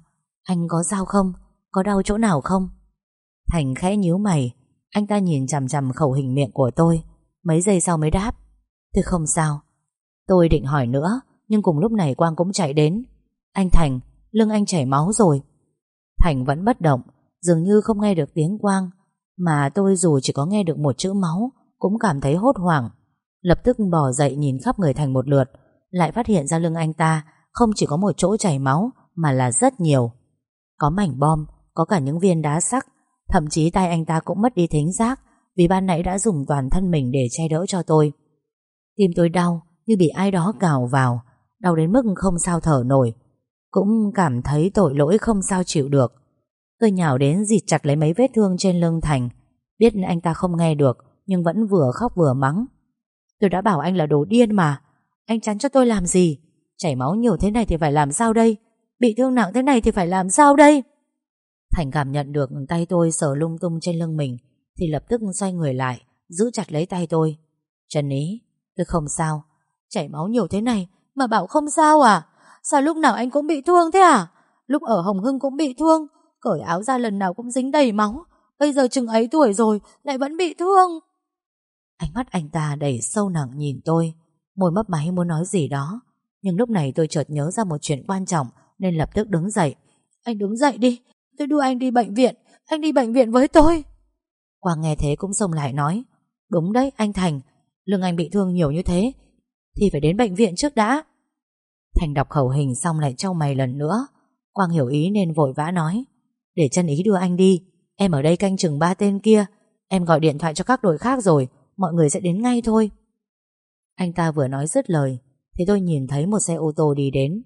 A: anh có sao không? Có đau chỗ nào không? Thành khẽ nhíu mày. Anh ta nhìn chằm chằm khẩu hình miệng của tôi. Mấy giây sau mới đáp. Tôi không sao. Tôi định hỏi nữa Nhưng cùng lúc này Quang cũng chạy đến. Anh Thành, lưng anh chảy máu rồi. Thành vẫn bất động Dường như không nghe được tiếng Quang. Mà tôi dù chỉ có nghe được một chữ máu Cũng cảm thấy hốt hoảng. Lập tức bỏ dậy nhìn khắp người Thành một lượt Lại phát hiện ra lưng anh ta Không chỉ có một chỗ chảy máu Mà là rất nhiều có mảnh bom, có cả những viên đá sắc Thậm chí tay anh ta cũng mất đi thính giác Vì ban nãy đã dùng toàn thân mình để che đỡ cho tôi. Tim tôi đau Như bị ai đó cào vào Đau đến mức không sao thở nổi. Cũng cảm thấy tội lỗi không sao chịu được. Tôi nhào đến dịt chặt lấy mấy vết thương trên lưng Thành. Biết anh ta không nghe được Nhưng vẫn vừa khóc vừa mắng. Tôi đã bảo anh là đồ điên mà. Anh chắn cho tôi làm gì? Chảy máu nhiều thế này thì phải làm sao đây? Bị thương nặng thế này thì phải làm sao đây? Thành cảm nhận được tay tôi sờ lung tung trên lưng mình, Thì lập tức xoay người lại, Giữ chặt lấy tay tôi. Trần ý, tôi không sao. Chảy máu nhiều thế này mà bảo không sao à? Sao lúc nào anh cũng bị thương thế à? Lúc ở Hồng Hưng cũng bị thương, Cởi áo ra lần nào cũng dính đầy máu. Bây giờ chừng ấy tuổi rồi, Lại vẫn bị thương. Ánh mắt anh ta đầy sâu nặng nhìn tôi. Môi mấp máy muốn nói gì đó, Nhưng lúc này tôi chợt nhớ ra một chuyện quan trọng nên lập tức đứng dậy. Anh đứng dậy đi, tôi đưa anh đi bệnh viện, anh đi bệnh viện với tôi. Quang nghe thế cũng xông lại nói, đúng đấy anh Thành, lưng anh bị thương nhiều như thế, Thì phải đến bệnh viện trước đã Thành đọc khẩu hình xong lại trao mày lần nữa Quang hiểu ý nên vội vã nói Để chân ý đưa anh đi Em ở đây canh chừng ba tên kia Em gọi điện thoại cho các đội khác rồi Mọi người sẽ đến ngay thôi Anh ta vừa nói dứt lời Thì tôi nhìn thấy một xe ô tô đi đến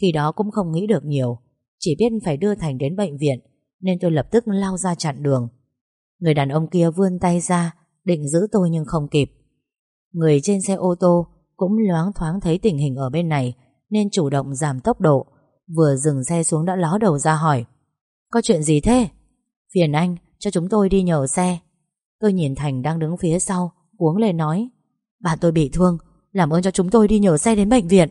A: khi đó cũng không nghĩ được nhiều, Chỉ biết phải đưa Thành đến bệnh viện, Nên tôi lập tức lao ra chặn đường. Người đàn ông kia vươn tay ra, Định giữ tôi nhưng không kịp. Người trên xe ô tô Cũng loáng thoáng thấy tình hình ở bên này, Nên chủ động giảm tốc độ, Vừa dừng xe xuống đã ló đầu ra hỏi, Có chuyện gì thế? Phiền anh, cho chúng tôi đi nhờ xe. Tôi nhìn Thành đang đứng phía sau, cuống lên nói, Bạn tôi bị thương, Làm ơn cho chúng tôi đi nhờ xe đến bệnh viện.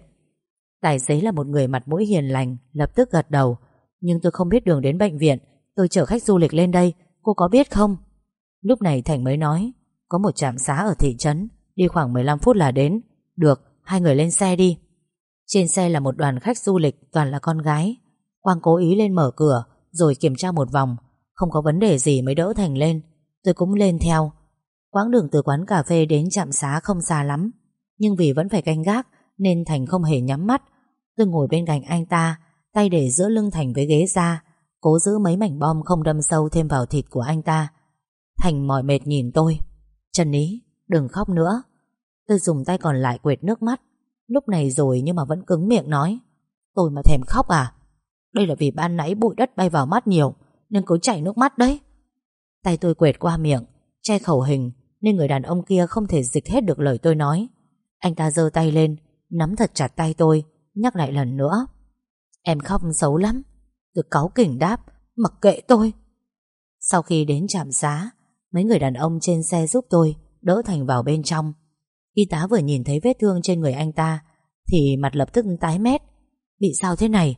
A: Tài xế là một người mặt mũi hiền lành Lập tức gật đầu. Nhưng tôi không biết đường đến bệnh viện Tôi chở khách du lịch lên đây Cô có biết không? Lúc này Thành mới nói Có một trạm xá ở thị trấn Đi khoảng 15 phút là đến. Được, hai người lên xe đi. Trên xe là một đoàn khách du lịch Toàn là con gái. Quang cố ý lên mở cửa Rồi kiểm tra một vòng. Không có vấn đề gì mới đỡ Thành lên. Tôi cũng lên theo. Quãng đường từ quán cà phê đến trạm xá không xa lắm. Nhưng vì vẫn phải canh gác Nên Thành không hề nhắm mắt. Tôi ngồi bên cạnh anh ta, Tay để giữa lưng Thành với ghế ra, Cố giữ mấy mảnh bom không đâm sâu thêm vào thịt của anh ta. Thành mỏi mệt nhìn tôi. Trần Ý, đừng khóc nữa. Tôi dùng tay còn lại quệt nước mắt. Lúc này rồi nhưng mà vẫn cứng miệng nói. Tôi mà thèm khóc à? Đây là vì ban nãy bụi đất bay vào mắt nhiều, Nên cứ chảy nước mắt đấy. Tay tôi quệt qua miệng, Che khẩu hình, Nên người đàn ông kia không thể dịch hết được lời tôi nói. Anh ta giơ tay lên, Nắm thật chặt tay tôi Nhắc lại lần nữa. Em khóc xấu lắm. Tôi cáu kỉnh đáp, Mặc kệ tôi. Sau khi đến trạm xá, Mấy người đàn ông trên xe giúp tôi Đỡ Thành vào bên trong. Y tá vừa nhìn thấy vết thương trên người anh ta, Thì mặt lập tức tái mét. Bị sao thế này?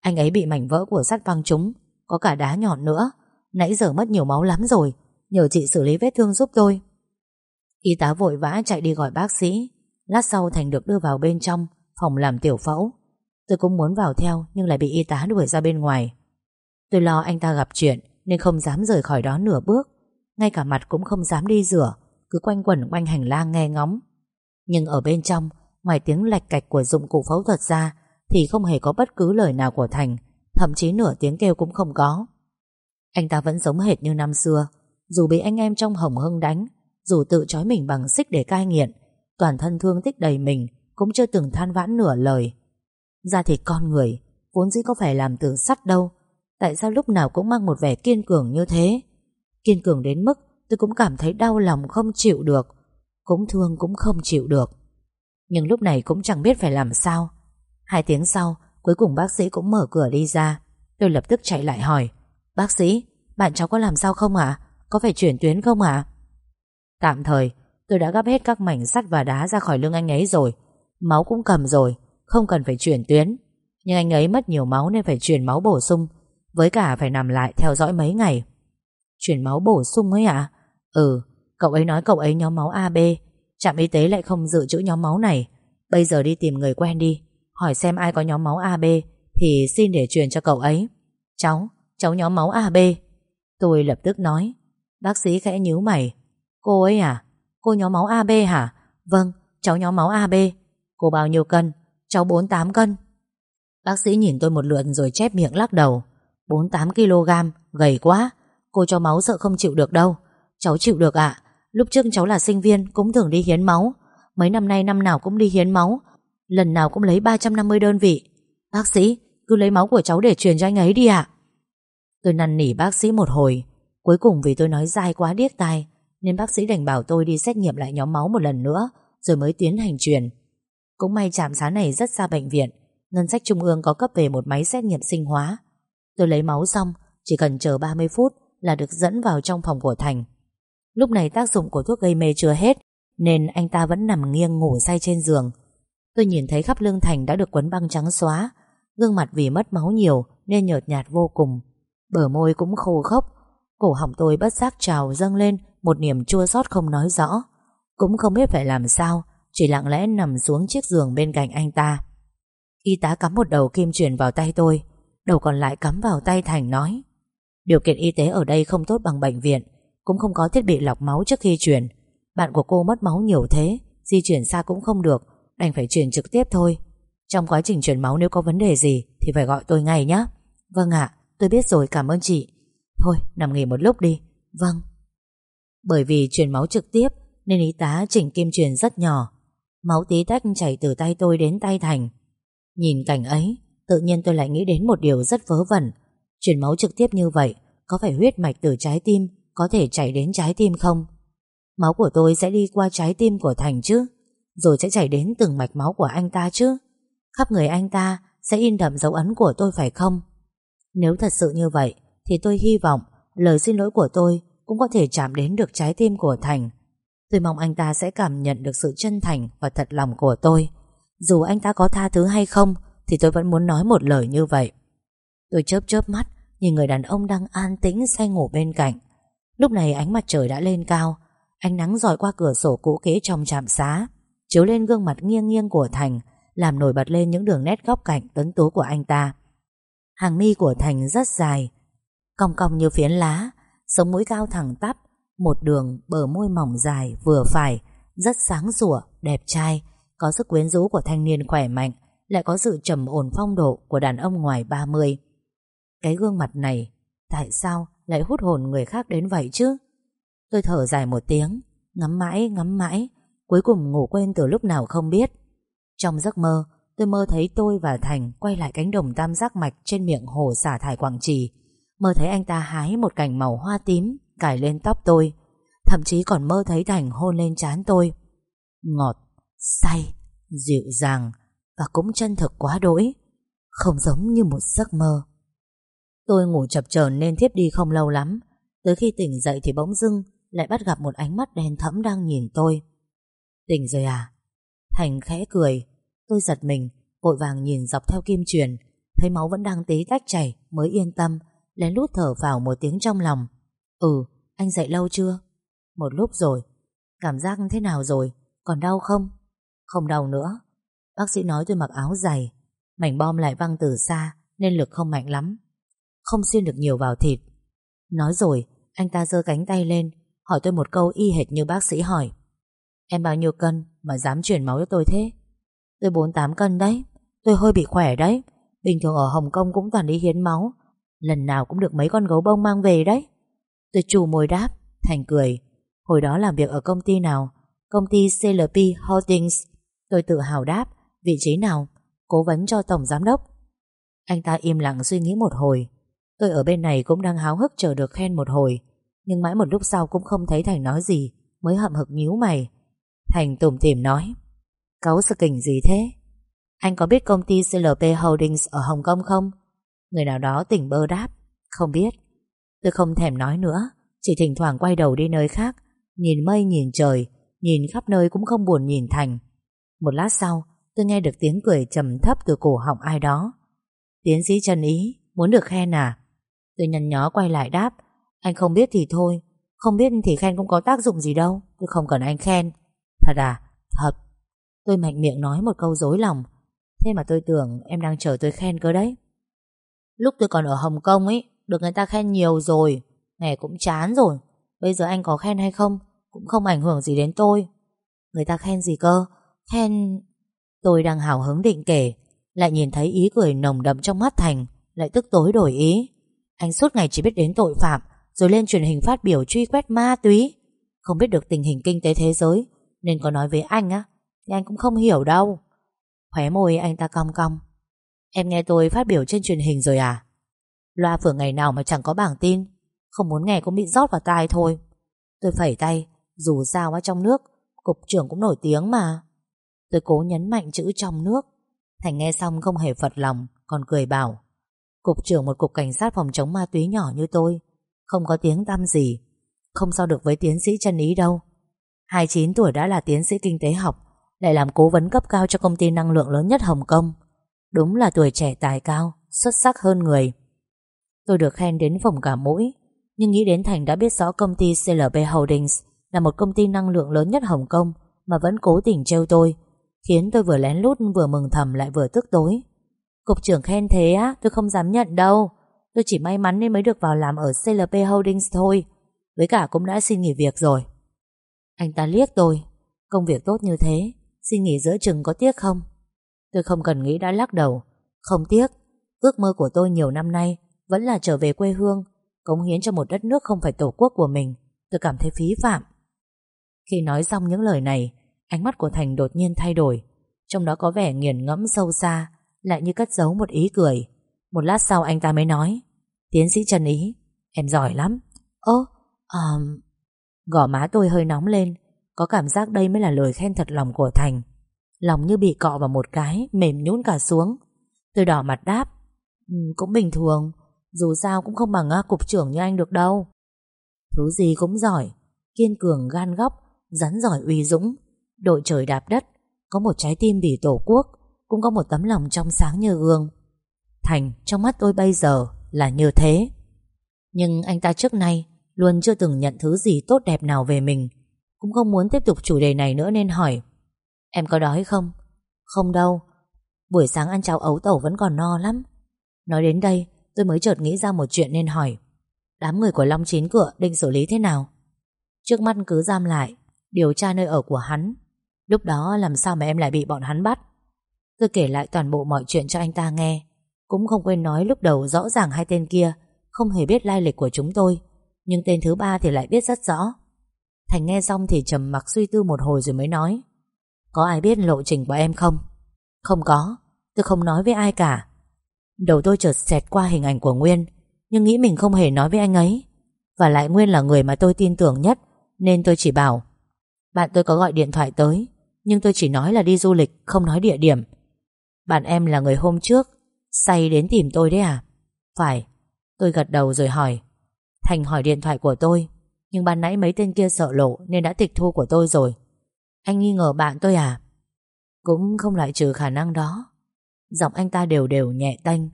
A: Anh ấy bị mảnh vỡ của sắt văng trúng, Có cả đá nhọn nữa. Nãy giờ mất nhiều máu lắm rồi, Nhờ chị xử lý vết thương giúp tôi. Y tá vội vã chạy đi gọi bác sĩ. Lát sau Thành được đưa vào bên trong. Phòng làm tiểu phẫu. Tôi cũng muốn vào theo, nhưng lại bị y tá đuổi ra bên ngoài. Tôi lo anh ta gặp chuyện, Nên không dám rời khỏi đó nửa bước. Ngay cả mặt cũng không dám đi rửa, Cứ quanh quẩn quanh hành lang nghe ngóng. Nhưng ở bên trong, Ngoài tiếng lạch cạch của dụng cụ phẫu thuật ra, Thì không hề có bất cứ lời nào của Thành, Thậm chí nửa tiếng kêu cũng không có. Anh ta vẫn giống hệt như năm xưa, Dù bị anh em trong hồng hưng đánh, Dù tự trói mình bằng xích để cai nghiện, Toàn thân thương tích đầy mình cũng chưa từng than vãn nửa lời. Ra thì con người Vốn dĩ có phải làm từ sắt đâu Tại sao lúc nào cũng mang một vẻ kiên cường như thế? Kiên cường đến mức Tôi cũng cảm thấy đau lòng không chịu được Cũng thương cũng không chịu được. Nhưng lúc này cũng chẳng biết phải làm sao. Hai tiếng sau Cuối cùng bác sĩ cũng mở cửa đi ra. Tôi lập tức chạy lại hỏi Bác sĩ, bạn cháu có làm sao không ạ? Có phải chuyển tuyến không ạ? Tạm thời Tôi đã gắp hết các mảnh sắt và đá ra khỏi lưng anh ấy rồi. Máu cũng cầm rồi Không cần phải chuyển tuyến. Nhưng anh ấy mất nhiều máu nên phải chuyển máu bổ sung Với cả phải nằm lại theo dõi mấy ngày. Chuyển máu bổ sung ấy ạ? Ừ Cậu ấy nói cậu ấy nhóm máu AB Trạm y tế lại không dự trữ nhóm máu này. Bây giờ đi tìm người quen đi Hỏi xem ai có nhóm máu AB Thì xin để truyền cho cậu ấy. Cháu, cháu nhóm máu AB Tôi lập tức nói. Bác sĩ khẽ nhíu mày. Cô ấy à, cô nhóm máu AB hả? Vâng, cháu nhóm máu AB Cô bao nhiêu cân, cháu 48 cân. Bác sĩ nhìn tôi một lượt rồi chép miệng lắc đầu. 48kg, gầy quá. Cô cho máu sợ không chịu được đâu. Cháu chịu được ạ. Lúc trước cháu là sinh viên cũng thường đi hiến máu. Mấy năm nay năm nào cũng đi hiến máu. Lần nào cũng lấy 350 đơn vị. Bác sĩ cứ lấy máu của cháu để truyền cho anh ấy đi ạ. Tôi năn nỉ bác sĩ một hồi. Cuối cùng vì tôi nói dai quá điếc tai Nên bác sĩ đành bảo tôi đi xét nghiệm lại nhóm máu một lần nữa Rồi mới tiến hành truyền. Cũng may trạm xá này rất xa bệnh viện, Ngân sách trung ương có cấp về một máy xét nghiệm sinh hóa. Tôi lấy máu xong, Chỉ cần chờ 30 phút Là được dẫn vào trong phòng của Thành. Lúc này tác dụng của thuốc gây mê chưa hết, Nên anh ta vẫn nằm nghiêng ngủ say trên giường. Tôi nhìn thấy khắp lưng Thành đã được quấn băng trắng xóa, Gương mặt vì mất máu nhiều Nên nhợt nhạt vô cùng. Bờ môi cũng khô khốc, Cổ họng tôi bất giác trào dâng lên Một niềm chua xót không nói rõ. Cũng không biết phải làm sao chỉ lặng lẽ nằm xuống chiếc giường bên cạnh anh ta. Y tá cắm một đầu kim truyền vào tay tôi, Đầu còn lại cắm vào tay Thành nói. Điều kiện y tế ở đây không tốt bằng bệnh viện, Cũng không có thiết bị lọc máu trước khi truyền Bạn của cô mất máu nhiều thế, Di chuyển xa cũng không được, Đành phải truyền trực tiếp thôi. Trong quá trình truyền máu nếu có vấn đề gì Thì phải gọi tôi ngay nhé Vâng ạ, tôi biết rồi, cảm ơn chị. Thôi, nằm nghỉ một lúc đi. Vâng. Bởi vì truyền máu trực tiếp, Nên y tá chỉnh kim truyền rất nhỏ. Máu tí tách chảy từ tay tôi đến tay Thành. Nhìn cảnh ấy, Tự nhiên tôi lại nghĩ đến một điều rất vớ vẩn. Truyền máu trực tiếp như vậy, Có phải huyết mạch từ trái tim Có thể chảy đến trái tim không? Máu của tôi sẽ đi qua trái tim của Thành chứ? Rồi sẽ chảy đến từng mạch máu của anh ta chứ? Khắp người anh ta Sẽ in đậm dấu ấn của tôi phải không? Nếu thật sự như vậy, Thì tôi hy vọng lời xin lỗi của tôi Cũng có thể chạm đến được trái tim của Thành. Tôi mong anh ta sẽ cảm nhận được sự chân thành Và thật lòng của tôi. Dù anh ta có tha thứ hay không, Thì tôi vẫn muốn nói một lời như vậy. Tôi chớp chớp mắt, Nhìn người đàn ông đang an tĩnh say ngủ bên cạnh. Lúc này ánh mặt trời đã lên cao, Ánh nắng dọi qua cửa sổ cũ kế trong trạm xá, Chiếu lên gương mặt nghiêng nghiêng của Thành, Làm nổi bật lên những đường nét góc cạnh tuấn tú của anh ta. Hàng mi của Thành rất dài, Cong cong như phiến lá, Sống mũi cao thẳng tắp một đường bờ môi mỏng dài vừa phải Rất sáng sủa, đẹp trai Có sức quyến rũ của thanh niên khỏe mạnh Lại có sự trầm ổn phong độ Của đàn ông ngoài 30 Cái gương mặt này Tại sao lại hút hồn người khác đến vậy chứ? Tôi thở dài một tiếng Ngắm mãi ngắm mãi Cuối cùng ngủ quên từ lúc nào không biết. Trong giấc mơ Tôi mơ thấy tôi và Thành quay lại cánh đồng tam giác mạch Trên miệng hồ xả thải Quảng Trì Mơ thấy anh ta hái một cành màu hoa tím. Cài lên tóc tôi Thậm chí còn mơ thấy Thành hôn lên trán tôi. Ngọt, say, dịu dàng Và cũng chân thực quá đỗi Không giống như một giấc mơ. Tôi ngủ chập chờn nên thiếp đi không lâu lắm Tới khi tỉnh dậy thì bỗng dưng Lại bắt gặp một ánh mắt đen thẫm đang nhìn tôi. Tỉnh rồi à? Thành khẽ cười Tôi giật mình Vội vàng nhìn dọc theo kim truyền Thấy máu vẫn đang tí tách chảy Mới yên tâm Lén lút thở vào một tiếng trong lòng. Ừ anh dậy lâu chưa? Một lúc rồi. Cảm giác thế nào rồi? Còn đau không? Không đau nữa. Bác sĩ nói tôi mặc áo dày. Mảnh bom lại văng từ xa, Nên lực không mạnh lắm. Không xuyên được nhiều vào thịt. Nói rồi, anh ta giơ cánh tay lên, Hỏi tôi một câu y hệt như bác sĩ hỏi. Em bao nhiêu cân Mà dám chuyển máu cho tôi thế? Tôi 48 cân đấy. Tôi hơi bị khỏe đấy. Bình thường ở Hồng Kông cũng toàn đi hiến máu. Lần nào cũng được mấy con gấu bông mang về đấy. Tôi chủ mồi đáp, Thành cười, Hồi đó làm việc ở công ty nào? Công ty CLP Holdings. Tôi tự hào đáp, Vị trí nào? Cố vấn cho tổng giám đốc. Anh ta im lặng suy nghĩ một hồi. Tôi ở bên này cũng đang háo hức chờ được khen một hồi, Nhưng mãi một lúc sau cũng không thấy Thành nói gì, Mới hậm hực nhíu mày. Thành tủm tỉm nói, Cáu sự kình gì thế? Anh có biết công ty CLP Holdings ở Hồng Kông không? Người nào đó tỉnh bơ đáp, Không biết. Tôi không thèm nói nữa. Chỉ thỉnh thoảng quay đầu đi nơi khác, Nhìn mây, nhìn trời, Nhìn khắp nơi cũng không buồn nhìn Thành. Một lát sau, tôi nghe được tiếng cười trầm thấp từ cổ họng ai đó. Tiến sĩ Trần Ý, Muốn được khen à? Tôi nhăn nhó quay lại đáp, Anh không biết thì thôi, Không biết thì khen cũng có tác dụng gì đâu, Tôi không cần anh khen. Thật à? Thật. Tôi mạnh miệng nói một câu dối lòng. Thế mà tôi tưởng em đang chờ tôi khen cơ đấy. Lúc tôi còn ở Hồng Kông ấy được người ta khen nhiều rồi. Nghe cũng chán rồi. Bây giờ anh có khen hay không Cũng không ảnh hưởng gì đến tôi. Người ta khen gì cơ? Khen Tôi đang hào hứng định kể. Lại nhìn thấy ý cười nồng đậm trong mắt Thành, Lại tức tối đổi ý. Anh suốt ngày chỉ biết đến tội phạm, Rồi lên truyền hình phát biểu truy quét ma túy. Không biết được tình hình kinh tế thế giới, Nên có nói với anh á, Thì anh cũng không hiểu đâu. Khóe môi anh ta cong cong. Em nghe tôi phát biểu trên truyền hình rồi à? Loa phường ngày nào mà chẳng có bảng tin, Không muốn nghe cũng bị rót vào tai thôi. Tôi phẩy tay, Dù sao ở trong nước, Cục trưởng cũng nổi tiếng mà. Tôi cố nhấn mạnh chữ trong nước. Thành nghe xong không hề phật lòng, Còn cười bảo, Cục trưởng một cục cảnh sát phòng chống ma túy nhỏ như tôi, Không có tiếng tăm gì, Không so được với tiến sĩ chân ý đâu. 29 tuổi đã là tiến sĩ kinh tế học, Lại làm cố vấn cấp cao cho công ty năng lượng lớn nhất Hồng Kông. Đúng là tuổi trẻ tài cao, Xuất sắc hơn người. Tôi được khen đến phòng cả mũi. Nhưng nghĩ đến Thành đã biết rõ công ty CLB Holdings Là một công ty năng lượng lớn nhất Hồng Kông Mà vẫn cố tình trêu tôi, Khiến tôi vừa lén lút vừa mừng thầm lại vừa tức tối. Cục trưởng khen thế á, Tôi không dám nhận đâu. Tôi chỉ may mắn nên mới được vào làm ở CLP Holdings thôi. Với cả cũng đã xin nghỉ việc rồi. Anh ta liếc tôi. Công việc tốt như thế, Xin nghỉ giữa chừng có tiếc không? Tôi không cần nghĩ đã lắc đầu. Không tiếc. Ước mơ của tôi nhiều năm nay vẫn là trở về quê hương Cống hiến cho một đất nước không phải tổ quốc của mình. Tôi cảm thấy phí phạm. Khi nói xong những lời này Ánh mắt của Thành đột nhiên thay đổi. Trong đó có vẻ nghiền ngẫm sâu xa Lại như cất giấu một ý cười. Một lát sau anh ta mới nói Tiến sĩ Trần Ý Em giỏi lắm. Ơ um... Gò má tôi hơi nóng lên Có cảm giác đây mới là lời khen thật lòng của Thành. Lòng như bị cọ vào một cái Mềm nhũn cả xuống. Tôi đỏ mặt đáp um, Cũng bình thường. Dù sao cũng không bằng à, cục trưởng như anh được đâu. Thứ gì cũng giỏi, Kiên cường, gan góc, Rắn giỏi, uy dũng. Đội trời đạp đất, Có một trái tim vì tổ quốc, Cũng có một tấm lòng trong sáng như gương. Thành, trong mắt tôi bây giờ là như thế. Nhưng anh ta trước nay Luôn chưa từng nhận thứ gì tốt đẹp nào về mình, Cũng không muốn tiếp tục chủ đề này nữa nên hỏi, Em có đói không? Không đâu, Buổi sáng ăn cháo ấu tẩu vẫn còn no lắm. Nói đến đây tôi mới chợt nghĩ ra một chuyện nên hỏi, Đám người của Long Chín Cửa định xử lý thế nào? Trước mắt cứ giam lại, Điều tra nơi ở của hắn. Lúc đó làm sao mà em lại bị bọn hắn bắt? Tôi kể lại toàn bộ mọi chuyện cho anh ta nghe. Cũng không quên nói lúc đầu rõ ràng hai tên kia Không hề biết lai lịch của chúng tôi, Nhưng tên thứ ba thì lại biết rất rõ. Thành nghe xong thì trầm mặc suy tư một hồi rồi mới nói, Có ai biết lộ trình của em không? Không có, Tôi không nói với ai cả. Đầu tôi chợt xẹt qua hình ảnh của Nguyên, Nhưng nghĩ mình không hề nói với anh ấy. Và lại Nguyên là người mà tôi tin tưởng nhất, Nên tôi chỉ bảo, Bạn tôi có gọi điện thoại tới, Nhưng tôi chỉ nói là đi du lịch, Không nói địa điểm. Bạn em là người hôm trước, Say đến tìm tôi đấy à? Phải. Tôi gật đầu rồi hỏi. Thành hỏi điện thoại của tôi, Nhưng ban nãy mấy tên kia sợ lộ Nên đã tịch thu của tôi rồi. Anh nghi ngờ bạn tôi à? Cũng không loại trừ khả năng đó. Giọng anh ta đều đều nhẹ tanh.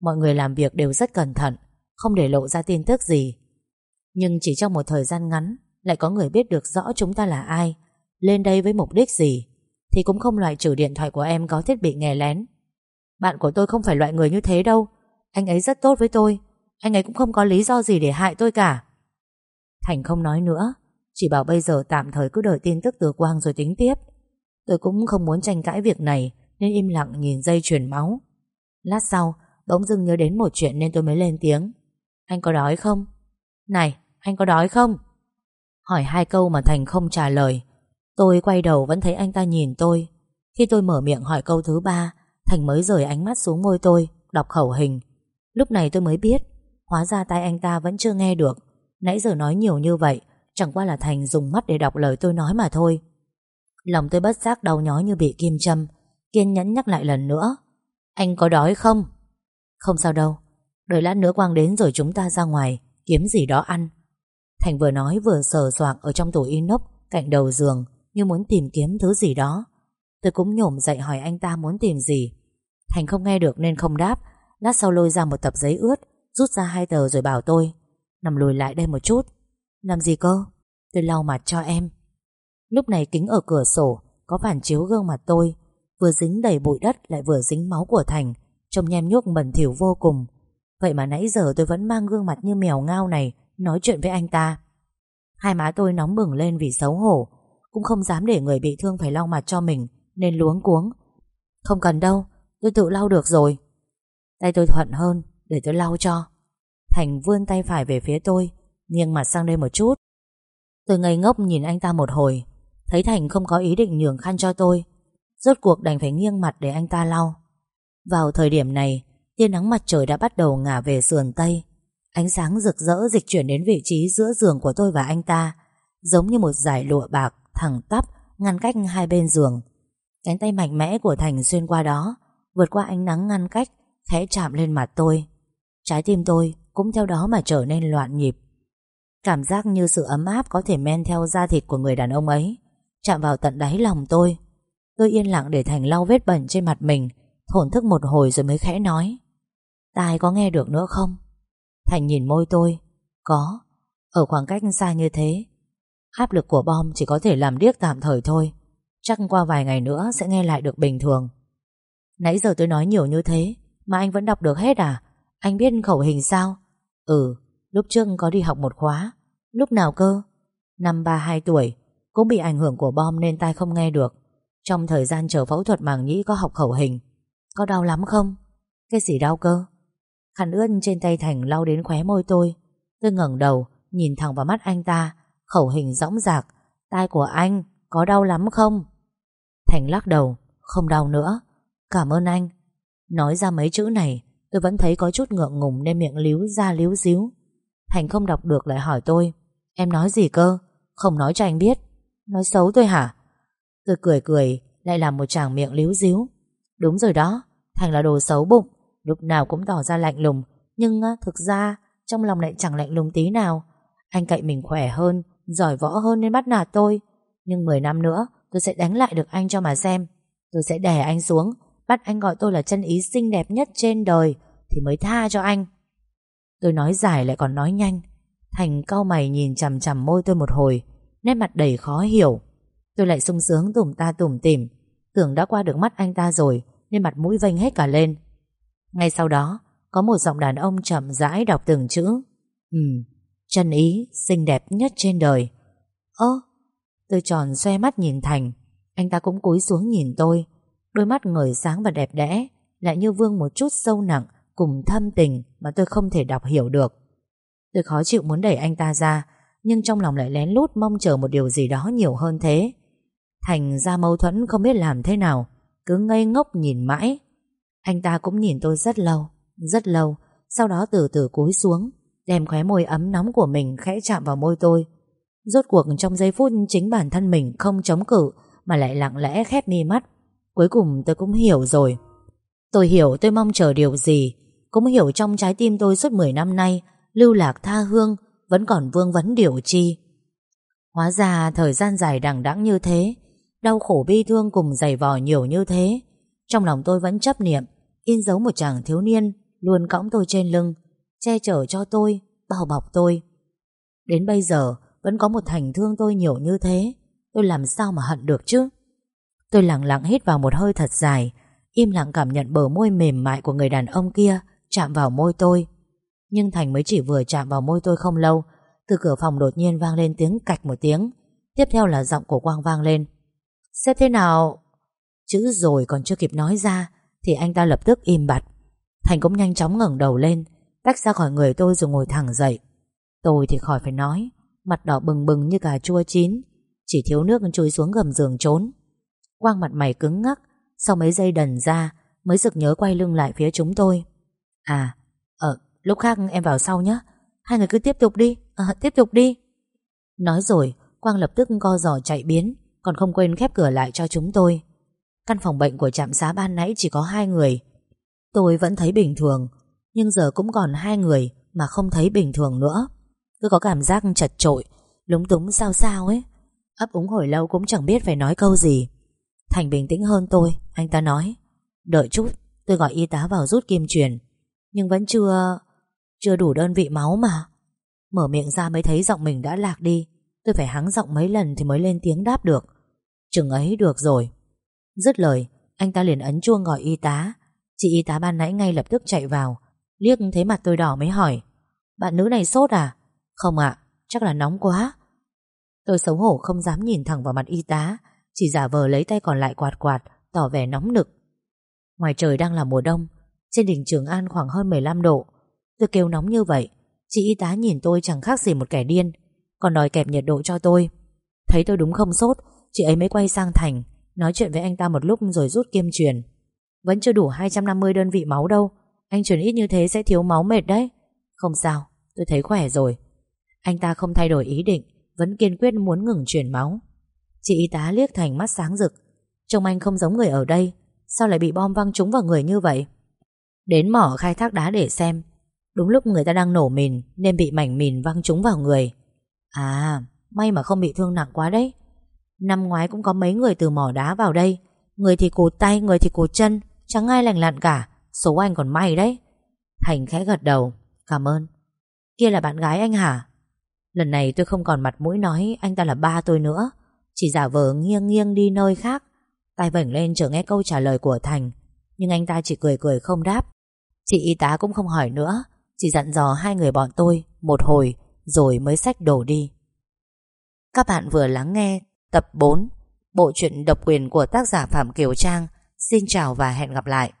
A: Mọi người làm việc đều rất cẩn thận, Không để lộ ra tin tức gì. Nhưng chỉ trong một thời gian ngắn, Lại có người biết được rõ chúng ta là ai, Lên đây với mục đích gì, Thì cũng không loại trừ điện thoại của em có thiết bị nghe lén. Bạn của tôi không phải loại người như thế đâu, Anh ấy rất tốt với tôi, Anh ấy cũng không có lý do gì để hại tôi cả. Thành không nói nữa, Chỉ bảo bây giờ tạm thời cứ đợi tin tức từ Quang rồi tính tiếp. Tôi cũng không muốn tranh cãi việc này nên im lặng nhìn dây truyền máu. Lát sau Bỗng dưng nhớ đến một chuyện nên tôi mới lên tiếng. Anh có đói không? Này, anh có đói không? Hỏi hai câu mà Thành không trả lời. Tôi quay đầu vẫn thấy anh ta nhìn tôi. Khi tôi mở miệng hỏi câu thứ ba Thành mới rời ánh mắt xuống môi tôi Đọc khẩu hình. Lúc này tôi mới biết Hóa ra tay anh ta vẫn chưa nghe được. Nãy giờ nói nhiều như vậy Chẳng qua là Thành dùng mắt để đọc lời tôi nói mà thôi. Lòng tôi bất giác đau nhói như bị kim châm. Kiên nhẫn nhắc lại lần nữa. Anh có đói không? Không sao đâu. Đợi lát nữa Quang đến rồi chúng ta ra ngoài, Kiếm gì đó ăn. Thành vừa nói vừa sờ soạc ở trong tủ inox, Cạnh đầu giường, Như muốn tìm kiếm thứ gì đó. Tôi cũng nhổm dậy hỏi anh ta muốn tìm gì. Thành không nghe được nên không đáp. Lát sau lôi ra một tập giấy ướt, Rút ra hai tờ rồi bảo tôi, Nằm lùi lại đây một chút. Làm gì cơ? Tôi lau mặt cho em. Lúc này kính ở cửa sổ, Có phản chiếu gương mặt tôi. Vừa dính đầy bụi đất lại vừa dính máu của Thành, Trông nhem nhuốc bẩn thỉu vô cùng. Vậy mà nãy giờ tôi vẫn mang gương mặt như mèo ngao này, Nói chuyện với anh ta. Hai má tôi nóng bừng lên vì xấu hổ, Cũng không dám để người bị thương phải lau mặt cho mình, Nên luống cuống. Không cần đâu, Tôi tự lau được rồi. Tay tôi thuận hơn, Để tôi lau cho. Thành vươn tay phải về phía tôi, Nghiêng mặt sang đây một chút. Tôi ngây ngốc nhìn anh ta một hồi, Thấy Thành không có ý định nhường khăn cho tôi. Rốt cuộc đành phải nghiêng mặt để anh ta lau. Vào thời điểm này, Tia nắng mặt trời đã bắt đầu ngả về sườn Tây. Ánh sáng rực rỡ dịch chuyển đến vị trí giữa giường của tôi và anh ta, Giống như một dải lụa bạc Thẳng tắp Ngăn cách hai bên giường. Cánh tay mạnh mẽ của Thành xuyên qua đó, Vượt qua ánh nắng ngăn cách, Khẽ chạm lên mặt tôi. Trái tim tôi cũng theo đó mà trở nên loạn nhịp. Cảm giác như sự ấm áp Có thể men theo da thịt của người đàn ông ấy, Chạm vào tận đáy lòng tôi. Tôi yên lặng để Thành lau vết bẩn trên mặt mình, Thổn thức một hồi rồi mới khẽ nói. Tai có nghe được nữa không? Thành nhìn môi tôi. Có. Ở khoảng cách xa như thế, Áp lực của bom chỉ có thể làm điếc tạm thời thôi. Chắc qua vài ngày nữa Sẽ nghe lại được bình thường. Nãy giờ tôi nói nhiều như thế, Mà anh vẫn đọc được hết à? Anh biết khẩu hình sao? Ừ Lúc trước có đi học một khóa. Lúc nào cơ? Năm ba hai tuổi, Cũng bị ảnh hưởng của bom nên tai không nghe được. Trong thời gian chờ phẫu thuật màng nhĩ có học khẩu hình, Có đau lắm không? Cái gì đau cơ? Khăn ướt trên tay Thành lau đến khóe môi tôi. Tôi ngẩng đầu, Nhìn thẳng vào mắt anh ta. Khẩu hình rõng rạc. Tai của anh có đau lắm không? Thành lắc đầu. Không đau nữa. Cảm ơn anh. Nói ra mấy chữ này, Tôi vẫn thấy có chút ngượng ngùng nên miệng líu ra líu díu Thành không đọc được lại hỏi tôi, Em nói gì cơ? Không nói cho anh biết. Nói xấu tôi hả? Tôi cười cười, Lại làm một chàng miệng líu díu. Đúng rồi đó, Thành là đồ xấu bụng, Lúc nào cũng tỏ ra lạnh lùng. Nhưng thực ra, trong lòng lại chẳng lạnh lùng tí nào. Anh cậy mình khỏe hơn, Giỏi võ hơn nên bắt nạt tôi. Nhưng 10 năm nữa, tôi sẽ đánh lại được anh cho mà xem. Tôi sẽ đè anh xuống, Bắt anh gọi tôi là chân ý xinh đẹp nhất trên đời, Thì mới tha cho anh. Tôi nói dài lại còn nói nhanh. Thành cau mày nhìn chằm chằm môi tôi một hồi, Nét mặt đầy khó hiểu. Tôi lại sung sướng tủm ta tủm tỉm. Tưởng đã qua được mắt anh ta rồi, Nên mặt mũi vênh hết cả lên. Ngay sau đó, Có một giọng đàn ông chậm rãi đọc từng chữ. Ừ Chân ý xinh đẹp nhất trên đời. Ơ, Tôi tròn xoe mắt nhìn Thành. Anh ta cũng cúi xuống nhìn tôi. Đôi mắt ngời sáng và đẹp đẽ, Lại như vương một chút sâu nặng Cùng thâm tình mà tôi không thể đọc hiểu được. Tôi khó chịu muốn đẩy anh ta ra, Nhưng trong lòng lại lén lút mong chờ một điều gì đó nhiều hơn thế. Thành ra mâu thuẫn không biết làm thế nào, Cứ ngây ngốc nhìn mãi. Anh ta cũng nhìn tôi rất lâu Rất lâu, Sau đó từ từ cúi xuống, Đem khóe môi ấm nóng của mình khẽ chạm vào môi tôi. Rốt cuộc trong giây phút chính bản thân mình không chống cự Mà lại lặng lẽ khép mi mắt. Cuối cùng tôi cũng hiểu rồi. Tôi hiểu tôi mong chờ điều gì, Cũng hiểu trong trái tim tôi suốt 10 năm nay, Lưu lạc tha hương Vẫn còn vương vấn điều chi. Hóa ra thời gian dài đằng đẵng như thế Đau khổ bi thương cùng dày vò nhiều như thế. Trong lòng tôi vẫn chấp niệm In dấu một chàng thiếu niên Luôn cõng tôi trên lưng Che chở cho tôi, bao bọc tôi. Đến bây giờ Vẫn có một thành thương tôi nhiều như thế. Tôi làm sao mà hận được chứ? Tôi lặng lặng hít vào một hơi thật dài Im lặng cảm nhận bờ môi mềm mại của người đàn ông kia Chạm vào môi tôi. Nhưng Thành mới chỉ vừa chạm vào môi tôi không lâu Từ cửa phòng đột nhiên vang lên tiếng cạch một tiếng. Tiếp theo là giọng của Quang vang lên. Xếp thế nào? Chữ rồi còn chưa kịp nói ra Thì anh ta lập tức im bặt. Thành cũng nhanh chóng ngẩng đầu lên Tách ra khỏi người tôi rồi ngồi thẳng dậy. Tôi thì khỏi phải nói Mặt đỏ bừng bừng như cà chua chín Chỉ thiếu nước chui xuống gầm giường trốn. Quang mặt mày cứng ngắc Sau mấy giây đần ra Mới sực nhớ quay lưng lại phía chúng tôi. À, ờ, lúc khác em vào sau nhé Hai người cứ tiếp tục đi à, Tiếp tục đi. Nói rồi, Quang lập tức co giò chạy biến. Còn không quên khép cửa lại cho chúng tôi. Căn phòng bệnh của trạm xá ban nãy chỉ có hai người. Tôi vẫn thấy bình thường, Nhưng giờ cũng còn hai người Mà không thấy bình thường nữa. Cứ có cảm giác chật trội Lúng túng sao sao ấy. Ấp úng hồi lâu cũng chẳng biết phải nói câu gì. Thành bình tĩnh hơn tôi, Anh ta nói. Đợi chút, tôi gọi y tá vào rút kim truyền. Nhưng vẫn chưa Chưa đủ đơn vị máu mà. Mở miệng ra mới thấy giọng mình đã lạc đi. Tôi phải hắng giọng mấy lần thì mới lên tiếng đáp được. Chừng ấy được rồi. Dứt lời, Anh ta liền ấn chuông gọi y tá. Chị y tá ban nãy ngay lập tức chạy vào. Liếc thấy mặt tôi đỏ mới hỏi, Bạn nữ này sốt à? Không ạ, chắc là nóng quá. Tôi xấu hổ không dám nhìn thẳng vào mặt y tá, Chỉ giả vờ lấy tay còn lại quạt quạt, Tỏ vẻ nóng nực. Ngoài trời đang là mùa đông, Trên đỉnh Trường An khoảng hơn 15 độ. Tôi kêu nóng như vậy, Chị y tá nhìn tôi chẳng khác gì một kẻ điên, Còn đòi kẹp nhiệt độ cho tôi. Thấy tôi đúng không sốt Chị ấy mới quay sang Thành Nói chuyện với anh ta một lúc rồi rút kim truyền. Vẫn chưa đủ 250 đơn vị máu đâu Anh truyền ít như thế sẽ thiếu máu mệt đấy. Không sao, tôi thấy khỏe rồi. Anh ta không thay đổi ý định Vẫn kiên quyết muốn ngừng truyền máu. Chị y tá liếc Thành mắt sáng rực. Trông anh không giống người ở đây Sao lại bị bom văng trúng vào người như vậy? Đến mỏ khai thác đá để xem. Đúng lúc người ta đang nổ mìn Nên bị mảnh mìn văng trúng vào người. À May mà không bị thương nặng quá đấy. Năm ngoái cũng có mấy người từ mỏ đá vào đây. Người thì cụt tay, Người thì cụt chân. Chẳng ai lành lặn cả. Số anh còn may đấy. Thành khẽ gật đầu. Cảm ơn. Kia là bạn gái anh hả? Lần này tôi không còn mặt mũi nói, Anh ta là ba tôi nữa. Chỉ giả vờ nghiêng nghiêng đi nơi khác. Tay vảnh lên chờ nghe câu trả lời của Thành. Nhưng anh ta chỉ cười cười không đáp. Chị y tá cũng không hỏi nữa. Chỉ dặn dò hai người bọn tôi Một hồi, rồi mới xách đổ đi. Các bạn vừa lắng nghe tập 4 Bộ truyện độc quyền của tác giả Phạm Kiều Trang. Xin chào và hẹn gặp lại.